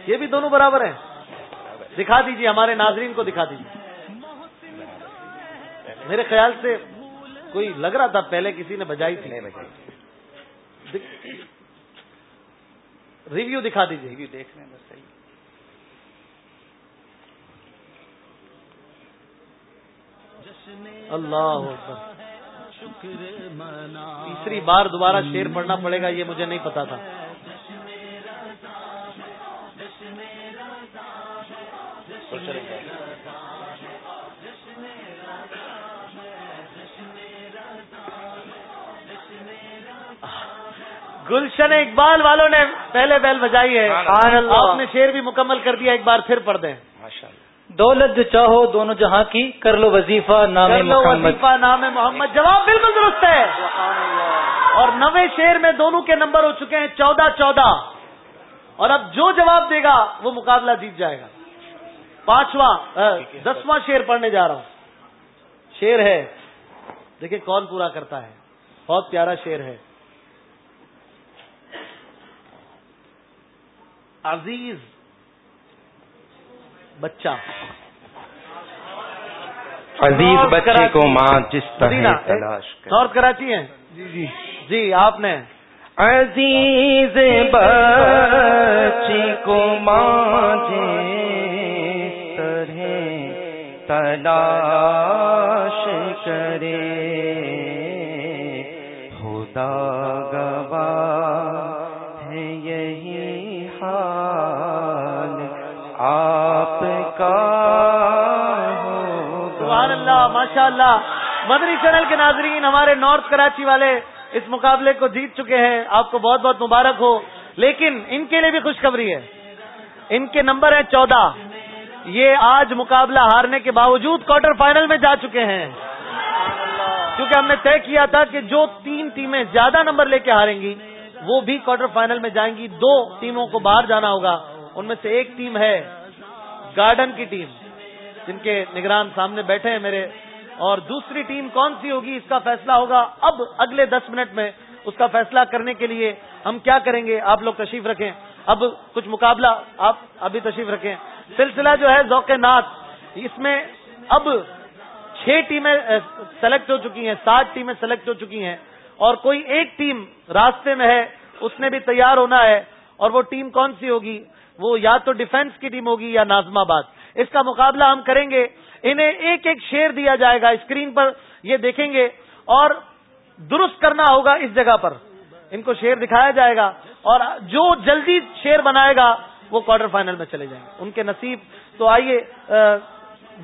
یہ بھی دونوں برابر ہیں۔ دکھا دیجیے ہمارے ناظرین کو دکھا دیجیے میرے خیال سے کوئی لگ رہا تھا پہلے کسی نے بجائی تھی؟ ریویو دکھا دیجیے ریویو دیکھ رہے ہیں بس صحیح۔ اللہ تیسری بار دوبارہ شیر پڑھنا پڑے گا یہ مجھے نہیں پتا تھا۔ گلشن اقبال والوں نے پہلے بیل بجائی ہے۔ آپ نے شیر بھی مکمل کر دیا ایک بار پھر پڑھ دیں۔ دولت جو چاہو دونوں جہاں کی کر لو وظیفہ نام کر لو محمد۔ وظیفہ نام محمد۔ جواب بالکل درست ہے۔ اور نوے شیر میں دونوں کے نمبر ہو چکے ہیں چودہ چودہ۔ اور اب جو جواب دے گا وہ مقابلہ جیت جائے گا۔ پانچواں دسواں شیر پڑھنے جا رہا ہوں۔ شیر ہے۔ دیکھیں کون پورا کرتا ہے۔ بہت پیارا شیر ہے۔ عزیز بچہ۔ عزیز بچے کو ماں جس طرح تلاش نارتھ کراچی ہیں؟ جی جی۔ جی آپ نے۔ عزیز بچے کو ماں جس طرح تلاش کرے۔ خدا اللہ ماشاء اللہ چینل کے ناظرین، ہمارے نارتھ کراچی والے اس مقابلے کو جیت چکے ہیں۔ آپ کو بہت بہت مبارک ہو۔ لیکن ان کے لیے بھی خوشخبری ہے۔ ان کے نمبر ہیں چودہ۔ یہ آج مقابلہ ہارنے کے باوجود کوارٹر فائنل میں جا چکے ہیں۔ کیونکہ ہم نے طے کیا تھا کہ جو تین ٹیمیں زیادہ نمبر لے کے ہاریں گی، وہ بھی کوارٹر فائنل میں جائیں گی۔ دو ٹیموں کو باہر جانا ہوگا۔ ان میں سے ایک ٹیم ہے گارڈن کی ٹیم، جن کے نگران سامنے بیٹھے ہیں میرے اور دوسری ٹیم کون سی ہوگی اس کا فیصلہ ہوگا اب اگلے دس منٹ میں اس کا فیصلہ کرنے کے لیے ہم کیا کریں گے؟ آپ لوگ تشریف رکھیں۔ اب کچھ مقابلہ آپ ابھی تشریف رکھیں۔ سلسلہ جو ہے ذوق نات اس میں اب چھ ٹیمیں سلیکٹ ہو چکی ہیں، سات ٹیمیں سلیکٹ ہو چکی ہیں اور کوئی ایک ٹیم راستے میں ہے، اس نے بھی تیار ہونا ہے اور وہ ٹیم کون سی ہوگی؟ وہ یا تو ڈیفنس کی ٹیم ہوگی یا نازم آباد۔ اس کا مقابلہ ہم کریں گے۔ انہیں ایک ایک شیر دیا جائے گا اسکرین پر، یہ دیکھیں گے، اور درست کرنا ہوگا اس جگہ پر۔ ان کو شیر دکھایا جائے گا، اور جو جلدی شیر بنائے گا، وہ کوارٹر فائنل میں چلے جائیں گے۔ ان کے نصیب۔ تو آئیے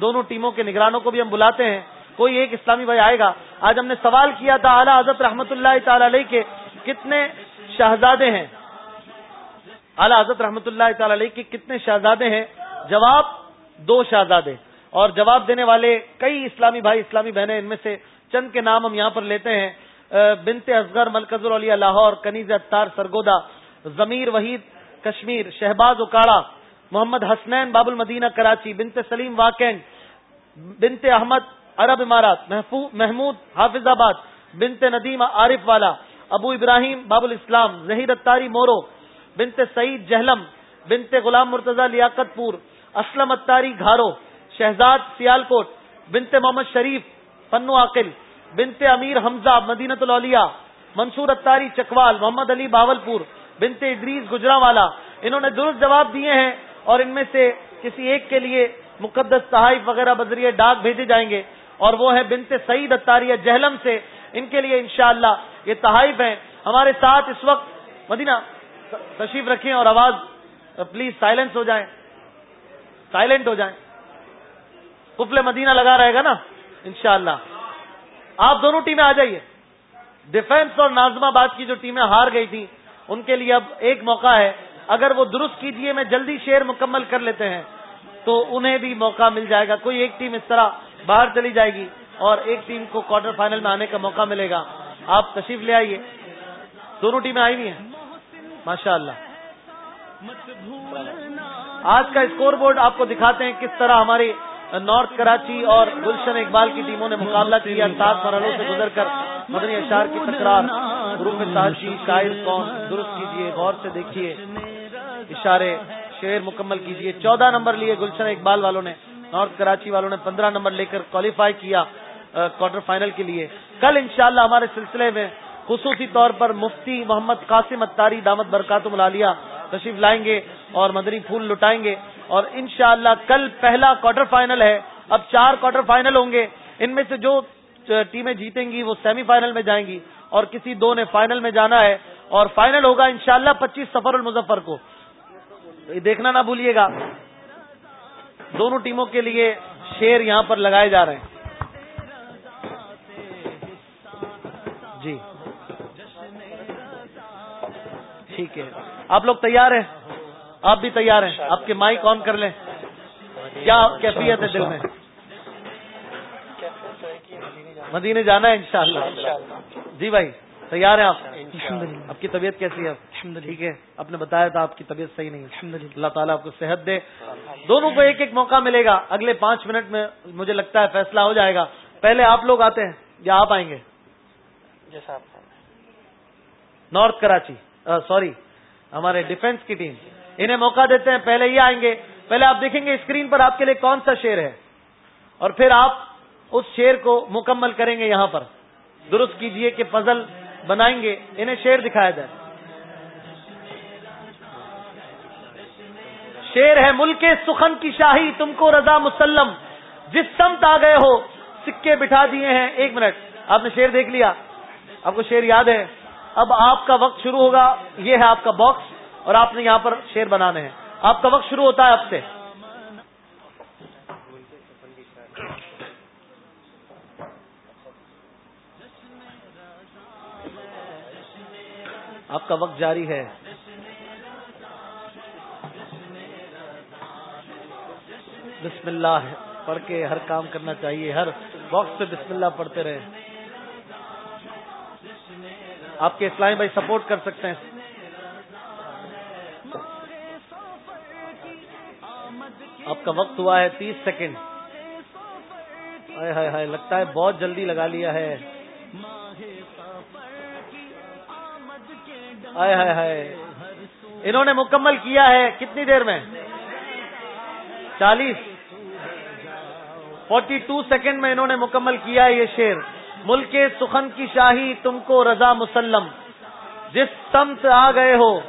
دونوں ٹیموں کے نگرانوں کو بھی ہم بلاتے ہیں۔ کوئی ایک اسلامی بھائی آئے گا۔ آج ہم نے سوال کیا تھا، اعلیٰ حضرت رحمت اللہ تعالی علیہ کے کتنے شہزادے ہیں؟ اعلیٰ حضرت رحمت اللہ تعالی علیہ کے کتنے شہزادے ہیں؟ جواب، دو شہزادے۔ اور جواب دینے والے کئی اسلامی بھائی، اسلامی بہنیں ان میں سے چند کے نام ہم یہاں پر لیتے ہیں۔ بنت اصغر ملکز العلیہ لاہور، کنیز اطار سرگودا، ضمیر وحید، کشمیر، شہباز اکاڑا، محمد حسنین، باب المدینہ، کراچی، بنت سلیم واقع بنت احمد، عرب امارات محمود، حافظ آباد، بنت ندیم عارف والا، ابو ابراہیم، باب الاسلام ظہیر اتاری مورو، بنت سعید جہلم، بنت غلام مرتضی لیاقت پور اسلم اتاری گھارو شہزاد سیالکوٹ بنت محمد شریف پنو عاقل، بنت امیر حمزہ مدینت الولیا منصور اتاری چکوال، محمد علی باولپور، بنت ادریس گجرا والا انہوں نے درست جواب دیے ہیں اور ان میں سے کسی ایک کے لیے مقدس تحائف وغیرہ بذریعے ڈاک بھیجے جائیں گے اور وہ ہیں بنت سعید اتاریہ جہلم سے۔ ان کے لیے انشاءاللہ یہ تحائف ہیں۔ ہمارے ساتھ اس وقت مدینہ، تشریف رکھیں اور آواز پلیز سائلنس ہو جائیں۔ سائلنٹ ہو جائیں۔ کفل مدینہ لگا رہے گا نا، انشاءاللہ۔ آپ دونوں ٹیمیں آ جائیے۔ ڈیفینس اور نازم آباد کی جو ٹیمیں ہار گئی تھیں، ان کے لیے اب ایک موقع ہے۔ اگر وہ درست کیجیے، میں جلدی شیر مکمل کر لیتے ہیں۔ تو انہیں بھی موقع مل جائے گا۔ کوئی ایک ٹیم اس طرح باہر چلی جائے گی اور ایک ٹیم کو کوارٹر فائنل میں آنے کا موقع ملے گا۔ آپ تشریف لے آئیے۔ دونوں ٹیمیں آئی ہوئی ہیں۔ ماشاء اللہ آج کا اسکور بورڈ آپ کو دکھاتے ہیں کس طرح ہماری نارتھ کراچی اور گلشن اقبال کی ٹیموں نے مقابلہ کیا، سات مرحلوں سے گزر کر مدنی اشار کی تکرار گروپ تحجی شاعر کون؟ درست کیجیے غور سے دیکھیے اشارے شعر مکمل کیجیے چودہ نمبر لیے گلشن اقبال والوں نے، نارتھ کراچی والوں نے پندرہ نمبر لے کر کوالیفائی کیا کوارٹر فائنل کے لیے۔ کل انشاءاللہ ہمارے سلسلے میں خصوصی طور پر مفتی محمد قاسم اتاری دامت برکاتم العالیہ تشریف لائیں گے اور مدنی پھول لٹائیں گے۔ اور انشاءاللہ کل پہلا کوارٹر فائنل ہے. اب چار کوارٹر فائنل ہوں گے. ان میں سے جو ٹیمیں جیتیں گی وہ سیمی فائنل میں جائیں گی اور کسی دو نے فائنل میں جانا ہے. اور فائنل ہوگا انشاءاللہ پچیس سفر المظفر کو. دیکھنا نہ بھولیے گا. دونوں ٹیموں کے لیے شیر یہاں پر لگائے جا رہے ہیں. جی. ٹھیک ہے. آپ لوگ تیار ہیں؟ آپ بھی تیار ہیں؟ آپ کے مائک آن کر لیں۔ کیا کیفیت ہے دل میں؟ مدینے جانا ہے انشاءاللہ۔ جی بھائی تیار ہیں آپ؟ آپ کی طبیعت کیسی ہے؟ ٹھیک ہے۔ آپ نے بتایا تھا آپ کی طبیعت صحیح نہیں اللہ تعالیٰ آپ کو صحت دے۔ دونوں کو ایک ایک موقع ملے گا۔ اگلے پانچ منٹ میں مجھے لگتا ہے فیصلہ ہو جائے گا۔ پہلے آپ لوگ آتے ہیں یا آپ آئیں گے؟ جیسا نارتھ کراچی سوری ہمارے ڈیفنس کی ٹیم۔ انہیں موقع دیتے ہیں، پہلے یہ آئیں گے۔ پہلے آپ دیکھیں گے اسکرین پر آپ کے لیے کون سا شیر ہے۔ اور پھر آپ اس شیر کو مکمل کریں گے یہاں پر۔ درست کیجیے کہ فضل بنائیں گے۔ انہیں شیر دکھایا جائے۔ شیر ہے، ملک سخن کی شاہی، تم کو رضا مسلم۔ جس سمت آ گئے ہو، سکے بٹھا دیے ہیں۔ ایک منٹ، آپ نے شیر دیکھ لیا؟ آپ کو شیر یاد ہے؟ اب آپ کا وقت شروع ہوگا۔ یہ ہے آپ کا باکس۔ اور آپ نے یہاں پر شیر بنانے ہیں۔ آپ کا وقت شروع ہوتا ہے اب سے۔ آپ کا وقت جاری ہے۔ بسم اللہ، پڑھ کے ہر کام کرنا چاہیے۔ ہر باکس پہ بسم اللہ پڑھتے رہے آپ کے اسلامی بھائی سپورٹ کر سکتے ہیں۔ آپ کا وقت ہوا ہے تیس سیکنڈ۔ ہائے ہائے لگتا ہے بہت جلدی لگا لیا ہے۔ ہائے ہائے ہائے، انہوں نے مکمل کیا ہے کتنی دیر میں؟ چالیس۔ فورٹی ٹو سیکنڈ میں انہوں نے مکمل کیا ہے یہ شیر ملک سخن کی شاہی تم کو رضا مسلم۔ جس سمت آ گئے ہو،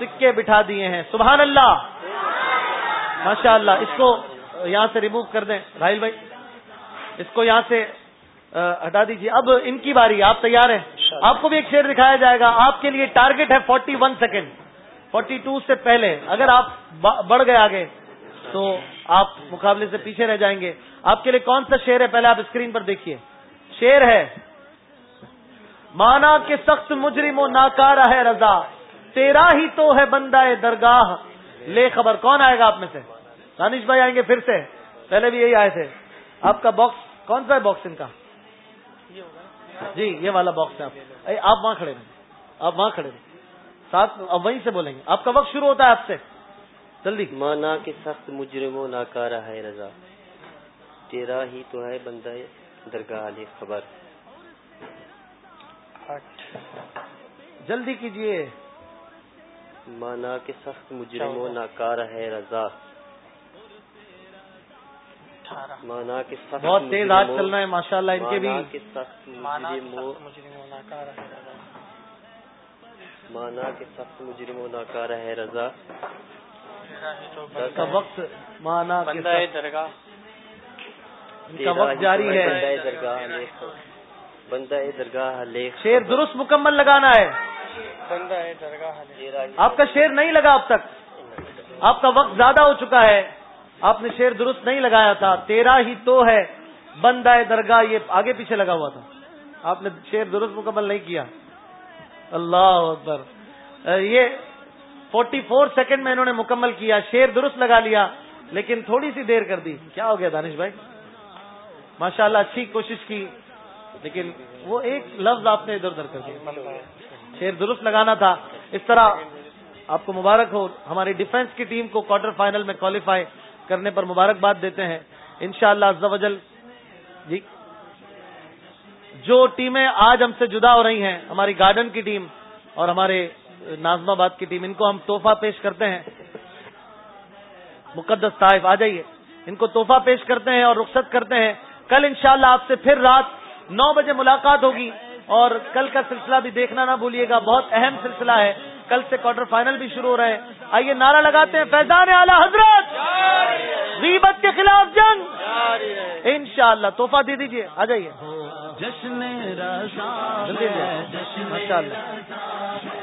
سکے بٹھا دیے ہیں۔ سبحان اللہ۔ ماشاء اللہ اس کو یہاں سے ریموو کر دیں۔ راہل بھائی اس کو یہاں سے ہٹا دیجیے اب ان کی باری آپ تیار ہیں؟ آپ کو بھی ایک شیر دکھایا جائے گا۔ آپ کے لیے ٹارگٹ ہے forty one second forty two سے پہلے۔ اگر آپ بڑھ گئے آگے تو آپ مقابلے سے پیچھے رہ جائیں گے۔ آپ کے لیے کون سا شیر ہے؟ پہلے آپ اسکرین پر دیکھیے۔ شیر ہے مانا کہ سخت مجرم و ناکارا ہے رضا۔ تیرا ہی تو ہے بندہ درگاہ۔ لے خبر کون آئے گا آپ میں سے؟ دانش بھائی آئیں گے پھر سے۔ پہلے بھی یہی آئے تھے۔ آپ کا باکس کون سا ہے باکس ان کا؟ جی یہ والا باکس ہے آپ۔ آپ وہاں کھڑے رہیں آپ وہاں کھڑے رہیں ساتھ اب وہیں سے بولیں گے۔ آپ کا وقت شروع ہوتا ہے آپ سے۔ جلدی۔ مانا کے سخت مجرم و ناکارا ہے رضا۔ تیرا ہی تو ہے بندہ درگاہ علی خبر۔ جلدی کیجیے۔ مانا کے سخت مجرم و ناکارا ہے رضا۔ بہت تیز آج چل رہے ہیں ماشاء اللہ ان کے بھی۔ مانا کے سخت سخت مجرموں ناکارہ ہے رضا۔ کا وقت مانا درگاہ۔ ان کا وقت جاری ہے۔ بندہ درگاہ بندہ شیر درست مکمل لگانا ہے۔ بندہ درگاہ آپ کا شیر نہیں لگا اب تک۔ آپ کا وقت زیادہ ہو چکا ہے۔ آپ نے شیر درست نہیں لگایا تھا، تیرا ہی تو ہے۔ بندہ درگاہ، یہ آگے پیچھے لگا ہوا تھا۔ آپ نے شیر درست مکمل نہیں کیا۔ اللہ اکبر۔ یہ فورٹی فور سیکنڈ میں انہوں نے مکمل کیا شیر درست لگا لیا، لیکن تھوڑی سی دیر کر دی۔ کیا ہو گیا دانش بھائی؟ ماشاء اللہ اچھی کوشش کی، لیکن وہ ایک لفظ آپ نے ادھر ادھر کر دیا۔ شیر درست لگانا تھا۔ اس طرح آپ کو مبارک ہو، ہماری ڈیفنس کی ٹیم کو کوارٹر فائنل میں کوالیفائی کرنے پر مبارکباد دیتے ہیں۔ انشاءاللہ شاء اللہ جی جو ٹیمیں آج ہم سے جدا ہو رہی ہیں، ہماری گارڈن کی ٹیم اور ہمارے نازم آباد کی ٹیم، ان کو ہم تحفہ پیش کرتے ہیں۔ مقدس طائف، آ جائیے۔ ان کو تحفہ پیش کرتے ہیں اور رخصت کرتے ہیں۔ کل انشاءاللہ آپ سے پھر رات نو بجے ملاقات ہوگی اور کل کا سلسلہ بھی دیکھنا نہ بھولیے گا۔ بہت اہم سلسلہ ہے۔ کل سے کوارٹر فائنل بھی شروع ہو رہے ہیں آئیے نعرہ لگاتے ہیں۔ فیضان اعلی حضرت۔ غیبت کے خلاف جنگ۔ انشاءاللہ تحفہ دے دیجیے آ جائیے۔ جشن۔ ماشاء اللہ